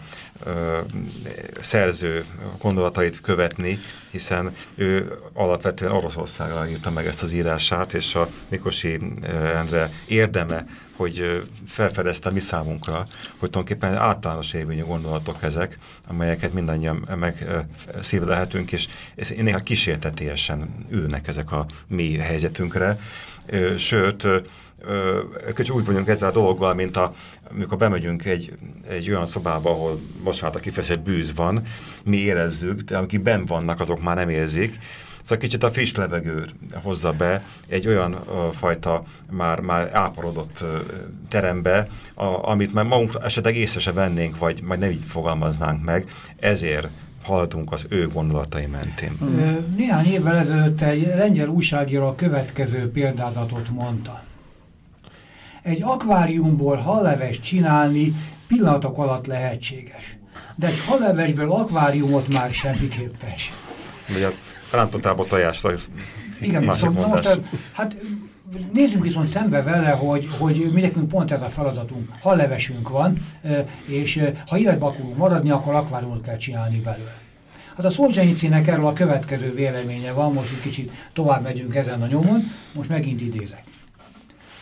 szerző gondolatait követni, hiszen ő alapvetően Oroszországra írta meg ezt az írását, és a Mikosi Endre érdeme, hogy felfedezte a mi számunkra, hogy tulajdonképpen általános érvényű gondolatok ezek, amelyeket mindannyian meg szívlehetünk, és, és néha kísértetésen ülnek ezek a mi helyzetünkre. Sőt, kicsit úgy vagyunk ezzel a dologgal, mint a, amikor bemegyünk egy, egy olyan szobába, ahol a kifejezett bűz van, mi érezzük, de akik ben vannak, azok már nem érzik. Szóval kicsit a friss levegő hozza be egy olyan ö, fajta már, már áporodott ö, terembe, a, amit már magunk esetleg észre se vennénk, vagy majd nem így fogalmaznánk meg. Ezért haladunk az ő gondolatai mentén. Néhány évvel ezelőtt egy lengyel újságíró a következő példázatot mondta. Egy akváriumból halleves csinálni pillanatok alatt lehetséges. De egy halevesből akváriumot már semmiképpen sem. Ugye a rántotába tojást, Igen, viszont most, hát nézzünk viszont szembe vele, hogy, hogy mi nekünk pont ez a feladatunk. Hallevesünk van, és ha életbe akarunk maradni, akkor akváriumot kell csinálni belőle. Hát a Szolzsenyicinek erről a következő véleménye van, most egy kicsit tovább megyünk ezen a nyomon, most megint idézek.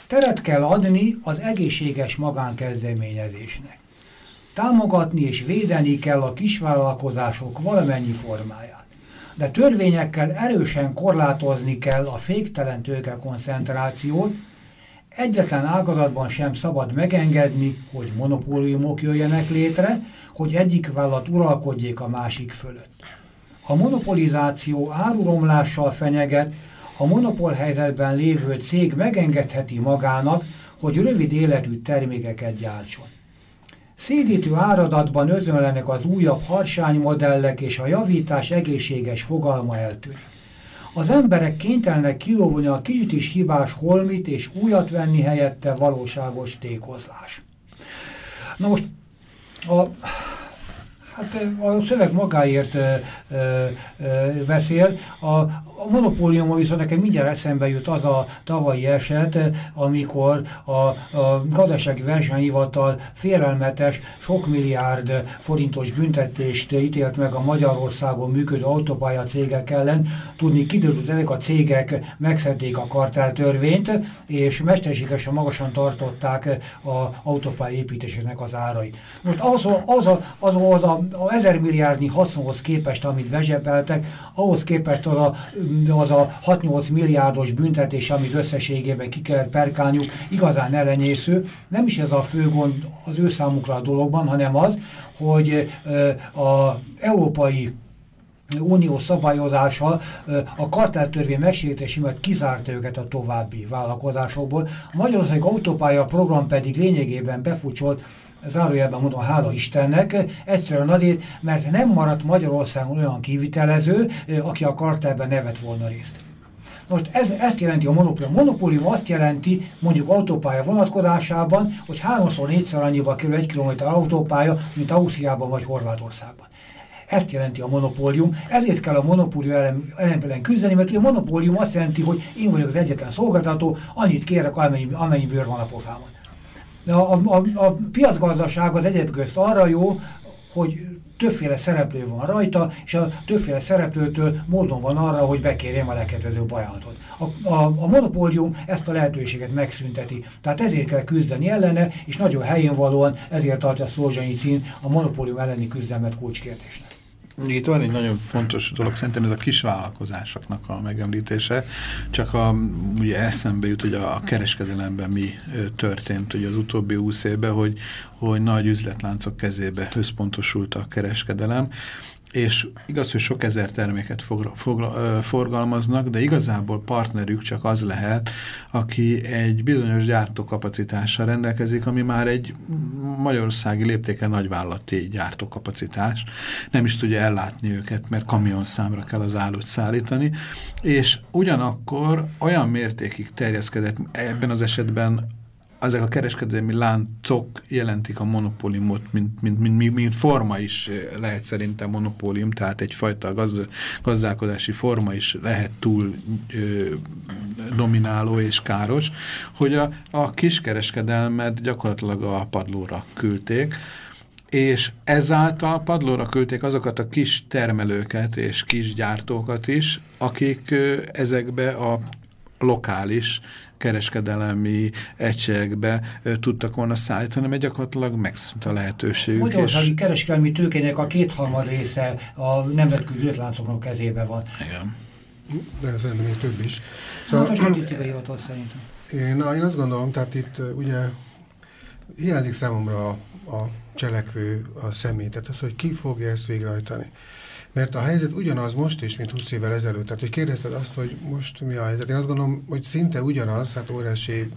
Teret kell adni az egészséges magánkezdeményezésnek. Támogatni és védeni kell a kisvállalkozások valamennyi formáját. De törvényekkel erősen korlátozni kell a féktelen tőke koncentrációt, egyetlen ágazatban sem szabad megengedni, hogy monopóliumok jöjjenek létre, hogy egyik vállalat uralkodjék a másik fölött. A monopolizáció áruromlással fenyeget, a monopól helyzetben lévő cég megengedheti magának, hogy rövid életű termékeket gyártson. Szédítő áradatban özönlenek az újabb harsánymodellek és a javítás egészséges fogalma eltűnik. Az emberek kénytelenek kilóvulni a kicsit is hibás holmit és újat venni helyette valóságos tékozás. Na most a Hát a szöveg magáért ö, ö, ö, beszél. A, a monopóliumon viszont nekem mindjárt eszembe jut az a tavalyi eset, amikor a, a gazdasági versenyhivatal félelmetes, sok milliárd forintos büntetést ítélt meg a Magyarországon működő autópálya cégek ellen. Tudni kiderült, ezek a cégek megszedték a karteltörvényt, és mesterségesen magasan tartották az autópálya építésének az árait. Most az, az, a, az, az a a ezer milliárdnyi haszonhoz képest, amit bezsebeltek, ahhoz képest az a, az a 6-8 milliárdos büntetés, amit összességében ki kellett perkálniuk, igazán ellenyésző. Nem is ez a fő gond az ő számukra a dologban, hanem az, hogy az európai unió szabályozása a karteltörvény megsértési miatt kizárta őket a további vállalkozásokból. A Magyarország autópálya program pedig lényegében befutcsolt zárójelben mondom, hála Istennek, egyszerűen azért, mert nem maradt Magyarországon olyan kivitelező, aki a kartelben nevet volna részt. Most ez, ezt jelenti a monopólium. A monopólium azt jelenti, mondjuk autópálya vonatkozásában, hogy háromszor, négyszer annyiba kerül egy kilométer autópálya, mint Ausztriában vagy Horvátországban. Ezt jelenti a monopólium, ezért kell a monopólium ellen küzdeni, mert a monopólium azt jelenti, hogy én vagyok az egyetlen szolgáltató, annyit kérek, amennyi, amennyi bőr van a pofámon. De a, a, a piacgazdaság az egyéb közt arra jó, hogy többféle szereplő van rajta, és a többféle szereplőtől módon van arra, hogy bekérjem a legkedvezőbb ajánlatot. A, a, a monopólium ezt a lehetőséget megszünteti. Tehát ezért kell küzdeni ellene, és nagyon helyén valóan ezért tartja Szolzsanyi cín a monopólium elleni küzdelmet kulcskérdésnek. Itt van egy nagyon fontos dolog, szerintem ez a kisvállalkozásoknak a megemlítése, csak a, ugye eszembe jut, hogy a kereskedelemben mi történt ugye az utóbbi húsz évben, hogy, hogy nagy üzletláncok kezébe összpontosult a kereskedelem, és igaz, hogy sok ezer terméket fogra, forgalmaznak, de igazából partnerük csak az lehet, aki egy bizonyos gyártókapacitással rendelkezik, ami már egy magyarországi léptéken nagyvállalati gyártókapacitás. Nem is tudja ellátni őket, mert kamionszámra kell az állót szállítani, és ugyanakkor olyan mértékig terjeszkedett ebben az esetben ezek a kereskedelmi láncok jelentik a monopóliumot, mint, mint, mint, mint, mint forma is lehet szerintem monopólium, tehát egyfajta gaz, gazdálkodási forma is lehet túl ö, domináló és káros, hogy a, a kiskereskedelmet gyakorlatilag a padlóra küldték, és ezáltal padlóra küldték azokat a kis termelőket és kis gyártókat is, akik ezekbe a lokális kereskedelmi egységekbe tudtak volna szállítani, mert gyakorlatilag megszűnt a lehetőségük. Magyarországi és... kereskedelmi tőkének a kétharmad része a nemzetközi üzletláncoknak kezébe van. Igen. De ez ennél még több is. Szóval, hát a statisztikai hivatal szerintem. Én, na, én azt gondolom, tehát itt ugye hiányzik számomra a, a cselekvő, a személy, tehát az, hogy ki fogja ezt végrehajtani. Mert a helyzet ugyanaz most is, mint 20 évvel ezelőtt. Tehát, hogy kérdezted azt, hogy most mi a helyzet. Én azt gondolom, hogy szinte ugyanaz, hát óriási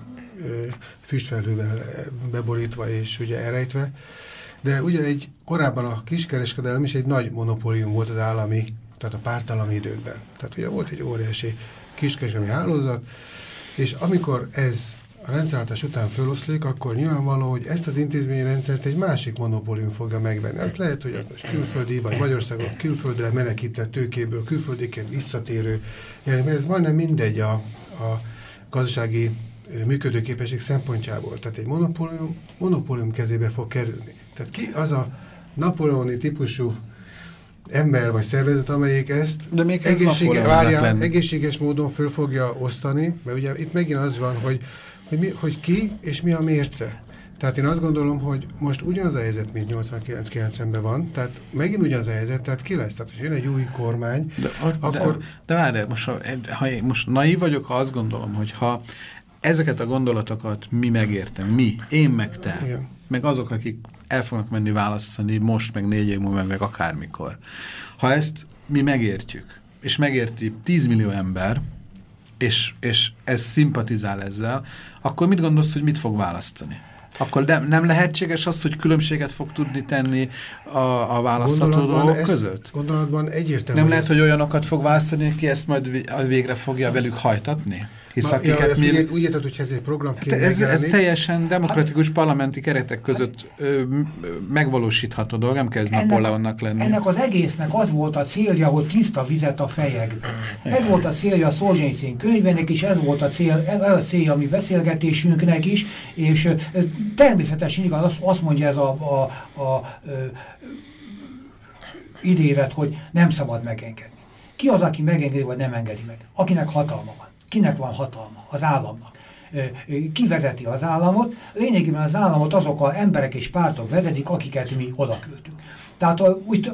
füstfelhővel beborítva és ugye elrejtve, de ugye egy korábban a kiskereskedelem is egy nagy monopólium volt az állami, tehát a pártállami időkben. Tehát ugye volt egy óriási kiskereskedelmi hálózat, és amikor ez a rendszerváltás után föloszlik, akkor nyilvánvaló, hogy ezt az intézményrendszert egy másik monopólium fogja megvenni. Az lehet, hogy az most külföldi, vagy Magyarországon külföldre menekített tőkéből, külföldiként visszatérő. mert ez majdnem mindegy a, a gazdasági működőképesség szempontjából. Tehát egy monopólium, monopólium kezébe fog kerülni. Tehát ki az a napoleoni típusú ember vagy szervezet, amelyik ezt De még egészséges, várjál, egészséges módon föl fogja osztani, mert ugye itt megint az van, hogy hogy, mi, hogy ki és mi a mérce. Tehát én azt gondolom, hogy most ugyanaz a helyzet, mint 89-90-ben van, tehát megint ugyanaz a helyzet, tehát ki lesz? Tehát, hogy jön egy új kormány, de, akkor... De, de várj, most, ha én most naív vagyok, ha azt gondolom, hogy ha ezeket a gondolatokat mi megértem, mi, én meg te, Igen. meg azok, akik el fognak menni választani most, meg négy év múlva, meg akármikor. Ha ezt mi megértjük, és megérti 10 millió ember, és, és ez szimpatizál ezzel, akkor mit gondolsz, hogy mit fog választani? Akkor nem, nem lehetséges az, hogy különbséget fog tudni tenni a, a választható dolgok között? Gondolatban egyértelmű. Nem lehet, hogy olyanokat fog választani, ki ezt majd végre fogja velük hajtatni? Hisz Ma, akiket ja, mi... Úgy érted, hogy ez egy program kéne ez, ez teljesen demokratikus parlamenti keretek között ö, megvalósítható dolog, nem kezd Napóleonnak lenni. Ennek az egésznek az volt a célja, hogy tiszta vizet a fejekbe. Ez volt a célja a Szolzsenyszín könyvének is, ez volt a cél, ez a célja a mi beszélgetésünknek is, és természetesen igaz, azt, azt mondja ez a, a, a, a idézet, hogy nem szabad megengedni. Ki az, aki megengedi, vagy nem engedi meg? Akinek hatalma van. Kinek van hatalma? Az államnak. Kivezeti az államot, lényegében az államot azok az emberek és pártok vezetik, akiket mi oda küldtünk. Tehát úgy,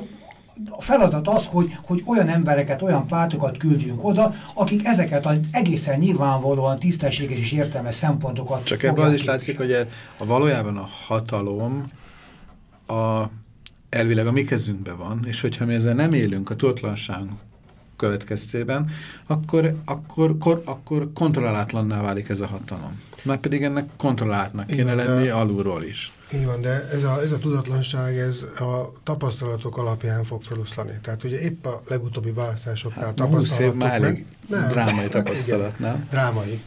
a feladat az, hogy, hogy olyan embereket, olyan pártokat küldjünk oda, akik ezeket az egészen nyilvánvalóan tisztességes és értelmes szempontokat Csak ebből az is látszik, hogy a, valójában a hatalom a, elvileg a mi kezünkben van, és hogyha mi ezzel nem élünk a tudatlanság következtében, akkor, akkor, kor, akkor kontrollálátlanná válik ez a hatalom. Pedig ennek kontrolláltnak kéne Igen, lenni de, alulról is. Így van, de ez a, ez a tudatlanság, ez a tapasztalatok alapján fog feloszlani. Tehát ugye épp a legutóbbi választásoknál hát, tapasztalatok... már elég drámai (laughs) tapasztalat, igen, nem? Drámai.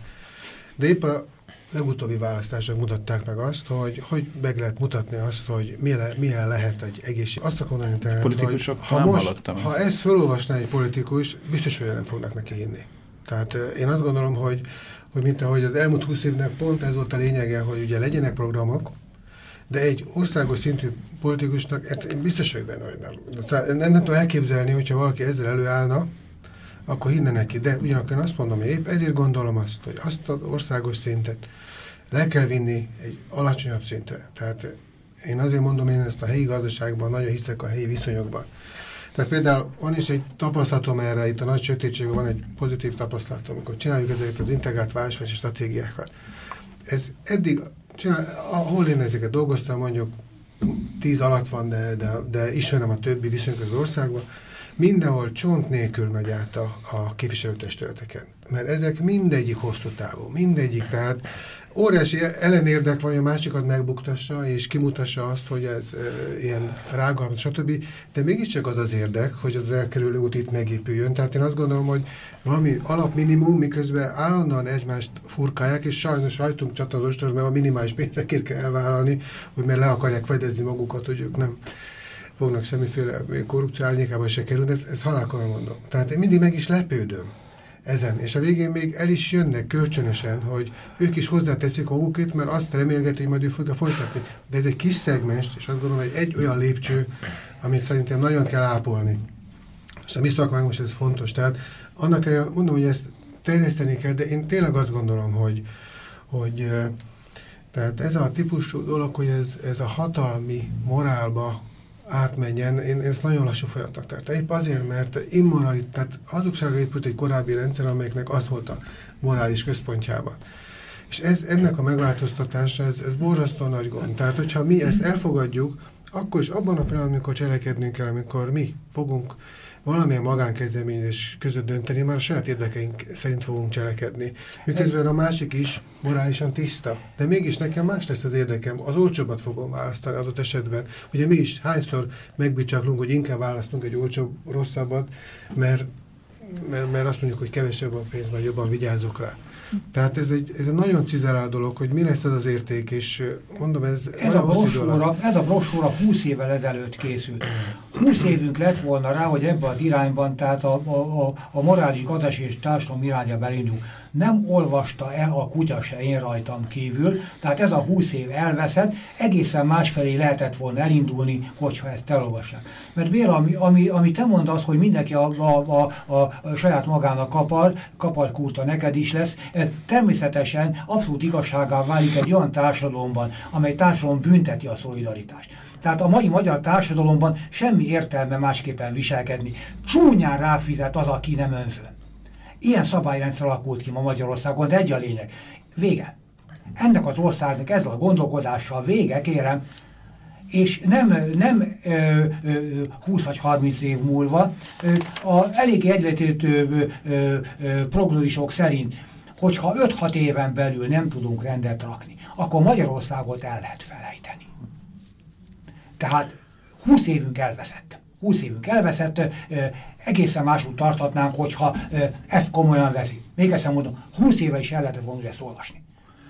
De épp a legutóbbi választások mutatták meg azt, hogy hogy meg lehet mutatni azt, hogy milyen, milyen lehet egy egészség. Azt akarom mondani, tehát, Politikusok hogy ha, most, ha ezt felolvasná egy politikus, biztos, hogy nem fognak neki hinni. Tehát én azt gondolom, hogy, hogy mint ahogy az elmúlt 20 évnek pont ez volt a lényege, hogy ugye legyenek programok, de egy országos szintű politikusnak, hát én biztos vagyok benne, hogy nem. Nem, nem tudom elképzelni, hogyha valaki ezzel előállna, akkor hinne neki. De ugyanakkor azt mondom, hogy épp ezért gondolom azt, hogy azt az országos szintet le kell vinni egy alacsonyabb szintre. Tehát én azért mondom, én ezt a helyi gazdaságban nagyon hiszek a helyi viszonyokban. Tehát például van is egy tapasztalatom erre, itt a nagy sötétségben van egy pozitív tapasztalatom, amikor csináljuk ezeket az integrált városfejlesztési stratégiákat. Ez eddig, csinál, ahol én ezeket dolgoztam, mondjuk tíz alatt van, de, de, de ismerem a többi viszonyokat az országban, mindenhol csont nélkül megy át a, a képviselőtestületeken. Mert ezek mindegyik hosszú távú, mindegyik, tehát óriási ellenérdek van, hogy a másikat megbuktassa, és kimutassa azt, hogy ez e, ilyen rágalmat, stb. De mégiscsak az az érdek, hogy az elkerülő út itt megépüljön. Tehát én azt gondolom, hogy valami alapminimum, miközben állandóan egymást furkálják, és sajnos rajtunk csat az ostos, mert a minimális pénzekért kell elvállalni, hogy mert le akarják fedezni magukat, hogy ők nem fognak semmiféle korrupció árnyékában se kerülni, ezt, ezt halálkomolyan mondom. Tehát én mindig meg is lepődöm ezen, és a végén még el is jönnek kölcsönösen, hogy ők is hozzáteszik magukét, mert azt remélget, hogy majd ő fogja folytatni. De ez egy kis szegmens, és azt gondolom, hogy egy olyan lépcső, amit szerintem nagyon kell ápolni. És a mi most ez fontos. Tehát annak kell, mondom, hogy ezt terjeszteni kell, de én tényleg azt gondolom, hogy, hogy tehát ez a típusú dolog, hogy ez, ez a hatalmi morálba átmenjen, én, én ezt nagyon lassú folyamatnak tartom. Épp azért, mert immoralit, tehát hazugságra épült egy korábbi rendszer, amelyeknek az volt a morális központjában. És ez, ennek a megváltoztatása, ez, ez borzasztó nagy gond. Tehát, hogyha mi ezt elfogadjuk, akkor is abban a pillanatban, amikor cselekednünk kell, amikor mi fogunk valamilyen magánkezdeményezés között dönteni, már a saját érdekeink szerint fogunk cselekedni. Miközben a másik is morálisan tiszta. De mégis nekem más lesz az érdekem, az olcsóbbat fogom választani adott esetben. Ugye mi is hányszor megbicsaklunk, hogy inkább választunk egy olcsóbb, rosszabbat, mert, mert, mert azt mondjuk, hogy kevesebb a pénz, vagy jobban vigyázok rá. Tehát ez egy, ez egy nagyon cizelál dolog, hogy mi lesz az az érték, és mondom, ez, ez a brosúra, Ez a brosúra 20 évvel ezelőtt készült. 20 évünk lett volna rá, hogy ebbe az irányban, tehát a, a, a, a morális, gazdasági és társadalom irányába elindul nem olvasta el a kutya se én rajtam kívül, tehát ez a 20 év elveszett, egészen másfelé lehetett volna elindulni, hogyha ezt elolvassák. Mert Béla, ami, ami, ami te mondasz, hogy mindenki a, a, a, a saját magának kapar, kaparkúrta neked is lesz, ez természetesen abszolút igazságá válik egy olyan társadalomban, amely társadalom bünteti a szolidaritást. Tehát a mai magyar társadalomban semmi értelme másképpen viselkedni. Csúnyán ráfizet az, aki nem önző. Ilyen szabályrendszer alakult ki ma Magyarországon, de egy a lényeg. Vége. Ennek az országnak ezzel a gondolkodással vége, kérem, és nem, nem ö, ö, 20 vagy 30 év múlva, ö, a eléggé egyletítő prognózisok szerint, hogyha 5-6 éven belül nem tudunk rendet rakni, akkor Magyarországot el lehet felejteni. Tehát 20 évünk elveszett. 20 évünk elveszett, egészen máshogy tarthatnánk, hogyha ezt komolyan veszi. Még egyszer mondom, 20 éve is el lehetett volna ezt olvasni.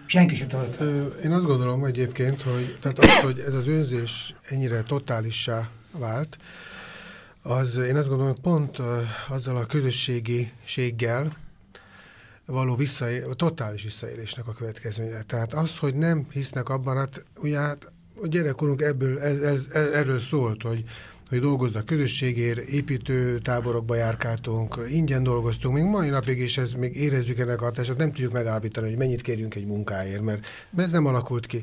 Senki sem tudott. Én azt gondolom egyébként, hogy, tehát az, hogy ez az önzés ennyire totálissá vált, az én azt gondolom, hogy pont azzal a közösségiséggel való visszaél, totális visszaélésnek a következménye. Tehát az, hogy nem hisznek abban, hát ugye hát a gyerekkorunk ebből, ez, ez, erről szólt, hogy hogy dolgozza közösségért, építő táborokba járkáltunk, ingyen dolgoztunk, még mai napig is ez még érezzük ennek a hatását, nem tudjuk megállapítani, hogy mennyit kérjünk egy munkáért, mert ez nem alakult ki.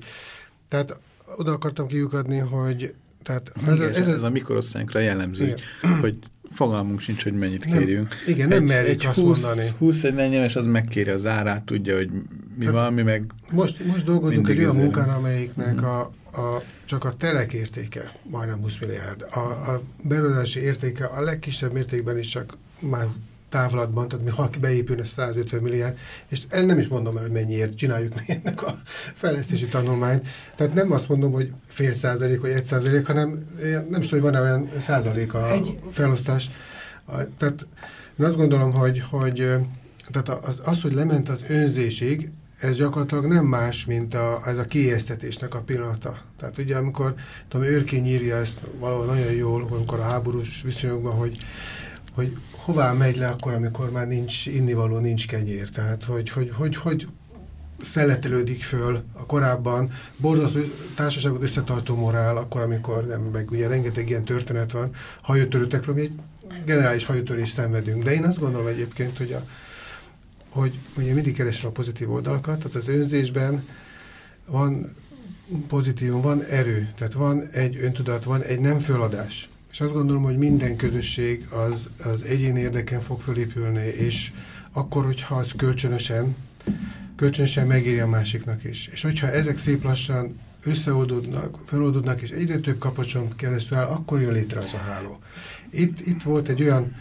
Tehát oda akartam kiukadni, hogy tehát ez, igen, ez, ez, ez a mikorosztályunkra jellemző, igen. hogy fogalmunk sincs, hogy mennyit kérjünk. Nem, igen, nem merjük azt 20, mondani. 20 egy és az megkéri az árát, tudja, hogy mi hát van, mi meg... Most, most dolgozunk egy olyan munkán, amelyiknek a, a, csak a telek értéke majdnem 20 milliárd. A, a beruházási értéke a legkisebb mértékben is csak már távlatban, tehát mi ha beépülne 150 milliárd, és el nem is mondom el, hogy mennyiért csináljuk mi ennek a fejlesztési tanulmányt. Tehát nem azt mondom, hogy fél százalék vagy egy százalék, hanem nem is tudom, hogy van-e olyan százalék a felosztás. Tehát én azt gondolom, hogy, hogy tehát az, az, hogy lement az önzésig, ez gyakorlatilag nem más, mint a, ez a kiéztetésnek a pillanata. Tehát ugye amikor, tudom, Őrkény írja ezt valahol nagyon jól, amikor a háborús viszonyokban, hogy, hogy hová megy le akkor, amikor már nincs innivaló, nincs kenyér. Tehát, hogy, hogy, hogy, hogy szeletelődik föl a korábban borzasztó társaságot összetartó morál, akkor, amikor nem, meg ugye rengeteg ilyen történet van, hajótörőtekről, mi egy generális hajótörést szenvedünk. De én azt gondolom egyébként, hogy a, hogy ugye mindig keresem a pozitív oldalakat, tehát az önzésben van pozitívum, van erő, tehát van egy öntudat, van egy nem föladás. És azt gondolom, hogy minden közösség az, az egyén érdeken fog fölépülni, és akkor, hogyha az kölcsönösen, kölcsönösen megéri a másiknak is. És hogyha ezek szép lassan összeoldódnak, feloldódnak, és egyre több kapacson keresztül áll, akkor jön létre az a háló. Itt, itt volt egy olyan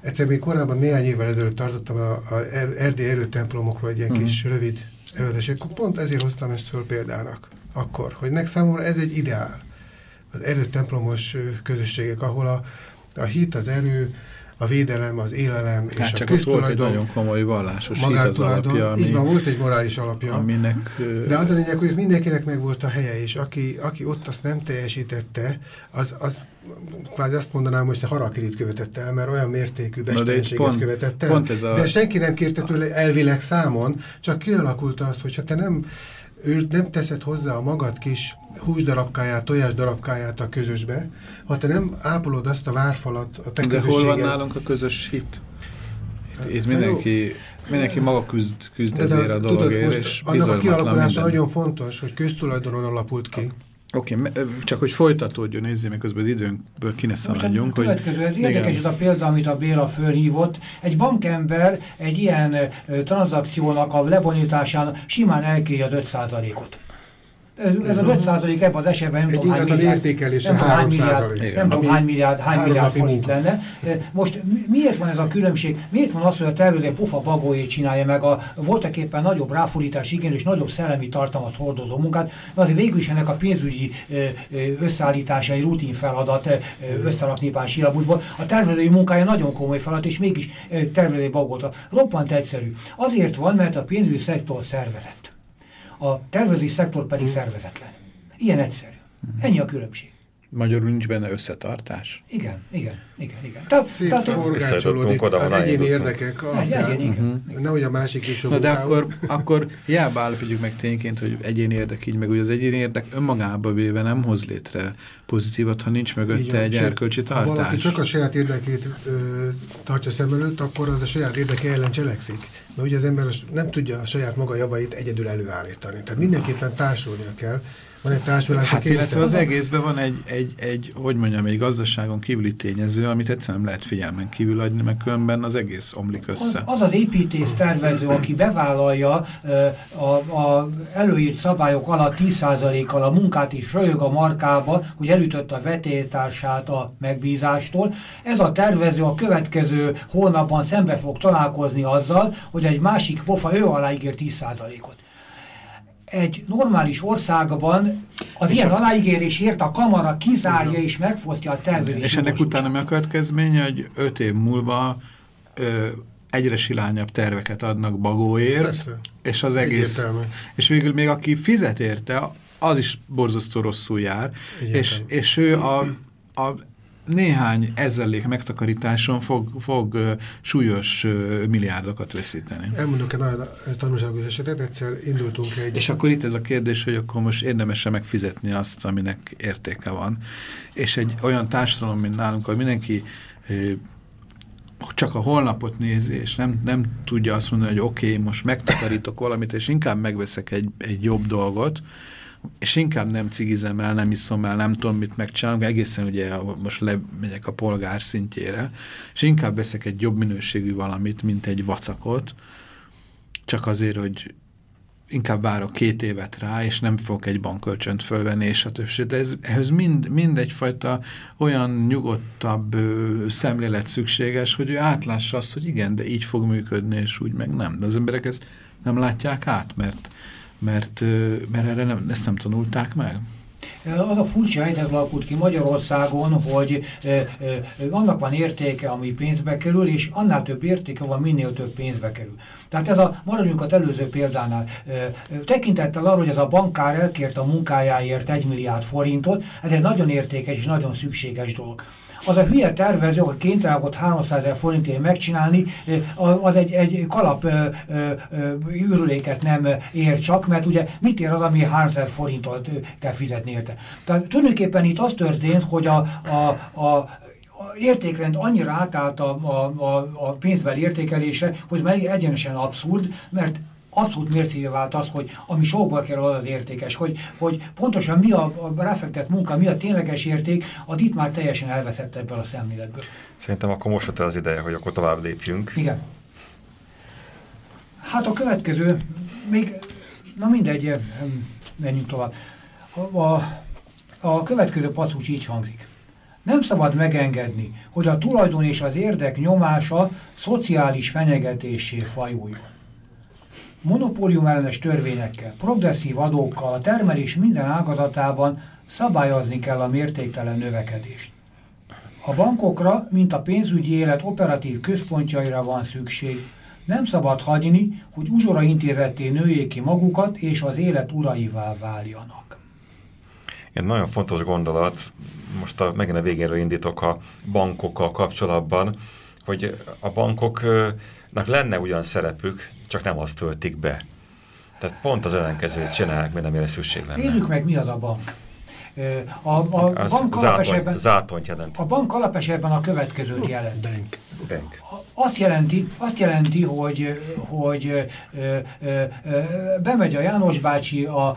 Egyszer még korábban néhány évvel ezelőtt tartottam a, a er-, Erdély erőtemplomokról egy ilyen uh mhm. -huh. kis rövid előadás. Pont ezért hoztam ezt föl példának akkor, hogy nek számomra ez egy ideál. Az erőtemplomos közösségek, ahol a, a hit, az erő, a védelem, az élelem hát és csak a köztulajdon. volt egy nagyon komoly vallásos az alapja. Ami, így van, volt egy morális alapja. Aminek, de az a lényeg, hogy mindenkinek meg volt a helye, és aki, aki ott azt nem teljesítette, az, az kvázi azt mondanám, hogy harakirit követett el, mert olyan mértékű bestenséget követett el. Pont ez a... De senki nem kérte tőle elvileg számon, csak kialakult az, hogyha te nem ő nem teszed hozzá a magad kis húsdarabkáját, tojás darabkáját a közösbe, ha te nem ápolod azt a várfalat, a te De hol van nálunk a közös hit? Itt, itt mindenki, mindenki maga küzd, küzd ezért a dologért, és Annak a kialakulása nagyon fontos, hogy köztulajdonon alapult ki. Oké, okay, csak hogy folytatódjon, nézzél meg közben az időnkből ki ne szaladjunk. Hogy, következő, ez igen. érdekes ez a példa, amit a Béla fölhívott. Egy bankember egy ilyen tranzakciónak a lebonyításán simán elkéri az 5%-ot. Ez, ez az 5 százalék ebben az esetben nem tudom hány milliárd, nem hány milliárd, nem tudom hány milliárd, hány milliárd forint lenne. Most miért van ez a különbség? Miért van az, hogy a tervező pofa bagójét csinálja meg a voltak éppen nagyobb ráfordítás igény és nagyobb szellemi tartalmat hordozó munkát, mert azért végül is ennek a pénzügyi összeállításai rutin feladat összerakni pár sílabuszból. A tervezői munkája nagyon komoly feladat, és mégis tervezői bagóta. Roppant egyszerű. Azért van, mert a pénzügyi szektor szervezett a tervezés szektor pedig hmm. szervezetlen. Ilyen egyszerű. Ennyi a különbség. Magyarul nincs benne összetartás? Igen, igen, igen, igen. Tehát, Szétforgácsolódik az egyéni érdekek alapján, uh -huh. nehogy a másik is Na de akkor, akkor hiába állapítjuk meg tényként, hogy egyéni érdek így, meg hogy az egyéni érdek önmagába véve nem hoz létre pozitívat, ha nincs mögötte egy erkölcsi tartás. Ha valaki csak a saját érdekét ö, tartja szem előtt, akkor az a saját érdeke ellen cselekszik. Mert ugye az ember nem tudja a saját maga javait egyedül előállítani. Tehát mindenképpen társulnia kell, van egy társulási hát, illetve az egészben van egy, egy, egy, hogy mondjam, egy gazdaságon kívüli tényező, amit egyszerűen lehet figyelmen kívül adni, mert különben az egész omlik össze. Az az, az építész tervező, aki bevállalja a, előírt szabályok alatt 10%-kal a munkát is röhög a markába, hogy elütött a vetétársát a megbízástól. Ez a tervező a következő hónapban szembe fog találkozni azzal, hogy egy másik pofa ő alá ígér 10%-ot egy normális országban az és ilyen aláígérésért a kamara kizárja és megfosztja a tervezést. És ennek utána mi a következménye, hogy öt év múlva ö, egyre silányabb terveket adnak bagóért, Persze. és az egész, Egyértelmű. és végül még aki fizet érte, az is borzasztó rosszul jár, és, és ő a, a néhány ezrelék megtakarításon fog, fog súlyos milliárdokat veszíteni. Elmondok egy nagyon tanulságos esetet, egyszer indultunk egy... És akkor itt ez a kérdés, hogy akkor most érdemes-e megfizetni azt, aminek értéke van. És egy olyan társadalom, mint nálunk, hogy mindenki csak a holnapot nézi, és nem, nem tudja azt mondani, hogy oké, okay, most megtakarítok valamit, és inkább megveszek egy, egy jobb dolgot, és inkább nem cigizem el, nem iszom el, nem tudom mit megcsinálunk, egészen ugye most lemegyek a polgár szintjére, és inkább veszek egy jobb minőségű valamit, mint egy vacakot, csak azért, hogy inkább várok két évet rá, és nem fogok egy bankkölcsönt fölvenni, és a többség. De ez, ehhez mind, mind egyfajta olyan nyugodtabb ö, szemlélet szükséges, hogy ő átlássa azt, hogy igen, de így fog működni, és úgy meg nem. De az emberek ezt nem látják át, mert mert, mert erre nem, ezt nem tanulták meg. Az a furcsa helyzet alakult ki Magyarországon, hogy e, e, annak van értéke, ami pénzbe kerül, és annál több értéke van, minél több pénzbe kerül. Tehát ez a, maradjunk az előző példánál. E, tekintettel arra, hogy ez a bankár elkért a munkájáért egy milliárd forintot, ez egy nagyon értékes és nagyon szükséges dolog az a hülye tervező, hogy kénytelen volt 300 ezer forintért megcsinálni, az egy, egy kalap űrüléket nem ér csak, mert ugye mit ér az, ami 3000 forintot kell fizetni érte. Tehát tulajdonképpen itt az történt, hogy a, a, a értékrend annyira átállt a, a, a pénzbeli értékelése, hogy meg egyenesen abszurd, mert abszolút mércévé vált az, hogy ami sokból kerül az, az értékes, hogy, hogy pontosan mi a, a ráfektett munka, mi a tényleges érték, az itt már teljesen elveszett ebből a szemléletből. Szerintem akkor most az ideje, hogy akkor tovább lépjünk. Igen. Hát a következő, még, na mindegy, menjünk tovább. A, a, a következő passzus így hangzik. Nem szabad megengedni, hogy a tulajdon és az érdek nyomása szociális fenyegetésé fajuljon. Monopólium ellenes törvényekkel, progresszív adókkal a termelés minden ágazatában szabályozni kell a mértéktelen növekedést. A bankokra, mint a pénzügyi élet operatív központjaira van szükség. Nem szabad hagyni, hogy uzsora intézetté nőjék ki magukat, és az élet uraivá váljanak. Egy nagyon fontos gondolat, most a, megint a végéről indítok a bankokkal kapcsolatban, hogy a bankoknak lenne ugyan szerepük, csak nem azt töltik be. Tehát pont az ellenkezőt csinálják, mint amire szükség lenne. Nézzük meg, mi az a bank. A, a, az bank zátony, zátony jelent. A bank alapesetben a következőt jelent. Bank. Bank. Azt jelenti, azt jelenti hogy, hogy ö, ö, ö, bemegy a János bácsi a,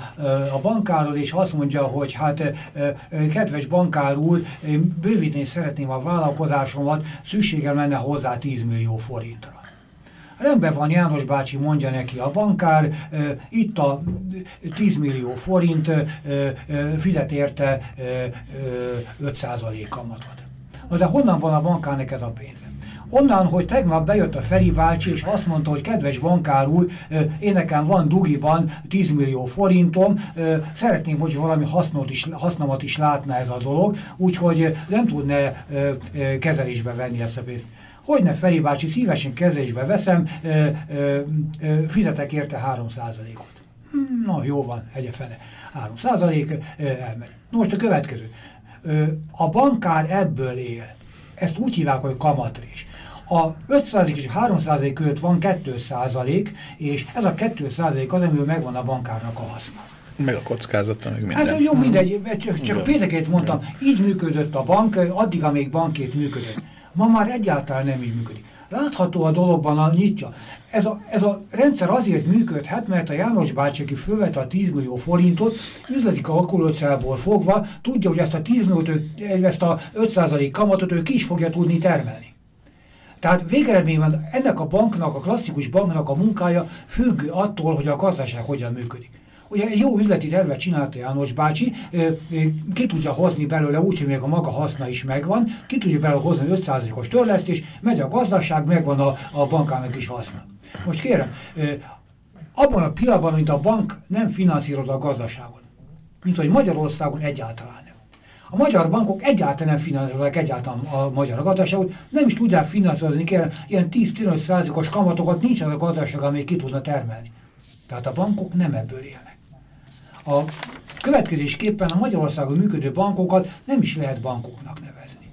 a bankáról, és azt mondja, hogy hát ö, kedves bankár úr, én bővíteni szeretném a vállalkozásomat, szükségem lenne hozzá 10 millió forintra. Rendben van, János bácsi mondja neki a bankár, itt a 10 millió forint, fizet érte e, e, 5% kamatot. Na de honnan van a bankárnak ez a pénze? Onnan, hogy tegnap bejött a Feri bácsi, és azt mondta, hogy kedves bankár úr, én nekem van dugiban 10 millió forintom, szeretném, hogy valami hasznot is, hasznomat is látna ez a dolog, úgyhogy nem tudna kezelésbe venni ezt a pénzt. Hogyne, Feri bácsi, szívesen kezésbe veszem, ö, ö, ö, fizetek érte 3%-ot. Hmm, na, jó van, hegye fene. 3% elmegy. Most a következő. A bankár ebből él. Ezt úgy hívják, hogy kamatrés. A 5% és 3% között van 2%, és ez a 2% az, amiből megvan a bankárnak a haszna. Meg a kockázata, meg minden. Hát jó, mindegy, csak, csak péntekét mondtam, így működött a bank, addig, amíg bankét működött. Ma már egyáltalán nem így működik. Látható a dologban a nyitja. Ez a, ez a rendszer azért működhet, mert a János bácsi, aki fölvette a 10 millió forintot, üzleti kalkulóciából fogva tudja, hogy ezt a 10 milliót, ezt a 5% kamatot ő ki is fogja tudni termelni. Tehát végeredményben ennek a banknak, a klasszikus banknak a munkája függ attól, hogy a gazdaság hogyan működik. Ugye egy jó üzleti tervet csinálta János bácsi, ki tudja hozni belőle úgy, hogy még a maga haszna is megvan, ki tudja belőle hozni 5%-os törlesztés, megy a gazdaság, megvan a, a bankának is haszna. Most kérem, abban a pillanatban, mint a bank nem finanszíroz a gazdaságot, mint hogy Magyarországon egyáltalán nem. A magyar bankok egyáltalán nem finanszírozzák egyáltalán a magyar gazdaságot, nem is tudják finanszírozni, kérem, ilyen 10-15%-os kamatokat nincs az a gazdaság, amely ki tudna termelni. Tehát a bankok nem ebből élnek. A következésképpen a Magyarországon működő bankokat nem is lehet bankoknak nevezni.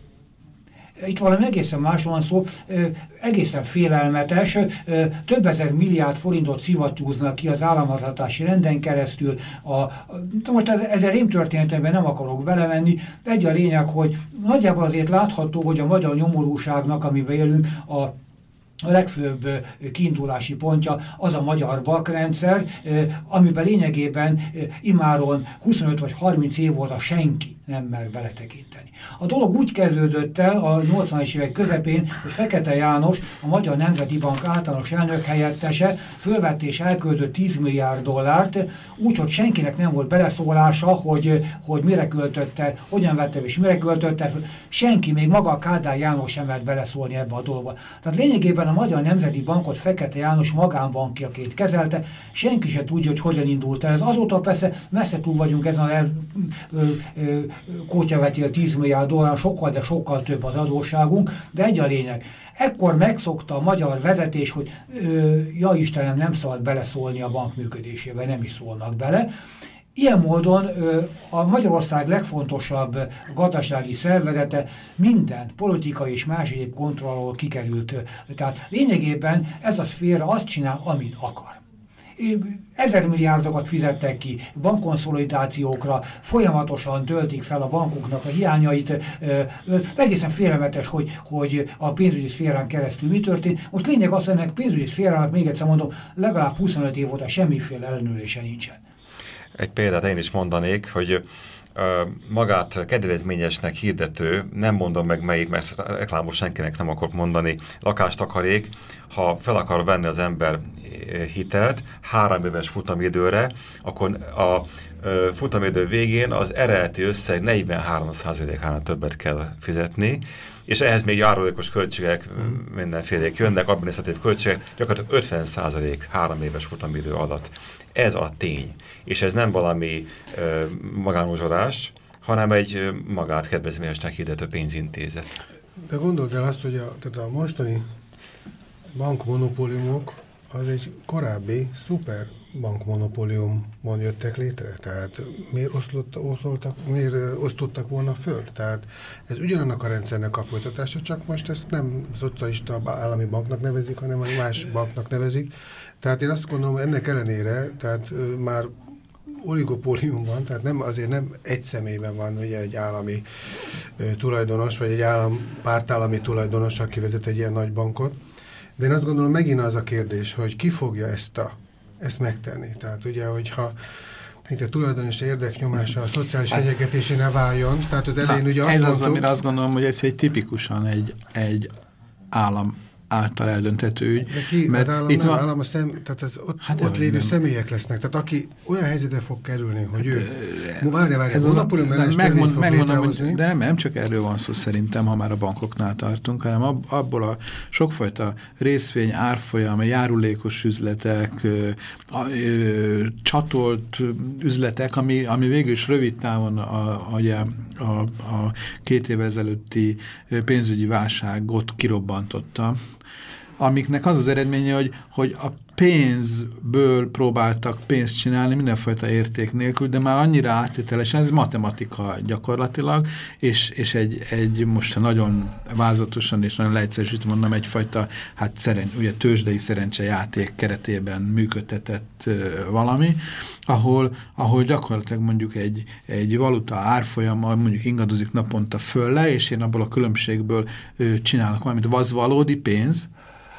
Itt valami egészen más van szó, egészen félelmetes, több ezer milliárd forintot szivattyúznak ki az államháztartási renden keresztül. A, most ez, ezzel rémtörténetemben nem akarok belemenni, egy a lényeg, hogy nagyjából azért látható, hogy a magyar nyomorúságnak, amiben élünk, a a legfőbb kiindulási pontja az a magyar bakrendszer, amiben lényegében imáron 25 vagy 30 év volt a senki nem mer beletekinteni. A dolog úgy kezdődött el a 80-es évek közepén, hogy Fekete János, a Magyar Nemzeti Bank általános elnök helyettese fölvett és elköltött 10 milliárd dollárt, úgyhogy senkinek nem volt beleszólása, hogy, hogy mire költötte, hogyan vette és mire költötte. Senki, még maga a Kádár János sem mert beleszólni ebbe a dologba. Tehát lényegében a Magyar Nemzeti Bankot Fekete János magánbankjaként kezelte, senki se tudja, hogy hogyan indult el. Ez azóta persze messze túl vagyunk ezen a el, ö, ö, kótyavetél 10 milliárd dollár, sokkal, de sokkal több az adósságunk, de egy a lényeg. Ekkor megszokta a magyar vezetés, hogy ö, ja Istenem, nem szabad beleszólni a bank működésébe, nem is szólnak bele. Ilyen módon ö, a Magyarország legfontosabb gazdasági szervezete minden politikai és más egyéb kontrollról kikerült. Tehát lényegében ez a szféra azt csinál, amit akar ezer milliárdokat fizettek ki bankkonszolidációkra, folyamatosan töltik fel a bankoknak a hiányait, egészen félelmetes, hogy, hogy a pénzügyi szférán keresztül mi történt. Most lényeg az, hogy ennek pénzügyi szférának, még egyszer mondom, legalább 25 év óta semmiféle ellenőrése nincsen. Egy példát én is mondanék, hogy magát kedvezményesnek hirdető, nem mondom meg melyik, mert reklámos senkinek nem akarok mondani, lakástakarék, ha fel akar venni az ember hitelt három éves futamidőre, akkor a futamidő végén az eredeti összeg 43%-ánál többet kell fizetni, és ehhez még járulékos költségek mindenfélék jönnek, adminisztratív költségek, gyakorlatilag 50% három éves futamidő alatt. Ez a tény. És ez nem valami ö, magánmozsolás, hanem egy magát kedvezményesnek hirdető pénzintézet. De gondold el azt, hogy a, tehát a mostani bankmonopóliumok az egy korábbi szuper bankmonopóliumban jöttek létre? Tehát miért, oszlott, oszoltak, miért osztottak volna föl? Tehát ez ugyanannak a rendszernek a folytatása, csak most ezt nem szocialista állami banknak nevezik, hanem más banknak nevezik. Tehát én azt gondolom, ennek ellenére, tehát már oligopólium van, tehát nem, azért nem egy személyben van ugye egy állami tulajdonos, vagy egy állam, pártállami tulajdonos, aki vezet egy ilyen nagy bankot, de én azt gondolom, megint az a kérdés, hogy ki fogja ezt, a, ezt megtenni. Tehát ugye, hogyha mint a tulajdonos érdeknyomása a szociális hát, fenyegetésé váljon, tehát az elején ugye azt Ez mondtuk, az, amire azt gondolom, hogy ez egy tipikusan egy, egy állam által eldöntető ügy. De ki, mert az állam, itt nem, van... állam a szem, tehát az ott, hát ott lévő nem. személyek lesznek. Tehát aki olyan helyzetbe fog kerülni, hogy hát, ő... Várja, várja, ez a monopólium megmond, fog megmondom, hogy, De nem, nem csak erről van szó szerintem, ha már a bankoknál tartunk, hanem ab, abból a sokfajta részvény, árfolyam, járulékos üzletek, ö, ö, csatolt üzletek, ami, ami végül is rövid távon a, a, a, a két év ezelőtti pénzügyi válságot kirobbantotta, amiknek az az eredménye, hogy, hogy a pénzből próbáltak pénzt csinálni mindenfajta érték nélkül, de már annyira áttételesen, ez matematika gyakorlatilag, és, és egy, egy most nagyon vázatosan és nagyon leegyszerűsítve mondom, egyfajta hát szeren, ugye tőzsdei szerencsejáték keretében működtetett valami, ahol, ahol gyakorlatilag mondjuk egy, egy valuta árfolyama mondjuk ingadozik naponta föl le, és én abból a különbségből uh, csinálok valamit, az valódi pénz,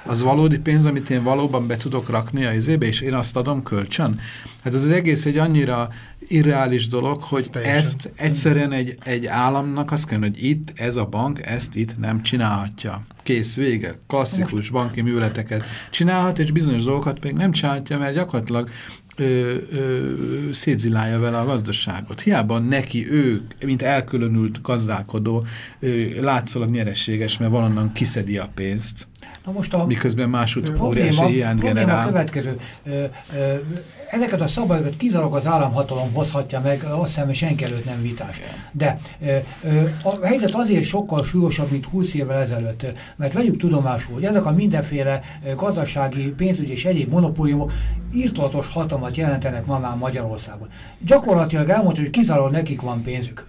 az valódi pénz, amit én valóban be tudok rakni a izébe, és én azt adom kölcsön. Hát az egész egy annyira irreális dolog, hogy Teljesen. ezt egyszerűen egy, egy államnak azt kell, hogy itt ez a bank, ezt itt nem csinálhatja. Kész, vége. Klasszikus banki műveleteket csinálhat, és bizonyos dolgokat még nem csinálhatja, mert gyakorlatilag ö, ö, szétzilálja vele a gazdaságot. Hiába neki ő, mint elkülönült gazdálkodó, ö, látszólag nyereséges, mert valonnan kiszedi a pénzt, Na most a miközben másút óriási hiányt generál. A következő. Ezeket a szabályokat kizárólag az államhatalom hozhatja meg, azt hiszem, senki előtt nem vitás. De a helyzet azért sokkal súlyosabb, mint 20 évvel ezelőtt, mert vegyük tudomásul, hogy ezek a mindenféle gazdasági, pénzügyi és egyéb monopóliumok írtolatos hatalmat jelentenek ma már Magyarországon. Gyakorlatilag elmondta, hogy kizárólag nekik van pénzük.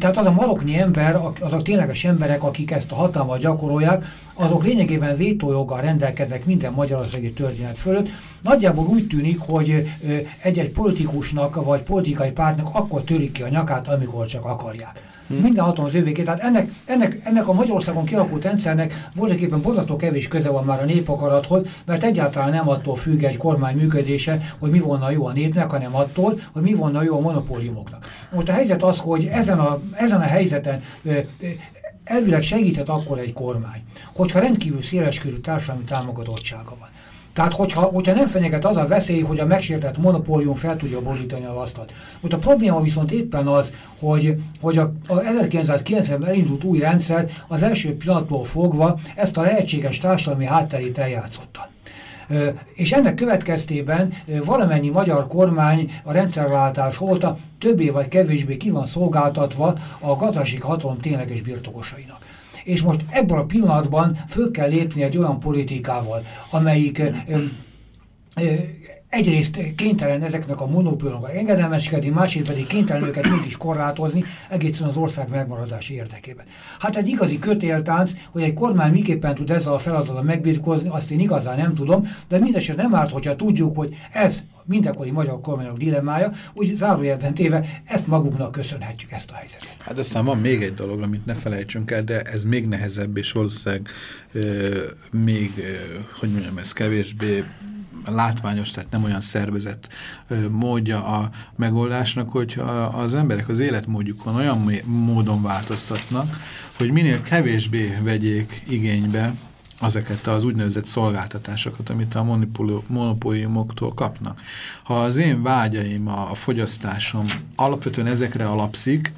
Tehát az a maroknyi ember, azok tényleges emberek, akik ezt a hatalmat gyakorolják, azok lényegében vétójoggal rendelkeznek minden magyarországi történet fölött. Nagyjából úgy tűnik, hogy egy-egy politikusnak vagy politikai pártnak akkor törik ki a nyakát, amikor csak akarják. Hmm. Minden hatalom az ővéké. Tehát ennek, ennek, ennek a Magyarországon kialakult rendszernek voltaképpen borzasztó kevés köze van már a népakarathoz, mert egyáltalán nem attól függ egy kormány működése, hogy mi volna jó a népnek, hanem attól, hogy mi volna jó a monopóliumoknak. Most a helyzet az, hogy ezen a, ezen a helyzeten elvileg segíthet akkor egy kormány, hogyha rendkívül széleskörű társadalmi támogatottsága van. Tehát, hogyha, hogyha nem fenyeget az a veszély, hogy a megsértett monopólium fel tudja borítani a lasztat. Most a probléma viszont éppen az, hogy, hogy a, a 1990-ben elindult új rendszer az első pillanattól fogva ezt a lehetséges társadalmi hátterét eljátszotta. És ennek következtében valamennyi magyar kormány a rendszerváltás óta többé vagy kevésbé ki van szolgáltatva a gazdasági hatalom tényleges birtokosainak és most ebből a pillanatban föl kell lépni egy olyan politikával, amelyik egyrészt kénytelen ezeknek a monopóliumoknak engedelmeskedni, másrészt pedig kénytelen őket mégis korlátozni egészen az ország megmaradási érdekében. Hát egy igazi kötéltánc, hogy egy kormány miképpen tud ezzel a feladatot megbirkózni, azt én igazán nem tudom, de mindesetre nem árt, hogyha tudjuk, hogy ez mindenkori magyar kormányok dilemmája, úgy zárójelben téve ezt magunknak köszönhetjük ezt a helyzetet. Hát aztán van még egy dolog, amit ne felejtsünk el, de ez még nehezebb, és valószínűleg euh, még, euh, hogy mondjam, ez kevésbé látványos, tehát nem olyan szervezett módja a megoldásnak, hogyha az emberek az életmódjukon olyan módon változtatnak, hogy minél kevésbé vegyék igénybe ezeket az úgynevezett szolgáltatásokat, amit a monopóliumoktól kapnak. Ha az én vágyaim, a fogyasztásom alapvetően ezekre alapszik,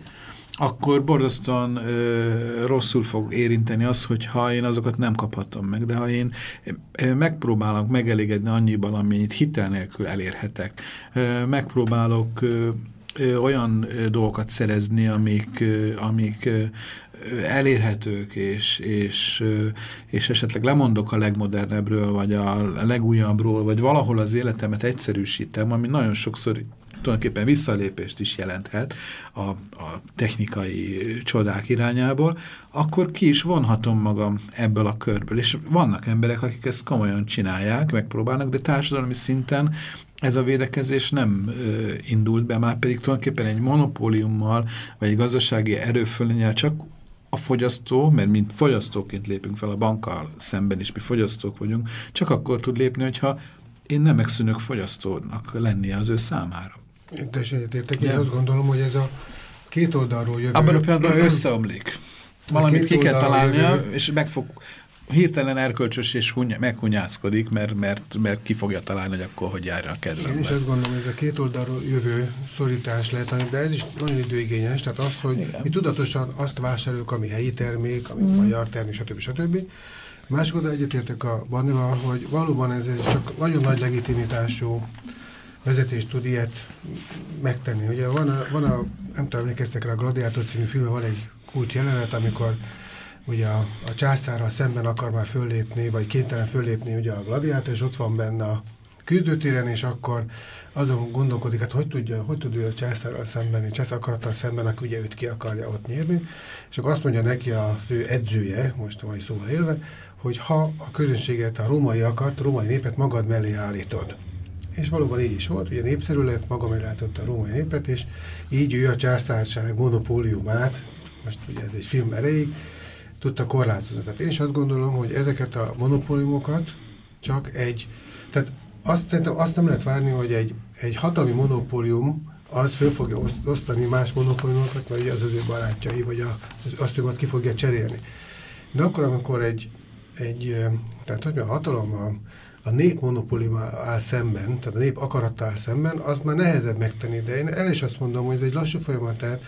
akkor borzasztóan ö, rosszul fog érinteni az, hogyha én azokat nem kaphatom meg, de ha én ö, megpróbálok megelégedni annyiban, amennyit hitel nélkül elérhetek, ö, megpróbálok ö, ö, olyan dolgokat szerezni, amik, ö, amik ö, elérhetők, és, és, és esetleg lemondok a legmodernebbről, vagy a legújabbról, vagy valahol az életemet egyszerűsítem, ami nagyon sokszor tulajdonképpen visszalépést is jelenthet a, a technikai csodák irányából, akkor ki is vonhatom magam ebből a körből. És vannak emberek, akik ezt komolyan csinálják, megpróbálnak, de társadalmi szinten ez a védekezés nem ö, indult be, már pedig tulajdonképpen egy monopóliummal, vagy egy gazdasági erőfölényel csak a fogyasztó, mert mint fogyasztóként lépünk fel a bankkal szemben is, mi fogyasztók vagyunk, csak akkor tud lépni, hogyha én nem megszűnök fogyasztónak lennie az ő számára. Én teljesen egyetértek, én azt gondolom, hogy ez a két oldalról jövő... Abban a pillanatban összeomlik. Valamit ki kell találnia, jövő... és meg fog hirtelen erkölcsös és meghunyászkodik, mert, mert, mert ki fogja találni, hogy akkor hogy járja a kedvembe. Én is azt gondolom, hogy ez a két oldalról jövő szorítás lehet, de ez is nagyon időigényes, tehát az, hogy Igen. mi tudatosan azt vásároljuk, ami helyi termék, ami mm. magyar termék, stb. stb. Másik oda egyetértek a Bannival, hogy valóban ez csak nagyon nagy legitimitású vezetés tud ilyet megtenni. Ugye van a, van a nem tudom, emlékeztek rá, a Gladiátor című filmben van egy kult jelenet, amikor ugye a, a császárral szemben akar már föllépni, vagy kénytelen föllépni ugye a gladiátor, és ott van benne a küzdőtéren, és akkor azon gondolkodik, hát hogy tudja, hogy tud ő a császárral szemben, császár akarattal szemben, aki ugye őt ki akarja ott nyerni, és akkor azt mondja neki az ő edzője, most a mai szóval élve, hogy ha a közönséget, a rómaiakat, a római népet magad mellé állítod, és valóban így is volt, ugye népszerű lett, maga megállította a római népet, és így ő a császárság monopóliumát, most ugye ez egy film erejéig, tudta korlátozni. Tehát én is azt gondolom, hogy ezeket a monopóliumokat csak egy, tehát azt, szerintem azt nem lehet várni, hogy egy, egy hatalmi monopólium az föl fogja osztani más monopóliumokat, mert ugye az az ő barátjai, vagy a, azt ő ki fogja cserélni. De akkor, amikor egy, egy tehát hogy a hatalom a, nép monopólium áll szemben, tehát a nép akarattal szemben, azt már nehezebb megtenni, de én el is azt mondom, hogy ez egy lassú folyamat, tehát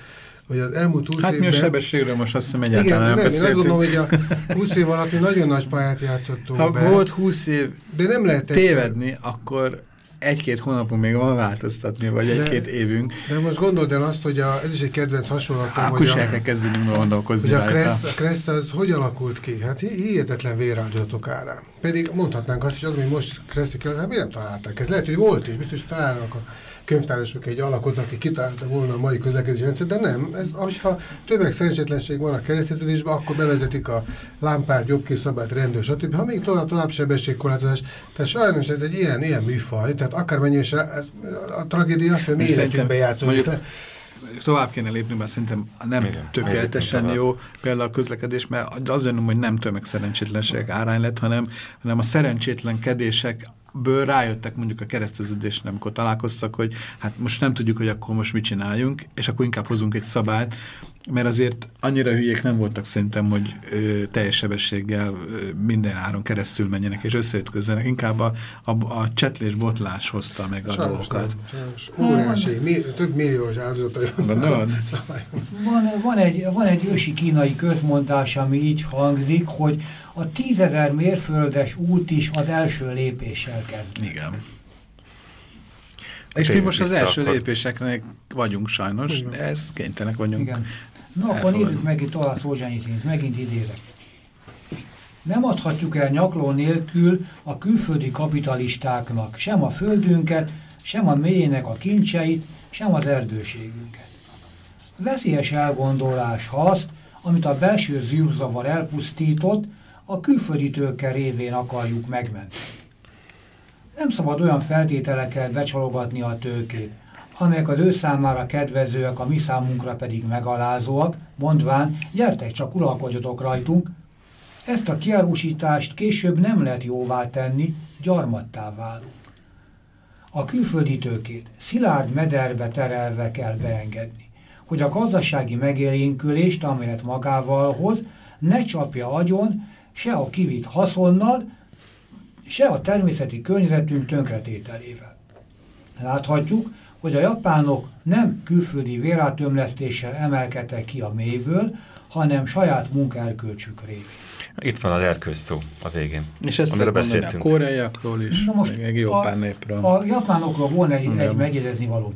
hogy az elmúlt 20 hát évben... Hát mi a sebességről most azt hiszem egyáltalán igen, nem, nem Én azt gondolom, hogy a 20 év alatt mi nagyon nagy pályát játszottunk Ha be, volt 20 év de nem lehet tévedni, egyszer. akkor egy-két hónapunk még van változtatni, vagy egy-két évünk. De most gondold el azt, hogy a, ez is egy kedvenc hasonlatom, el kell kezdeni gondolkozni hogy a Kressz, a Kressz az hogy alakult ki? Hát hihetetlen véráldozatok árán. Pedig mondhatnánk azt is, hogy most Kresszük, hát mi nem találták? Ez lehet, hogy volt is, biztos találnak a könyvtárosok egy alakot, aki kitalálta volna a mai közlekedési rendszer, de nem. Ez, hogyha többek szerencsétlenség van a kereszteződésben, akkor bevezetik a lámpát, jobbkészabát, rendőr, stb. Ha még tovább, tovább sebességkorlátozás, tehát sajnos ez egy ilyen, ilyen műfaj, tehát akármennyi is ez, a tragédia az, hogy mi életünkbe játszunk tovább kéne lépni, mert szerintem nem Igen, tökéletesen jó például a közlekedés, mert az jönöm, hogy nem tömegszerencsétlenség árány lett, hanem, hanem a szerencsétlenkedések ből rájöttek mondjuk a kereszteződésre, amikor találkoztak, hogy hát most nem tudjuk, hogy akkor most mit csináljunk, és akkor inkább hozunk egy szabályt, mert azért annyira hülyék nem voltak szerintem, hogy ö, teljes sebességgel ö, minden áron keresztül menjenek és összeütközzenek. Inkább a, a, a csetlés-botlás hozta meg a sajnos dolgokat. Nem, sajnos. Óriási, mi, több milliós áldozatai van. Van, van, egy, van egy ősi kínai közmondás, ami így hangzik, hogy a tízezer mérföldes út is az első lépéssel kezd. Igen. És mi most az első akkor... lépéseknek vagyunk sajnos, Igen. de ezt kénytelenek vagyunk. Igen. Na akkor nézzük meg itt tovább Szolzsányi szint, megint idézek. Nem adhatjuk el nyakló nélkül a külföldi kapitalistáknak sem a földünket, sem a mélyének a kincseit, sem az erdőségünket. Veszélyes elgondolás, ha azt, amit a belső zűrzavar elpusztított, a külföldi tőke révén akarjuk megmenteni. Nem szabad olyan feltételekkel becsalogatni a tőkét, amelyek az ő számára kedvezőek, a mi számunkra pedig megalázóak, mondván, gyertek csak uralkodjatok rajtunk, ezt a kiárusítást később nem lehet jóvá tenni, gyarmattá válunk. A külföldi tőkét szilárd mederbe terelve kell beengedni, hogy a gazdasági megélénkülést, amelyet magával hoz, ne csapja agyon, se a kivitt haszonnal, se a természeti környezetünk tönkretételével. Láthatjuk, hogy a japánok nem külföldi vérátömlesztéssel emelkedtek ki a mélyből, hanem saját munkaerkölcsük révén. Itt van az erkölcs szó a végén. És ezt lehet beszéltünk. a koreaiakról is, Na most meg japán népről. A japánokról volna egy, egy megjegyezni való.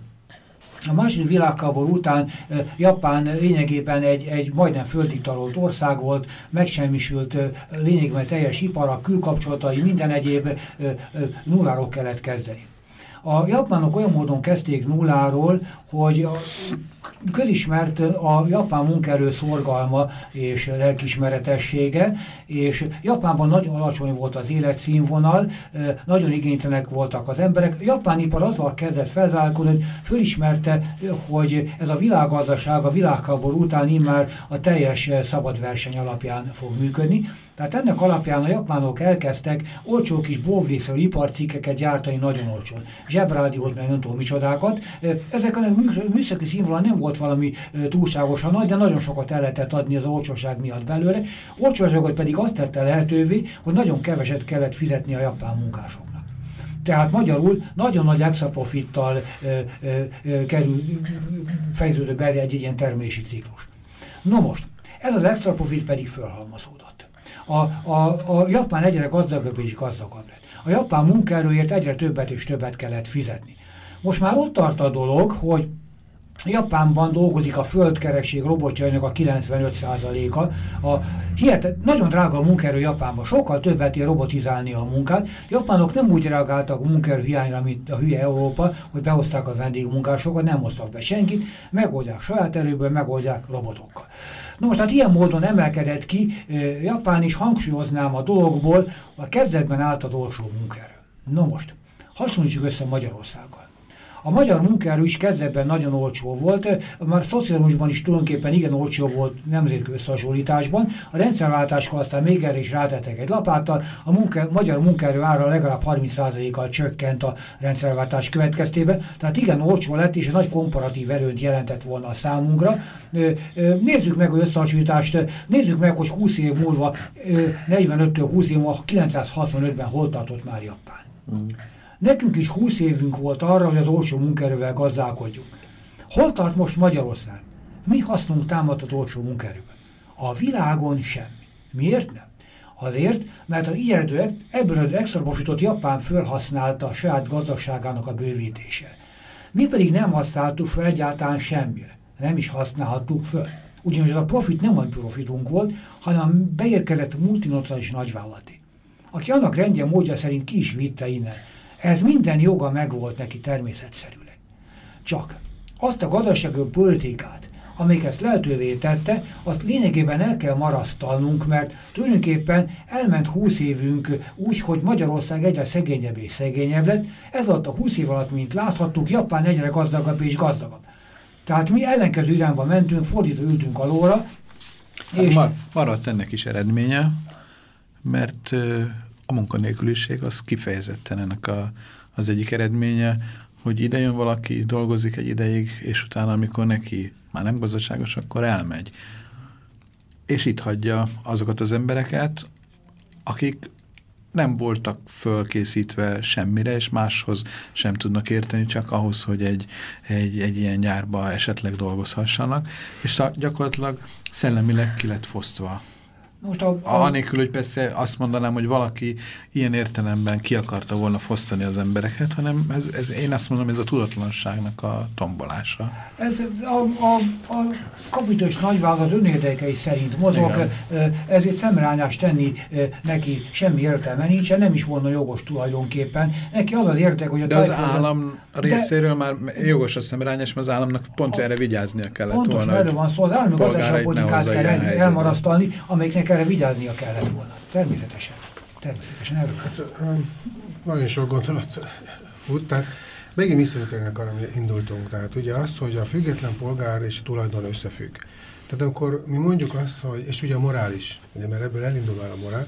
A második világháború után Japán lényegében egy, egy majdnem földig tarolt ország volt, megsemmisült lényegében teljes ipara, külkapcsolatai, minden egyéb nulláról kellett kezdeni. A japánok olyan módon kezdték nulláról, hogy a közismert a japán munkaerő szorgalma és lelkismeretessége, és Japánban nagyon alacsony volt az életszínvonal, nagyon igénytelenek voltak az emberek. Japán ipar azzal kezdett felzárkódni, hogy fölismerte, hogy ez a világgazdaság a világháború után immár a teljes szabad verseny alapján fog működni, tehát ennek alapján a japánok elkezdtek olcsó kis bóvrészről iparcikkeket gyártani nagyon olcsón. Zsebrádiót, meg nem tudom micsodákat. Ezek a műszaki színvonal nem volt valami túlságosan nagy, de nagyon sokat el lehetett adni az olcsóság miatt belőle. Olcsóságot pedig azt tette lehetővé, hogy nagyon keveset kellett fizetni a japán munkásoknak. Tehát magyarul nagyon nagy extra profittal ö, ö, ö, kerül, fejeződött be egy, egy ilyen termelési ciklus. No most, ez az extra profit pedig fölhalmozódott a, a, a Japán egyre gazdagabb és gazdagabb lett. A japán munkaerőért egyre többet és többet kellett fizetni. Most már ott tart a dolog, hogy Japánban dolgozik a földkerekség robotjainak a 95%-a. A hihetet, nagyon drága a munkaerő Japánban, sokkal többet ér robotizálni a munkát. Japánok nem úgy reagáltak a munkaerő hiányra, mint a hülye Európa, hogy behozták a vendégmunkásokat, nem hoztak be senkit, megoldják saját erőből, megoldják robotokkal. Na most hát ilyen módon emelkedett ki, Japán is hangsúlyoznám a dologból, a kezdetben állt az olcsó munkaerő. No most, hasonlítsuk össze Magyarországgal. A magyar munkaerő is kezdetben nagyon olcsó volt, már szocializmusban is tulajdonképpen igen olcsó volt nemzetközi összehasonlításban. A rendszerváltáskor aztán még erre is rátettek egy lapáttal, a munka, magyar munkaerő ára legalább 30%-kal csökkent a rendszerváltás következtében, tehát igen olcsó lett, és nagy komparatív erőnt jelentett volna a számunkra. Nézzük meg az összehasonlítást, nézzük meg, hogy 20 év múlva, 45-től 20 év múlva, 965-ben hol tartott már Japán. Mm. Nekünk is 20 évünk volt arra, hogy az olcsó munkerővel gazdálkodjunk. Hol tart most Magyarország? Mi hasznunk támad az olcsó munkerőben? A világon semmi. Miért nem? Azért, mert az így ebből az extra profitot Japán felhasználta a saját gazdaságának a bővítése. Mi pedig nem használtuk fel egyáltalán semmire. Nem is használhattuk föl. Ugyanis az a profit nem a profitunk volt, hanem beérkezett multinacionális nagyvállalati. Aki annak rendje módja szerint ki is vitte innen ez minden joga megvolt neki természetszerűleg. Csak azt a gazdasági politikát, amelyik ezt lehetővé tette, azt lényegében el kell marasztalnunk, mert tulajdonképpen elment 20 évünk úgy, hogy Magyarország egyre szegényebb és szegényebb lett, ez alatt a 20 év alatt, mint láthattuk, Japán egyre gazdagabb és gazdagabb. Tehát mi ellenkező irányba mentünk, fordítva ültünk alóra. Hát és mar maradt ennek is eredménye, mert a munkanélküliség az kifejezetten ennek a, az egyik eredménye, hogy ide jön valaki, dolgozik egy ideig, és utána, amikor neki már nem gazdaságos, akkor elmegy. És itt hagyja azokat az embereket, akik nem voltak fölkészítve semmire, és máshoz sem tudnak érteni, csak ahhoz, hogy egy, egy, egy ilyen gyárba esetleg dolgozhassanak, és gyakorlatilag szellemileg ki lett fosztva most a, a... Anélkül, hogy persze azt mondanám, hogy valaki ilyen értelemben ki akarta volna fosztani az embereket, hanem ez, ez, én azt mondom, ez a tudatlanságnak a tombolása. Ez a, a, a kapitos nagyvág az önérdekei szerint mozog, Igen. ezért szemrányást tenni neki semmi értelme nincsen, nem is volna jogos tulajdonképpen. Neki az az értek, hogy a De az állam részéről de, már jogos a szemrányás, mert az államnak pont a, erre vigyáznia kellett pontosan volna. Pontosan erről van szó, az állami gazdaságpolitikát kell elmarasztalni, amelyiknek erre vigyáznia kellett volna. Természetesen. Természetesen erről. Hát, nagyon sok gondolat fut, megint visszatérnek arra, hogy indultunk. Tehát ugye azt, hogy a független polgár és a tulajdon összefügg. Tehát akkor mi mondjuk azt, hogy, és ugye a morális, ugye, mert ebből elindul már a morál,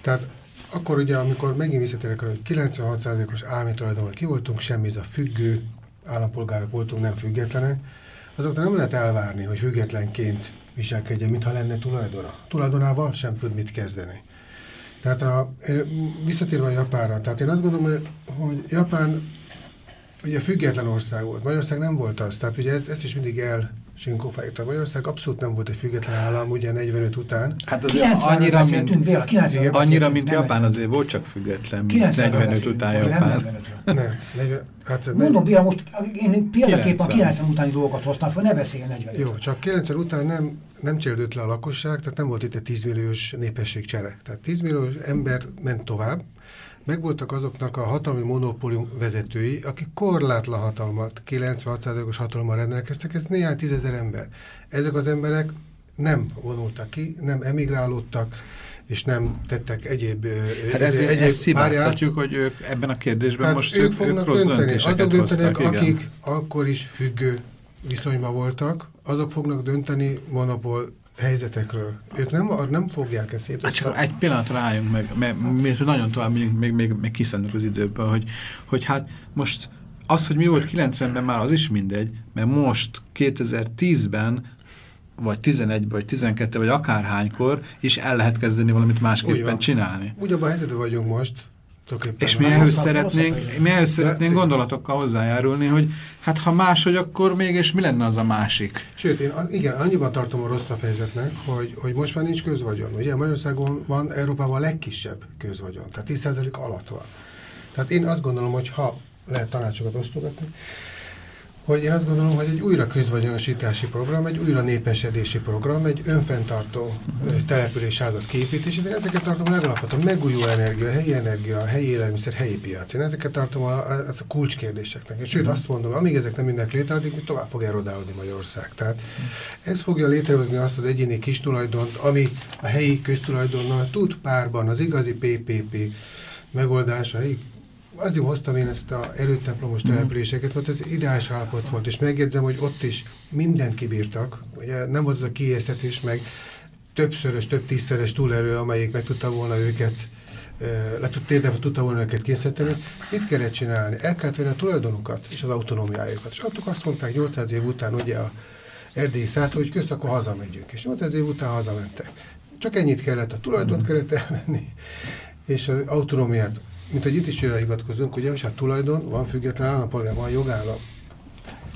tehát akkor ugye, amikor megint visszatérek arra, hogy 96%-os állami tulajdonban ki voltunk, semmi ez a függő állampolgárok voltunk, nem függetlenek, azoktól nem lehet elvárni, hogy függetlenként viselkedjen, mintha lenne tulajdona. Tulajdonával sem tud mit kezdeni. Tehát a, visszatérve a Japánra, tehát én azt gondolom, hogy Japán ugye független ország volt. Magyarország nem volt az. Tehát ugye ezt, ezt is mindig el Sinkófájta. Magyarország abszolút nem volt egy független állam, ugye 45 után. Hát azért annyira, mint, Béla, annyira, mint Japán azért volt csak független, mint 45 után Japán. Nem, 40, hát Mondom, Béla, most én példaképpen a 90 utáni dolgokat hoztam fel, ne beszélj 45 Jó, csak 90 után nem, nem csérdült le a lakosság, tehát nem volt itt egy 10 milliós csere. Tehát 10 milliós ember ment tovább, megvoltak azoknak a hatalmi monopólium vezetői, akik korlátlan hatalmat, 96%-os hatalommal rendelkeztek, ez néhány tízezer ember. Ezek az emberek nem vonultak ki, nem emigrálódtak, és nem tettek egyéb... Hát ezért, egyéb ezt szibáztatjuk, hogy ők ebben a kérdésben Tehát most ők, ők fognak rossz dönteni. Azok döntenek, hoztak, akik akkor is függő viszonyban voltak, azok fognak dönteni monopól helyzetekről. Ők nem, nem fogják ezt Hát csak egy pillanatra álljunk meg, mert, mert nagyon tovább még, még, még, még kiszednek az időből, hogy, hogy hát most az, hogy mi volt 90-ben már az is mindegy, mert most 2010-ben vagy 11 vagy 12 vagy akárhánykor is el lehet kezdeni valamit másképpen Ugyan. csinálni. Ugyanban a helyzetben vagyunk most, és mi ehhez szeretnénk, mi ehhez szeretnénk gondolatokkal hozzájárulni, hogy hát ha máshogy, akkor mégis mi lenne az a másik? Sőt, én igen, annyiban tartom a rosszabb helyzetnek, hogy, hogy most már nincs közvagyon. Ugye Magyarországon van Európában a legkisebb közvagyon, tehát 10% alatt van. Tehát én azt gondolom, hogy ha lehet tanácsokat osztogatni, hogy én azt gondolom, hogy egy újra közvagyonosítási program, egy újra népesedési program, egy önfenntartó településházat képítés, de ezeket tartom legalapvetően megújuló energia, helyi energia, helyi élelmiszer, helyi piac. Én ezeket tartom a, a, a kulcskérdéseknek. És sőt, azt mondom, amíg ezek nem mindenek létre, addig tovább fog erodálódni Magyarország. Tehát ez fogja létrehozni azt az egyéni kis tulajdont, ami a helyi köztulajdonnal tud párban az igazi PPP megoldása, azért hoztam én ezt a erőtemplomos mhm. településeket, mert ez ideális állapot volt, és megjegyzem, hogy ott is mindent kibírtak, ugye nem volt az a kiéztetés, meg többszörös, több tízszeres túlerő, amelyik meg tudta volna őket le tényleg tudta volna őket készíteni. Mit kellett csinálni? El kellett venni a tulajdonukat és az autonómiájukat. És adtuk azt mondták 800 év után ugye a erdélyi száz, hogy közt akkor hazamegyünk. És 800 év után hazamentek. Csak ennyit kellett, a tulajdont mhm. kellett elvenni, és az autonómiát mint hogy itt is jön hivatkozunk, ugye, hogy hát tulajdon, van független állampolgár, van jogállam.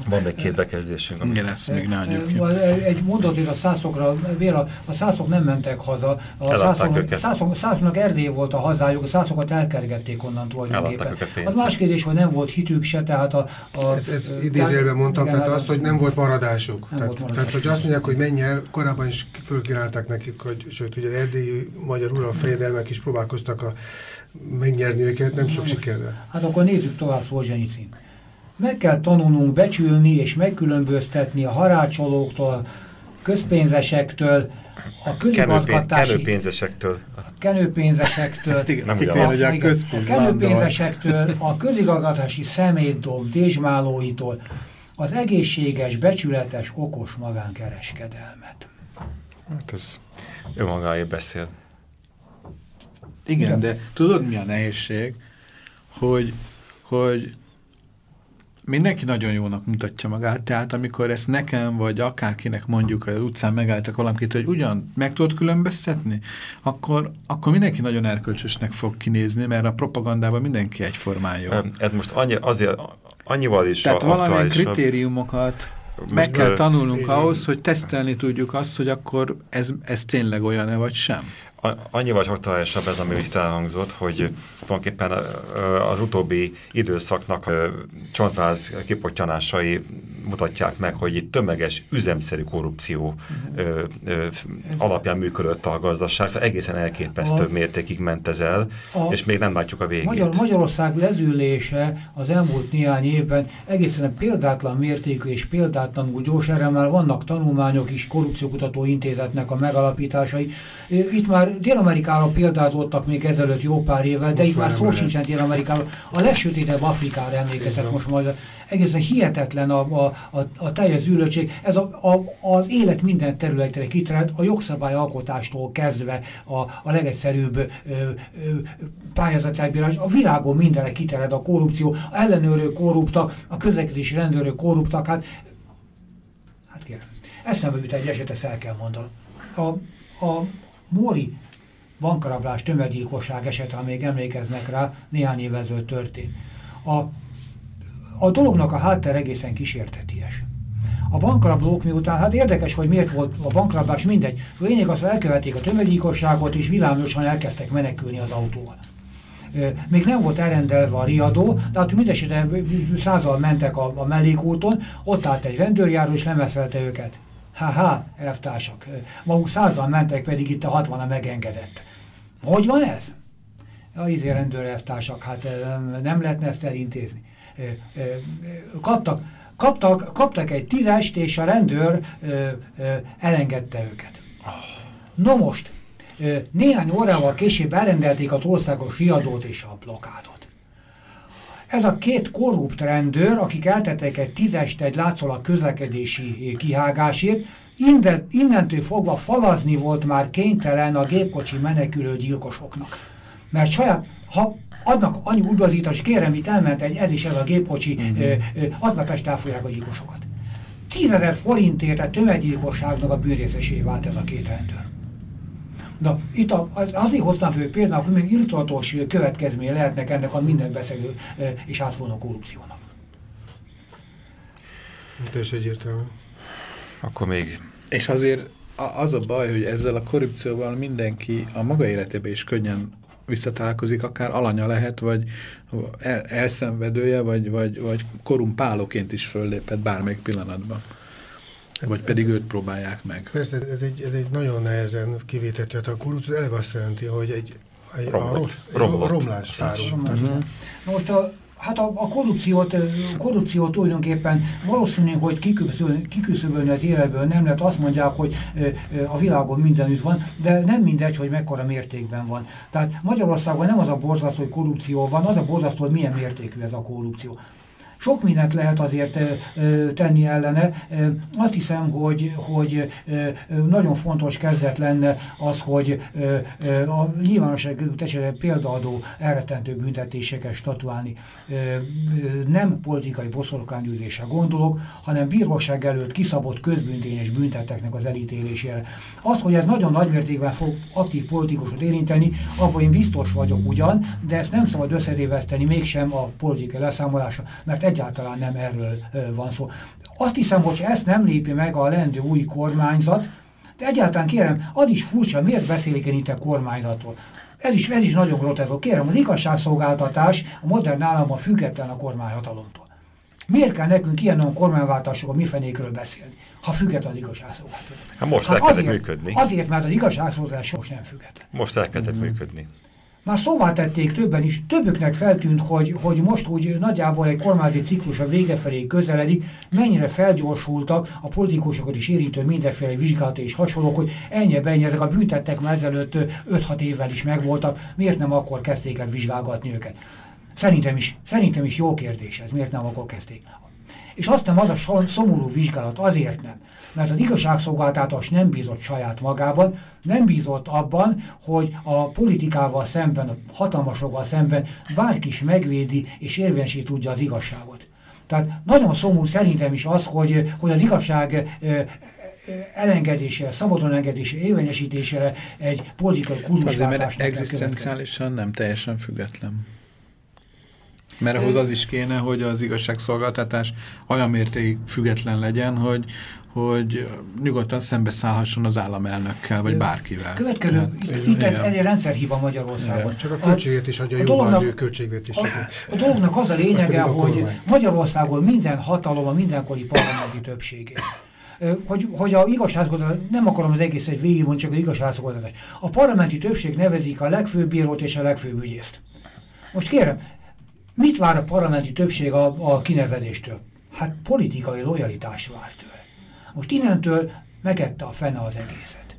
Van még két bekezdésünk. Igen, lesz még ne adjuk ki. Egy mondat a szászokra, Béla, a szászok nem mentek haza. A szászok, szászok, szászoknak Erdély volt a hazájuk, a szászokat elkergették onnan tulajdonképpen. Az más kérdés, hogy nem volt hitük se, tehát a... a ez, ez idézőjelben mondtam, tehát azt, hogy nem volt maradásuk. Nem tehát, volt maradásuk. tehát, hogy azt mondják, hogy menj el, korábban is fölkínálták nekik, hogy sőt, ugye erdélyi magyar ural fejedelmek is próbálkoztak a megnyerni őket, nem sok sikerrel. Hát akkor nézzük tovább Szolzsenyicin. Meg kell tanulnunk becsülni és megkülönböztetni a harácsolóktól, közpénzesektől, a közigazgatási... Kenőpénzesektől. A kenőpénzesektől. nem az, a, a kenőpénzesektől, a közigazgatási szemétdob, dézsmálóitól, az egészséges, becsületes, okos magánkereskedelmet. Hát ez önmagáért beszél. Igen, Igen, de tudod mi a nehézség? Hogy, hogy mindenki nagyon jónak mutatja magát, tehát amikor ezt nekem, vagy akárkinek mondjuk az utcán megálltak valamit, hogy ugyan meg tudod különböztetni, akkor, akkor mindenki nagyon erkölcsösnek fog kinézni, mert a propagandában mindenki egyformán jó. Ez most annyi, azért, annyival is Tehát valamilyen kritériumokat most meg kell tanulnunk igen. ahhoz, hogy tesztelni tudjuk azt, hogy akkor ez, ez tényleg olyan-e vagy sem annyival csak találsabb ez, ami itt elhangzott, hogy tulajdonképpen az utóbbi időszaknak csontváz kipottyanásai mutatják meg, hogy itt tömeges, üzemszerű korrupció ö, ö, alapján működött a gazdaság, szóval egészen elképesztő a, mértékig ment ez el, a, és még nem látjuk a végét. Magyar, Magyarország lezülése az elmúlt néhány évben egészen példátlan mértékű és példátlanul gyors, erre már vannak tanulmányok is, korrupciókutató intézetnek a megalapításai. Itt már Dél-Amerikára példázottak még ezelőtt jó pár évvel, de itt már szó sincsen Dél-Amerikáról. A legsötétebb Afrikára emlékeztek most majd egészen hihetetlen a, a, a, a teljes zűröltség. Ez a, a, az élet minden területre kitered, a jogszabályalkotástól kezdve a, a legegyszerűbb ö. A világon mindenre kitered a korrupció, a ellenőrök korruptak, a közlekedési rendőrök korruptak, hát kérem. Eszembe jut egy eset, ezt el kell mondanom. A, a Móri bankarablás, tömeggyilkosság eset, ha még emlékeznek rá, néhány évvel ezelőtt történt. A, a dolognak a háttér egészen kísérteties. A bankrablók miután, hát érdekes, hogy miért volt a bankrablás, mindegy. A lényeg az, hogy elkövették a tömeggyilkosságot, és világosan elkezdtek menekülni az autóval. Még nem volt elrendelve a riadó, de hát mindesetre százal mentek a, a mellékúton, ott állt egy rendőrjáró, és lemeszelte őket. Ha-ha, elvtársak. Maguk százal mentek, pedig itt a hatvana megengedett. Hogy van ez? A izé rendőr elvtársak, hát nem lehetne ezt elintézni. Kaptak, kaptak, kaptak egy tízest, és a rendőr elengedte őket. No most, néhány órával később elrendelték az országos riadót és a blokádot. Ez a két korrupt rendőr, akik eltettek egy tízest egy látszólag közlekedési kihágásért, innen, innentől fogva falazni volt már kénytelen a gépkocsi menekülő gyilkosoknak. Mert saját, ha adnak annyi udvazítás, kérem, itt elment egy, ez is ez a gépkocsi, uh -huh. ö, ö, aznap este elfogják a gyilkosokat. Tízezer forintért a tömeggyilkosságnak a bűnrészesé vált ez a két rendőr. Na, itt a, az, azért hoztam fő például, hogy még irtatos következménye lehetnek ennek a minden beszélő és átfogó korrupciónak. Teljesen egyértelmű. Akkor még... És azért az a baj, hogy ezzel a korrupcióval mindenki a maga életében is könnyen visszatálkozik, akár alanya lehet, vagy el, elszenvedője, vagy, vagy, vagy korumpálóként is föllépett bármelyik pillanatban. Vagy pedig őt próbálják meg. Persze, ez egy, ez egy nagyon nehezen kivétető. Hát a korrupció eleve azt jelenti, hogy egy, egy a rossz, romlott. romlás várunk. Uh-huh. Most a, hát a, a korrupciót, korrupciót tulajdonképpen valószínű, hogy kiküszöbölni az életből nem lehet. Azt mondják, hogy a világon mindenütt van, de nem mindegy, hogy mekkora mértékben van. Tehát Magyarországon nem az a borzasztó, hogy korrupció van, az a borzasztó, hogy milyen mértékű ez a korrupció. Sok mindent lehet azért tenni ellene. Azt hiszem, hogy, hogy nagyon fontos kezdet lenne az, hogy a nyilvánosság esetben példaadó elretentő büntetéseket statuálni. Nem politikai boszorkányűzésre gondolok, hanem bíróság előtt kiszabott közbüntényes bünteteknek az elítélésére. Az, hogy ez nagyon nagymértékben fog aktív politikusot érinteni, abban én biztos vagyok ugyan, de ezt nem szabad összetéveszteni mégsem a politikai leszámolásra, mert egyáltalán nem erről van szó. Azt hiszem, hogy ezt nem lépi meg a lendő új kormányzat, de egyáltalán kérem, az is furcsa, miért beszélik én itt a kormányzatról? Ez is, ez is nagyon groteszk. Kérem, az igazságszolgáltatás a modern államban független a kormányhatalomtól. Miért kell nekünk ilyen olyan kormányváltásokon mi fenékről beszélni, ha független az igazságszolgáltatás? Hát most hát elkezdett működni. Azért, mert az igazságszolgáltatás most nem független. Most elkezdett mm. működni. Már szóvá tették többen is, többüknek feltűnt, hogy, hogy most úgy nagyjából egy kormányzati ciklus a vége felé közeledik, mennyire felgyorsultak a politikusokat is érintő mindenféle vizsgálat és hasonlók, hogy ennyi ennyi, ezek a büntettek már ezelőtt 5-6 évvel is megvoltak, miért nem akkor kezdték el vizsgálgatni őket? Szerintem is, szerintem is jó kérdés ez, miért nem akkor kezdték. És aztán az a szomorú vizsgálat azért nem, mert az igazságszolgáltatás nem bízott saját magában, nem bízott abban, hogy a politikával szemben, a hatalmasokkal szemben bárki is megvédi és érvényesít tudja az igazságot. Tehát nagyon szomorú szerintem is az, hogy, hogy az igazság elengedésére, szabadon engedésére, érvényesítésére egy politikai kurzusváltásnak Azért, mert egzisztenciálisan nem teljesen független. Mert ahhoz az is kéne, hogy az igazságszolgáltatás olyan mértékig független legyen, hogy, hogy nyugodtan szembeszállhasson az államelnökkel, vagy bárkivel. Következő, Tehát, itt egy, egy rendszerhíva Magyarországon. Igen. Csak a költséget is adja jóval az ő költségvetés. A, a dolognak az a lényege, a hogy Magyarországon minden hatalom a mindenkori parlamenti többségé hogy, hogy a igazságszolgáltatás, nem akarom az egész egy végigmondani, csak az igazságszolgáltatás. A parlamenti többség nevezik a legfőbb bírót és a legfőbb ügyészt. Most kérem, Mit vár a parlamenti többség a, a kinevezéstől? Hát politikai lojalitás vár tőle. Most innentől megette a fene az egészet.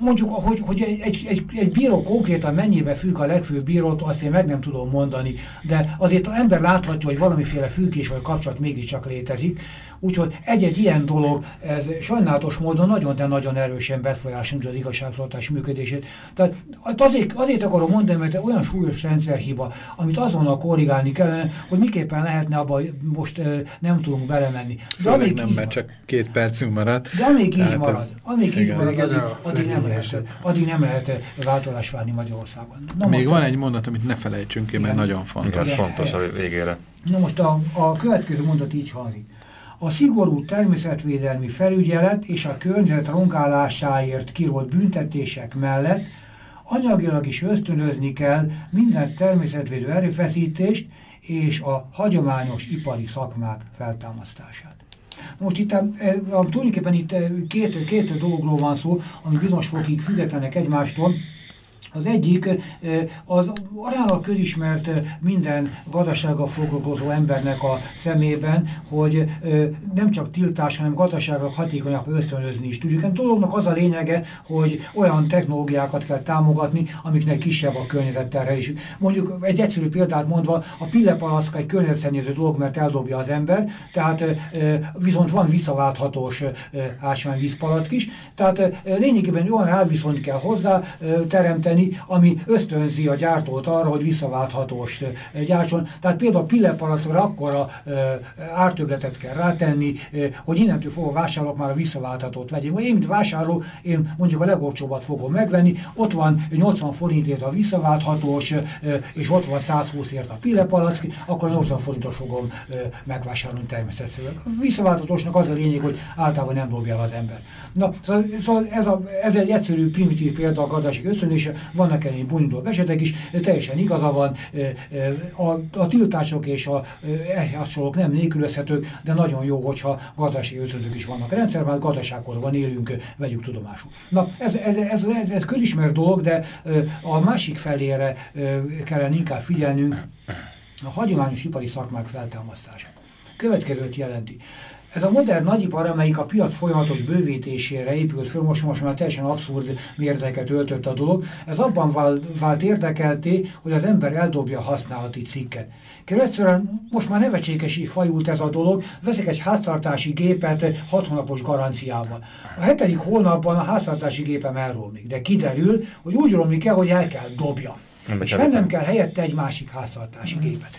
Mondjuk, hogy, hogy egy, egy, egy bíró konkrétan mennyibe függ a legfőbb bírót, azt én meg nem tudom mondani, de azért az ember láthatja, hogy valamiféle függés vagy kapcsolat mégiscsak létezik. Úgyhogy egy-egy ilyen dolog, ez sajnálatos módon nagyon, de nagyon erősen befolyásolja az igazságszolgáltatás működését. Tehát azért, azért akarom mondani, mert olyan súlyos rendszerhiba, amit azonnal korrigálni kellene, hogy miképpen lehetne abba most nem tudunk belemenni. De Főleg nem, mert csak két percünk maradt. De amíg így marad, ez, amíg így marad, addig, addig, nem lehet, addig nem lehet változás várni Magyarországon. Na Még van egy mondat, amit ne felejtsünk ki, mert nagyon fontos. Igen, ez fontos a végére. Na most a, a következő mondat így hangzik. A szigorú természetvédelmi felügyelet és a környezet rongálásáért kirolt büntetések mellett anyagilag is ösztönözni kell minden természetvédő erőfeszítést és a hagyományos ipari szakmák feltámasztását. Most itt a, tulajdonképpen itt két, két dologról van szó, ami bizonyos fokig függetlenek egymástól, az egyik az aránylag közismert minden gazdasággal foglalkozó embernek a szemében, hogy nem csak tiltás, hanem gazdaságra hatékonyabb ösztönözni is tudjuk. A dolognak az a lényege, hogy olyan technológiákat kell támogatni, amiknek kisebb a környezetterhelésük. Mondjuk egy egyszerű példát mondva, a pillepalacka egy környezetszennyező dolog, mert eldobja az ember, tehát viszont van visszaválthatós ásványvízpalack is, tehát lényegében olyan elviszont kell hozzá teremteni, tenni, ami ösztönzi a gyártót arra, hogy visszaválthatós gyártson. Tehát például a pillepalacra akkora ártöbletet kell rátenni, hogy innentől fogva vásárolok már a visszaválthatót vegyem. Én, mint vásárló, én mondjuk a legolcsóbbat fogom megvenni, ott van 80 forintért a visszaválthatós, és ott van 120 ért a pillepalack, akkor a 80 forintot fogom megvásárolni természetesen. A az a lényeg, hogy általában nem dobja az ember. Na, szóval, szóval ez, a, ez egy egyszerű, primitív példa a gazdaság összönlése, vannak ennél bonyolultabb esetek is, teljesen igaza van, a, a tiltások és a hasonlók nem nélkülözhetők, de nagyon jó, hogyha gazdasági ötletek is vannak a rendszerben, gazdaságkorban élünk, vegyük tudomásul. Na, ez, ez, ez, ez, ez közismert dolog, de a másik felére kellene inkább figyelnünk, a hagyományos ipari szakmák feltámasztása. Következőt jelenti. Ez a modern nagyipar, amelyik a piac folyamatos bővítésére épült föl, most, most már teljesen abszurd méreteket öltött a dolog, ez abban vált, vált érdekelté, hogy az ember eldobja a használati cikket. Egyszerűen most már nevetségesi fajult ez a dolog, veszek egy háztartási gépet hat hónapos garanciával. A hetedik hónapban a háztartási gépem elromlik, de kiderül, hogy úgy romlik el, hogy el kell dobja. Nem és vennem kell helyette egy másik háztartási gépet.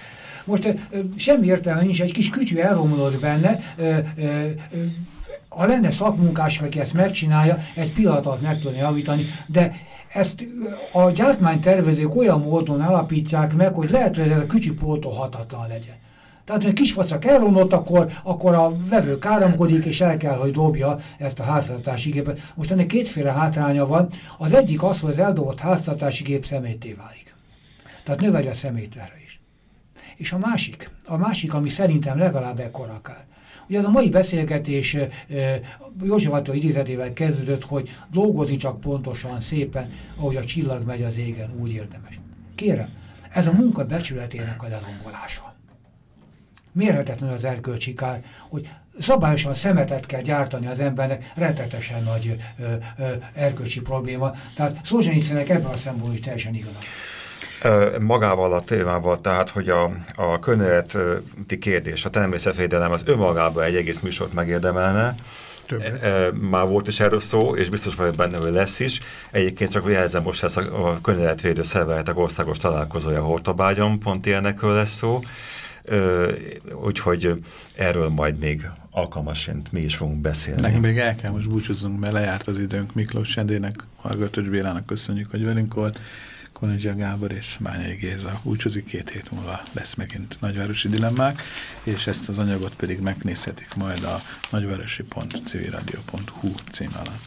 Most semmi értelme nincs, egy kis kütyű elromlott benne, ha lenne szakmunkás, aki ezt megcsinálja, egy pillanatot meg tudni javítani, de ezt a gyártmánytervezők olyan módon alapítják meg, hogy lehet, hogy ez a kütyű pótolhatatlan legyen. Tehát, hogy kis facak elromlott, akkor, akkor a vevő káromkodik, és el kell, hogy dobja ezt a háztartási gépet. Most ennek kétféle hátránya van. Az egyik az, hogy az eldobott háztartási gép szemétté válik. Tehát növeli a szemétterre és a másik, a másik, ami szerintem legalább ekkora akár. Ugye ez a mai beszélgetés József Attila idézetével kezdődött, hogy dolgozni csak pontosan, szépen, ahogy a csillag megy az égen, úgy érdemes. Kérem, ez a munka becsületének a lelombolása. Mérhetetlen az erkölcsi kár, hogy szabályosan szemetet kell gyártani az embernek, rettetesen nagy ö, ö, erkölcsi probléma. Tehát Szolzsenyicinek ebben a szempontból is teljesen igaz magával a témával, tehát, hogy a, a környezeti kérdés, a természetvédelem az önmagában egy egész műsort megérdemelne, Többet. Már volt is erről szó, és biztos vagyok benne, hogy lesz is. Egyébként csak jelzem, most lesz a, a környezetvédő szervezetek országos találkozója Hortobágyon, pont ilyenekről lesz szó. Úgyhogy erről majd még alkalmasint mi is fogunk beszélni. Nekünk még el kell most búcsúzzunk, mert lejárt az időnk. Miklós Sendének, Hallgatócs Bélának köszönjük, hogy velünk volt. Konadzsia Gábor és Bányai Géza búcsúzik, két hét múlva lesz megint nagyvárosi dilemmák, és ezt az anyagot pedig megnézhetik majd a nagyvárosi.civilradio.hu cím alatt.